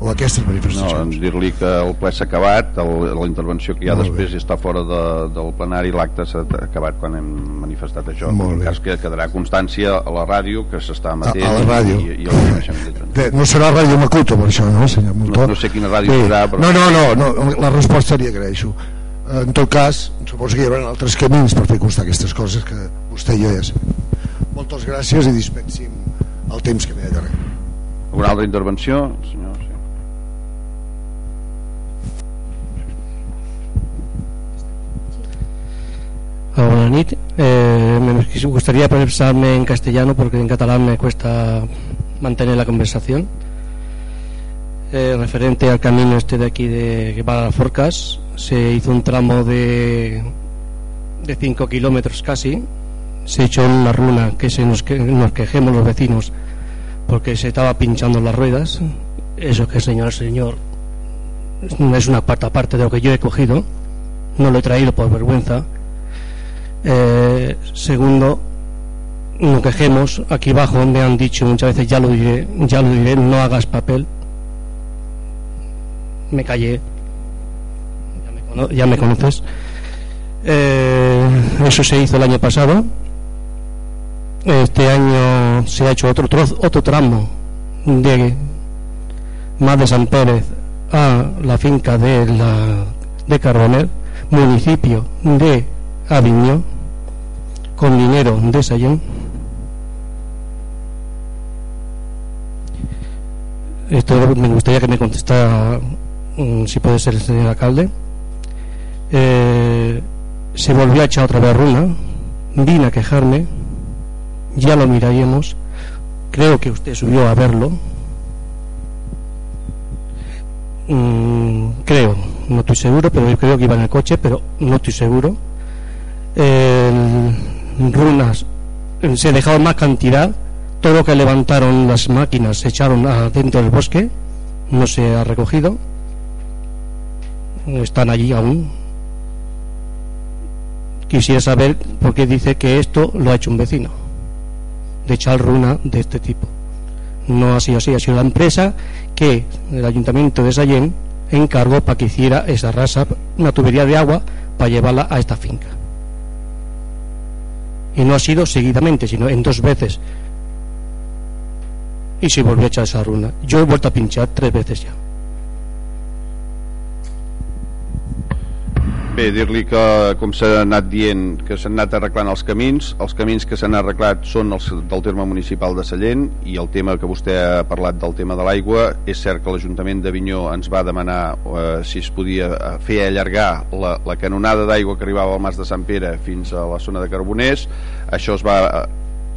o aquestes manifestacions. No, dir-li que el ple s'ha acabat, el, la intervenció que hi ha Molt després bé. està fora de, del plenari, l'acte s'ha acabat quan hem manifestat això. Molt en cas que quedarà constància a la ràdio que s'està emetent a, a la ràdio. i, i el de, no serà Ràdio Macuto per això, no, senyor Montó? No, no sé quina ràdio sí. serà, però... No, no, no, no, la resposta li agraeixo. En tot cas, suposo que hi haurà altres camins per fer constar aquestes coses que vostè i jo ja sabem. Moltes gràcies i dispensi'm el temps que m'he d'allargar. Alguna altra intervenció, Eh, me gustaría expresarme en castellano porque en catalán me cuesta mantener la conversación. Eh, referente al camino este de aquí de que va a las Forcas, se hizo un tramo de de 5 kilómetros casi. Se echó una runa que se nos, que nos quejemos los vecinos porque se estaba pinchando las ruedas. Eso que señor, señor, no es una cuarta parte de lo que yo he cogido. No lo he traído por vergüenza eh, segundo, no quejemos. Aquí abajo me han dicho muchas veces, ya lo diré, ya lo diré, no hagas papel. Me callé. Ya me, conoces. Eh, eso se hizo el año pasado. Este año se ha hecho otro trozo, otro tramo de más de San Pérez a la finca de la de Carbonel, municipio de Aviño, con dinero de Sayén. Esto me gustaría que me contestara mm, si puede ser el señor alcalde. Eh, se volvió a echar otra vez runa, vine a quejarme, ya lo miraríamos, creo que usted subió a verlo, mm, creo, no estoy seguro, pero yo creo que iba en el coche, pero no estoy seguro. Runas, se dejado más cantidad, todo lo que levantaron las máquinas se echaron dentro del bosque, no se ha recogido, están allí aún, quisiera saber por qué dice que esto lo ha hecho un vecino de echar runa de este tipo. No ha sido así, ha sido la empresa que el ayuntamiento de Sallén encargó para que hiciera esa raza, una tubería de agua para llevarla a esta finca y no ha sido seguidamente sino en dos veces. Y se volvió a echar esa runa. Yo he vuelto a pinchar tres veces ya Bé, dir-li que, com s'ha anat dient, que s'han anat arreglant els camins. Els camins que s'han arreglat són els del terme municipal de Sallent i el tema que vostè ha parlat del tema de l'aigua, és cert que l'Ajuntament d'Avinyó ens va demanar eh, si es podia eh, fer allargar la, la canonada d'aigua que arribava al Mas de Sant Pere fins a la zona de Carboners. Això es va eh,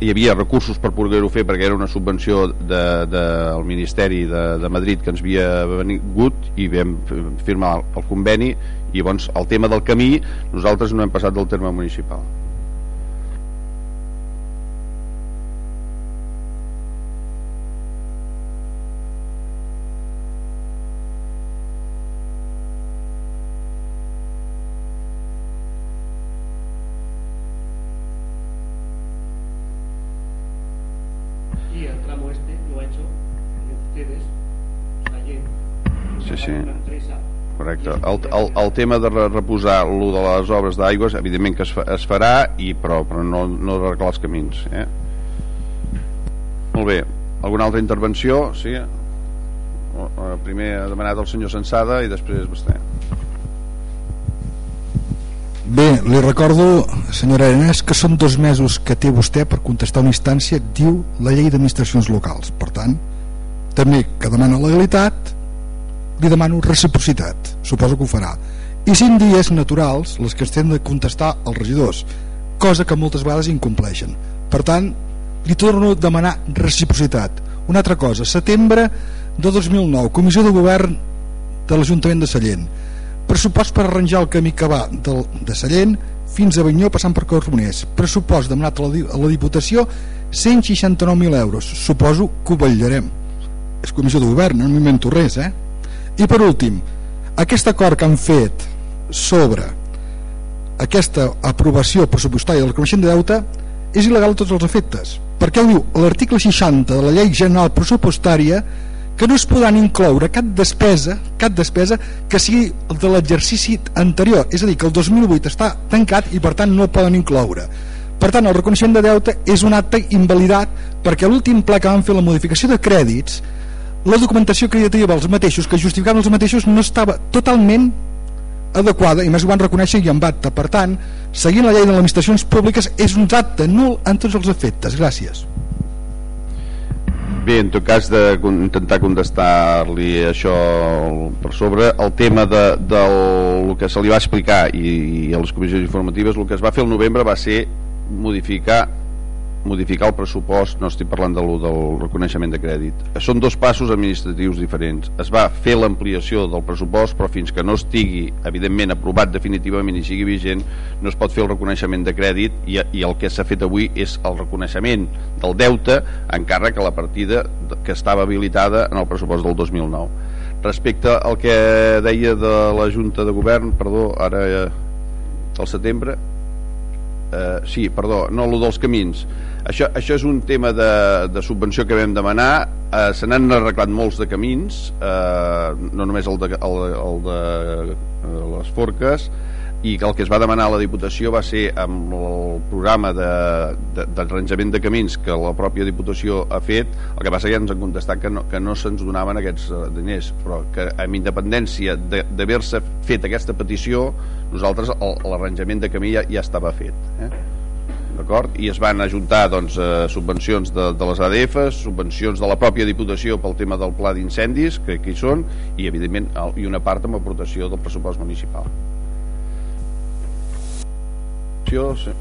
hi havia recursos per poder-ho fer perquè era una subvenció del de, de, Ministeri de, de Madrid que ens havia vengut i vam firmar el conveni i llavors el tema del camí nosaltres no hem passat del terme municipal correcte. El, el, el tema de reposar lo de les obres d'aigües, evidentment que es, fa, es farà, i, però, però no, no arreglar els camins. Eh? Molt bé. Alguna altra intervenció? Sí? Primer ha demanat el senyor Sensada i després vostè. Bé, li recordo, senyora Arenès, que són dos mesos que té vostè per contestar una instància, diu la llei d'administracions locals. Per tant, també que demana legalitat li demano reciprocitat. Suposo que ho farà. I 5 dies naturals les que estem de contestar als regidors cosa que moltes vegades incompleixen. Per tant li torno a demanar reciprocitat. Una altra cosa, setembre de 2009 Comissió de Govern de l'Ajuntament de Sallent. Pressupost per arranjar el camí que va del, de Sallent fins a Vinyó passant per Carboners pressupost demanat a la, a la Diputació 169.000 euros. Suposo que ho vetllarem. És comissió de govern, no m'invento res eh? I per últim, aquest acord que han fet sobre aquesta aprovació pressupostària del reconeixement de deute és il·legal a tots els efectes perquè ho diu l'article 60 de la llei general pressupostària que no es podran incloure cap despesa cap despesa que sigui de l'exercici anterior és a dir, que el 2008 està tancat i per tant no el poden incloure. Per tant el reconeixement de deute és un acte invalidat perquè l'últim pla que van fer la modificació de crèdits la documentació acreditativa dels mateixos que justificaven els mateixos no estava totalment adequada i més ho van reconèixer i en acta per tant, seguint la llei de les administracions públiques és un acte nul en tots els efectes. Gràcies. Bé, en tot cas d'intentar contestar-li això per sobre, el tema de, del el que se li va explicar i, i a les comissions informatives, el que es va fer el novembre va ser modificar modificar el pressupost, no estic parlant de lo, del reconeixement de crèdit. Són dos passos administratius diferents. Es va fer l'ampliació del pressupost, però fins que no estigui, evidentment, aprovat definitivament i sigui vigent, no es pot fer el reconeixement de crèdit i, i el que s'ha fet avui és el reconeixement del deute encara que la partida que estava habilitada en el pressupost del 2009. Respecte al que deia de la Junta de Govern, perdó, ara eh, al setembre, eh, sí, perdó, no, lo dels camins això, això és un tema de, de subvenció que vam demanar eh, se n'han arreglat molts de camins eh, no només el de, el, el de eh, les forques i que el que es va demanar a la Diputació va ser amb el programa d'arranjament de, de, de camins que la pròpia Diputació ha fet el que passa que ja ens han contestat que no, que no se'ns donaven aquests eh, diners però que amb independència d'haver-se fet aquesta petició nosaltres l'arranjament de camí ja, ja estava fet eh? D'acord? I es van ajuntar doncs, eh, subvencions de, de les ADF, subvencions de la pròpia Diputació pel tema del pla d'incendis, que aquí són, i evidentment i una part amb aportació del pressupost municipal. Sí.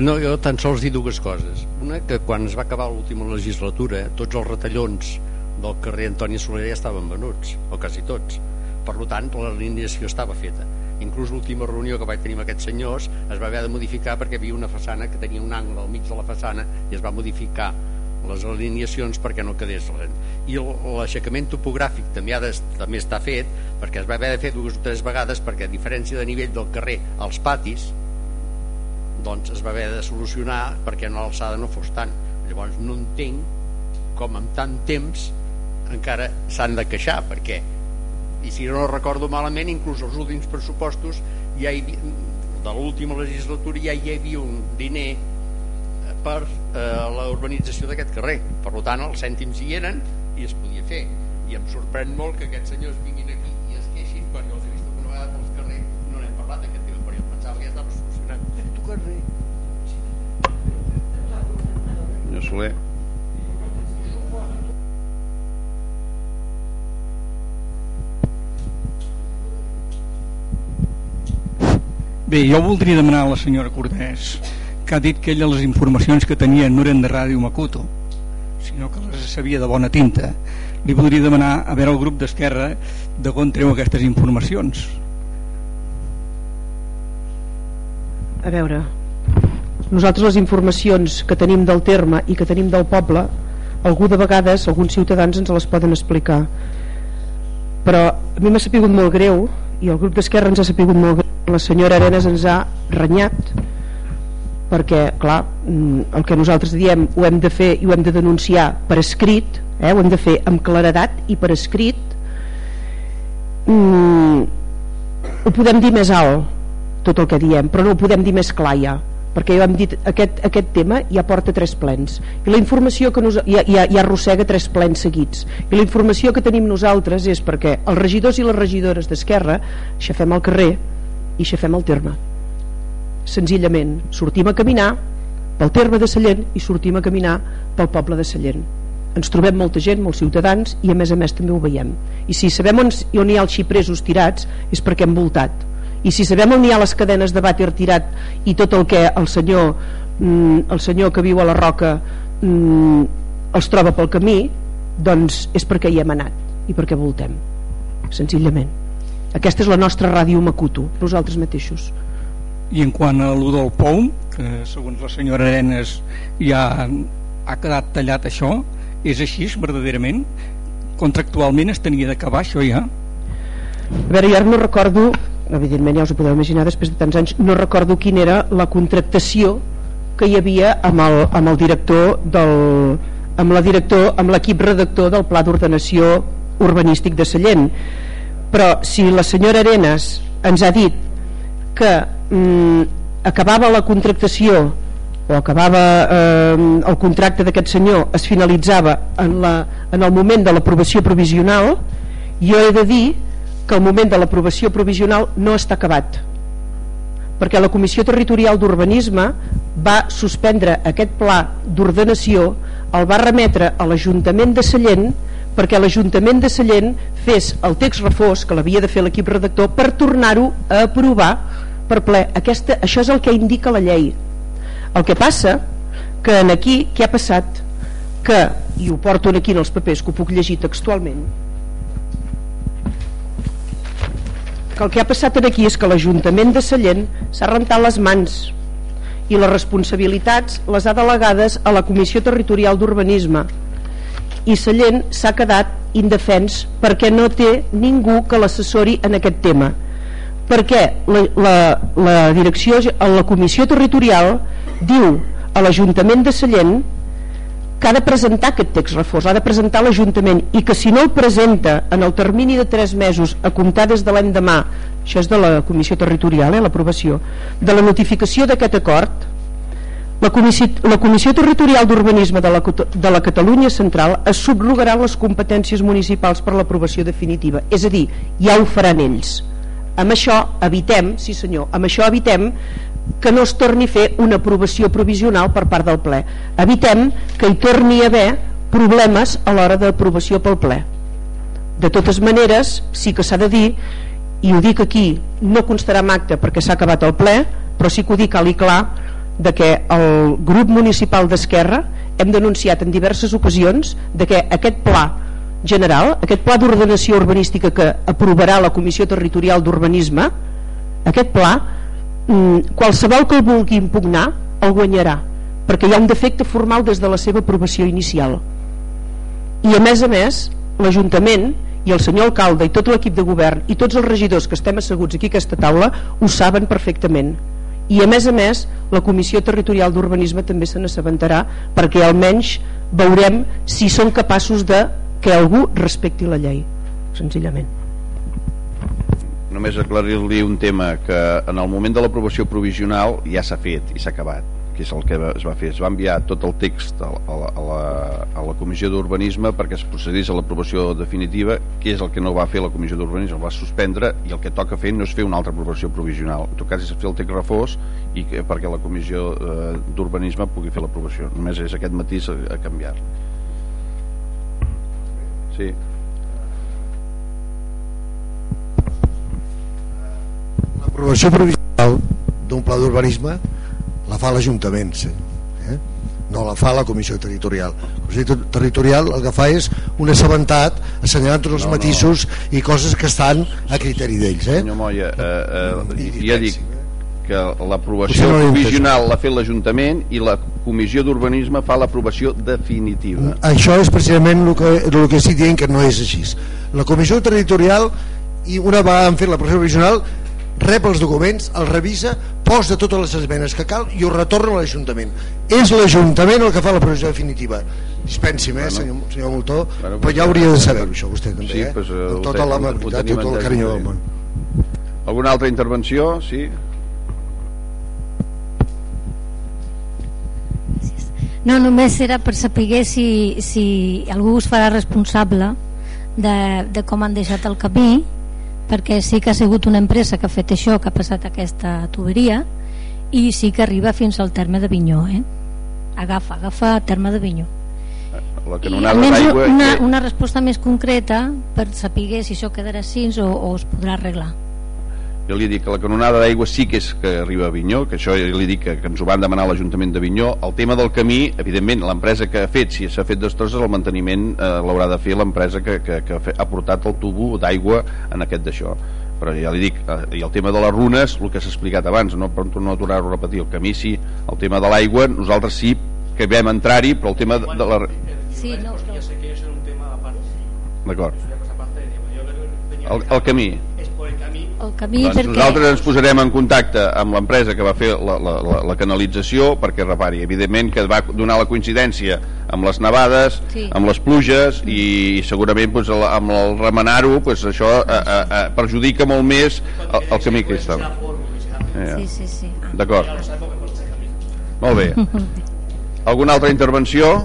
No, jo tan sols dir dues coses. Una, que quan es va acabar l'última legislatura, tots els retallons del carrer Antoni Soler ja estaven venuts, o quasi tots. Per tant, l'alineació estava feta inclús l'última reunió que vaig tenir amb aquests senyors es va haver de modificar perquè havia una façana que tenia un angle al mig de la façana i es va modificar les alineacions perquè no quedés i l'aixecament topogràfic també, ha de, també està fet perquè es va haver de fer dues o tres vegades perquè a diferència de nivell del carrer als patis doncs es va haver de solucionar perquè l'alçada no fos tant. Llavors no entenc com en tant temps encara s'han de queixar perquè i si no recordo malament inclús els últims pressupostos ja hi havia, de l'última legislatura ja hi havia un diner eh, per eh, la urbanització d'aquest carrer. Per tant els cèntims hi eren i es podia fer. I em sorprèn molt que aquests senyors vinguin aquí i es queixin perquè els he vist una vegada pels carrers no n'hem parlat d'aquest tema però jo pensava que ja estava solucionat. Tu carrer. Senyor Soler Bé, jo voldria demanar a la senyora Cortés que ha dit que ella les informacions que tenia no eren de Ràdio Macuto sinó que les sabia de bona tinta. Li voldria demanar a veure el grup d'Esquerra de on treu aquestes informacions. A veure nosaltres les informacions que tenim del terme i que tenim del poble algú de vegades, alguns ciutadans ens les poden explicar. Però a mi m'ha sapigut molt greu i el grup d'Esquerra ens ha sapigut molt greu la senyora Arenas ens ha renyat perquè, clar, mm, el que nosaltres diem ho hem de fer i ho hem de denunciar per escrit, eh, ho hem de fer amb claredat i per escrit mm, ho podem dir més alt tot el que diem, però no ho podem dir més clar ja perquè ja hem dit, aquest, aquest tema ja porta tres plens i la informació que nos, ja, ja, ja arrossega tres plens seguits i la informació que tenim nosaltres és perquè els regidors i les regidores d'Esquerra aixafem al carrer i aixafem el terme. Senzillament sortim a caminar pel terme de Sallent i sortim a caminar pel poble de Sallent. Ens trobem molta gent, molts ciutadans i a més a més també ho veiem. I si sabem on, on hi ha els xipresos tirats és perquè hem voltat. I si sabem on hi ha les cadenes de vàter tirat i tot el que el senyor mm, el senyor que viu a la roca mm, els troba pel camí doncs és perquè hi hem anat i perquè voltem senzillament aquesta és la nostra ràdio Macuto nosaltres mateixos. I en quant a allò del POUM que segons la senyora Arenas ja ha quedat tallat això és així verdaderament? Contractualment es tenia d'acabar això ja? A veure, jo ara no recordo evidentment ja us ho podeu imaginar després de tants anys no recordo quina era la contractació que hi havia amb el, amb el director del, amb la director amb l'equip redactor del pla d'ordenació urbanístic de Sallent però si la senyora Arenas ens ha dit que mm, acabava la contractació o acabava eh, el contracte d'aquest senyor es finalitzava en, la, en el moment de l'aprovació provisional jo he de dir que el moment de l'aprovació provisional no està acabat. Perquè la Comissió Territorial d'Urbanisme va suspendre aquest pla d'ordenació el va remetre a l'Ajuntament de Sallent perquè l'Ajuntament de Sallent fes el text refós que l'havia de fer l'equip redactor per tornar-ho a aprovar per ple. Aquesta, això és el que indica la llei. El que passa que en aquí, què ha passat? Que, i ho porto aquí en els papers, que ho puc llegir textualment, que el que ha passat aquí és que l'Ajuntament de Sallent s'ha rentat les mans i les responsabilitats les ha delegades a la Comissió Territorial d'Urbanisme i Sallent s'ha quedat indefens perquè no té ningú que l'assessori en aquest tema. Perquè la, la, la direcció la Comissió Territorial diu a l'Ajuntament de Sallent que ha de presentar aquest text reforç, ha de presentar l'Ajuntament i que si no el presenta en el termini de 3 mesos a comptar des de l'endemà, això és de la Comissió Territorial, eh, l'aprovació, de la notificació d'aquest acord, la Comissió, la Comissió Territorial d'Urbanisme de, la, de la Catalunya Central es subrogaran les competències municipals per l'aprovació definitiva, és a dir, ja ho faran ells. Amb això evitem, sí senyor, amb això evitem que no es torni a fer una aprovació provisional per part del ple. Evitem que hi torni a haver problemes a l'hora d'aprovació pel ple. De totes maneres, sí que s'ha de dir, i ho dic aquí, no constarà en acte perquè s'ha acabat el ple, però sí que ho dic alt i clar, de que el grup municipal d'Esquerra hem denunciat en diverses ocasions de que aquest pla general, aquest pla d'ordenació urbanística que aprovarà la Comissió Territorial d'Urbanisme, aquest pla Mm, qualsevol que el vulgui impugnar el guanyarà perquè hi ha un defecte formal des de la seva aprovació inicial. I a més a més l'Ajuntament i el senyor alcalde i tot l'equip de govern i tots els regidors que estem asseguts aquí a aquesta taula ho saben perfectament i a més a més la Comissió Territorial d'Urbanisme també se n'assabentarà perquè almenys veurem si són capaços de que algú respecti la llei senzillament. Només aclarir-li un tema que en el moment de l'aprovació provisional ja s'ha fet i s'ha acabat que és el que es va fer, es va enviar tot el text a, la, a, la, a la Comissió d'Urbanisme perquè es procedís a l'aprovació definitiva que és el que no va fer la Comissió d'Urbanisme va suspendre i el que toca fer no és fer una altra aprovació provisional. En tot cas és fer el text reforç i que, perquè la Comissió eh, d'Urbanisme pugui fer l'aprovació. Només és aquest matís a, a canviar. Sí. L'aprovació provisional d'un pla d'urbanisme la fa l'Ajuntament eh? no la fa la Comissió Territorial la Comissió Territorial el que fa és un assabentat assenyalant tots els no, matisos no. i coses que estan a criteri d'ells eh? senyor Moya eh, eh, ja dic que l'aprovació no provisional l'ha fet l'Ajuntament i la Comissió d'Urbanisme fa l'aprovació definitiva. Això és precisament el que, el que estic dient que no és així. La Comissió Territorial i una vegada han fet l'aprovació provisional rep els documents, els revisa, posa totes les esmenes que cal i ho retorna a l'Ajuntament. És l'Ajuntament el que fa la provisió definitiva. Dispensi'm, eh, bueno, senyor, senyor Moltó, bueno, però ja hauria de saber-ho, això, vostè també, sí, eh? Pues, uh, amb tota l'amabilitat i tot el carinyo del món. Alguna altra intervenció? Sí? No, només era per saber si, si algú us farà responsable de, de com han deixat el camí perquè sí que ha sigut una empresa que ha fet això, que ha passat aquesta tuberia i sí que arriba fins al terme de Vinyó eh? agafa, agafa terme de Vinyó la canonada d'aigua una, una resposta més concreta per saber si això quedarà així o, o es podrà arreglar jo li dic que la canonada d'aigua sí que és que arriba a Vinyó, que això jo li dic que, que ens ho van demanar l'Ajuntament de Vinyó. El tema del camí, evidentment, l'empresa que ha fet, si s'ha fet destrosses, el manteniment eh, l'haurà de fer l'empresa que, que, que ha portat el tubo d'aigua en aquest d'això. Però ja li dic, eh, i el tema de les runes, el que s'ha explicat abans, no, per no aturar-ho a repetir, el camí sí, el tema de l'aigua, nosaltres sí que vam entrar-hi, però el tema de, de la... Sí, no, però... D'acord. El, el camí el camí doncs perquè... nosaltres ens posarem en contacte amb l'empresa que va fer la, la, la, la canalització perquè repari, evidentment que va donar la coincidència amb les nevades sí. amb les pluges i, i segurament doncs, amb el remenar-ho doncs, això a, a, a, perjudica molt més el, el camí que està sí, sí, sí. Ah. d'acord molt bé alguna altra intervenció?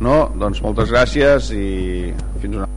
no? doncs moltes gràcies i fins una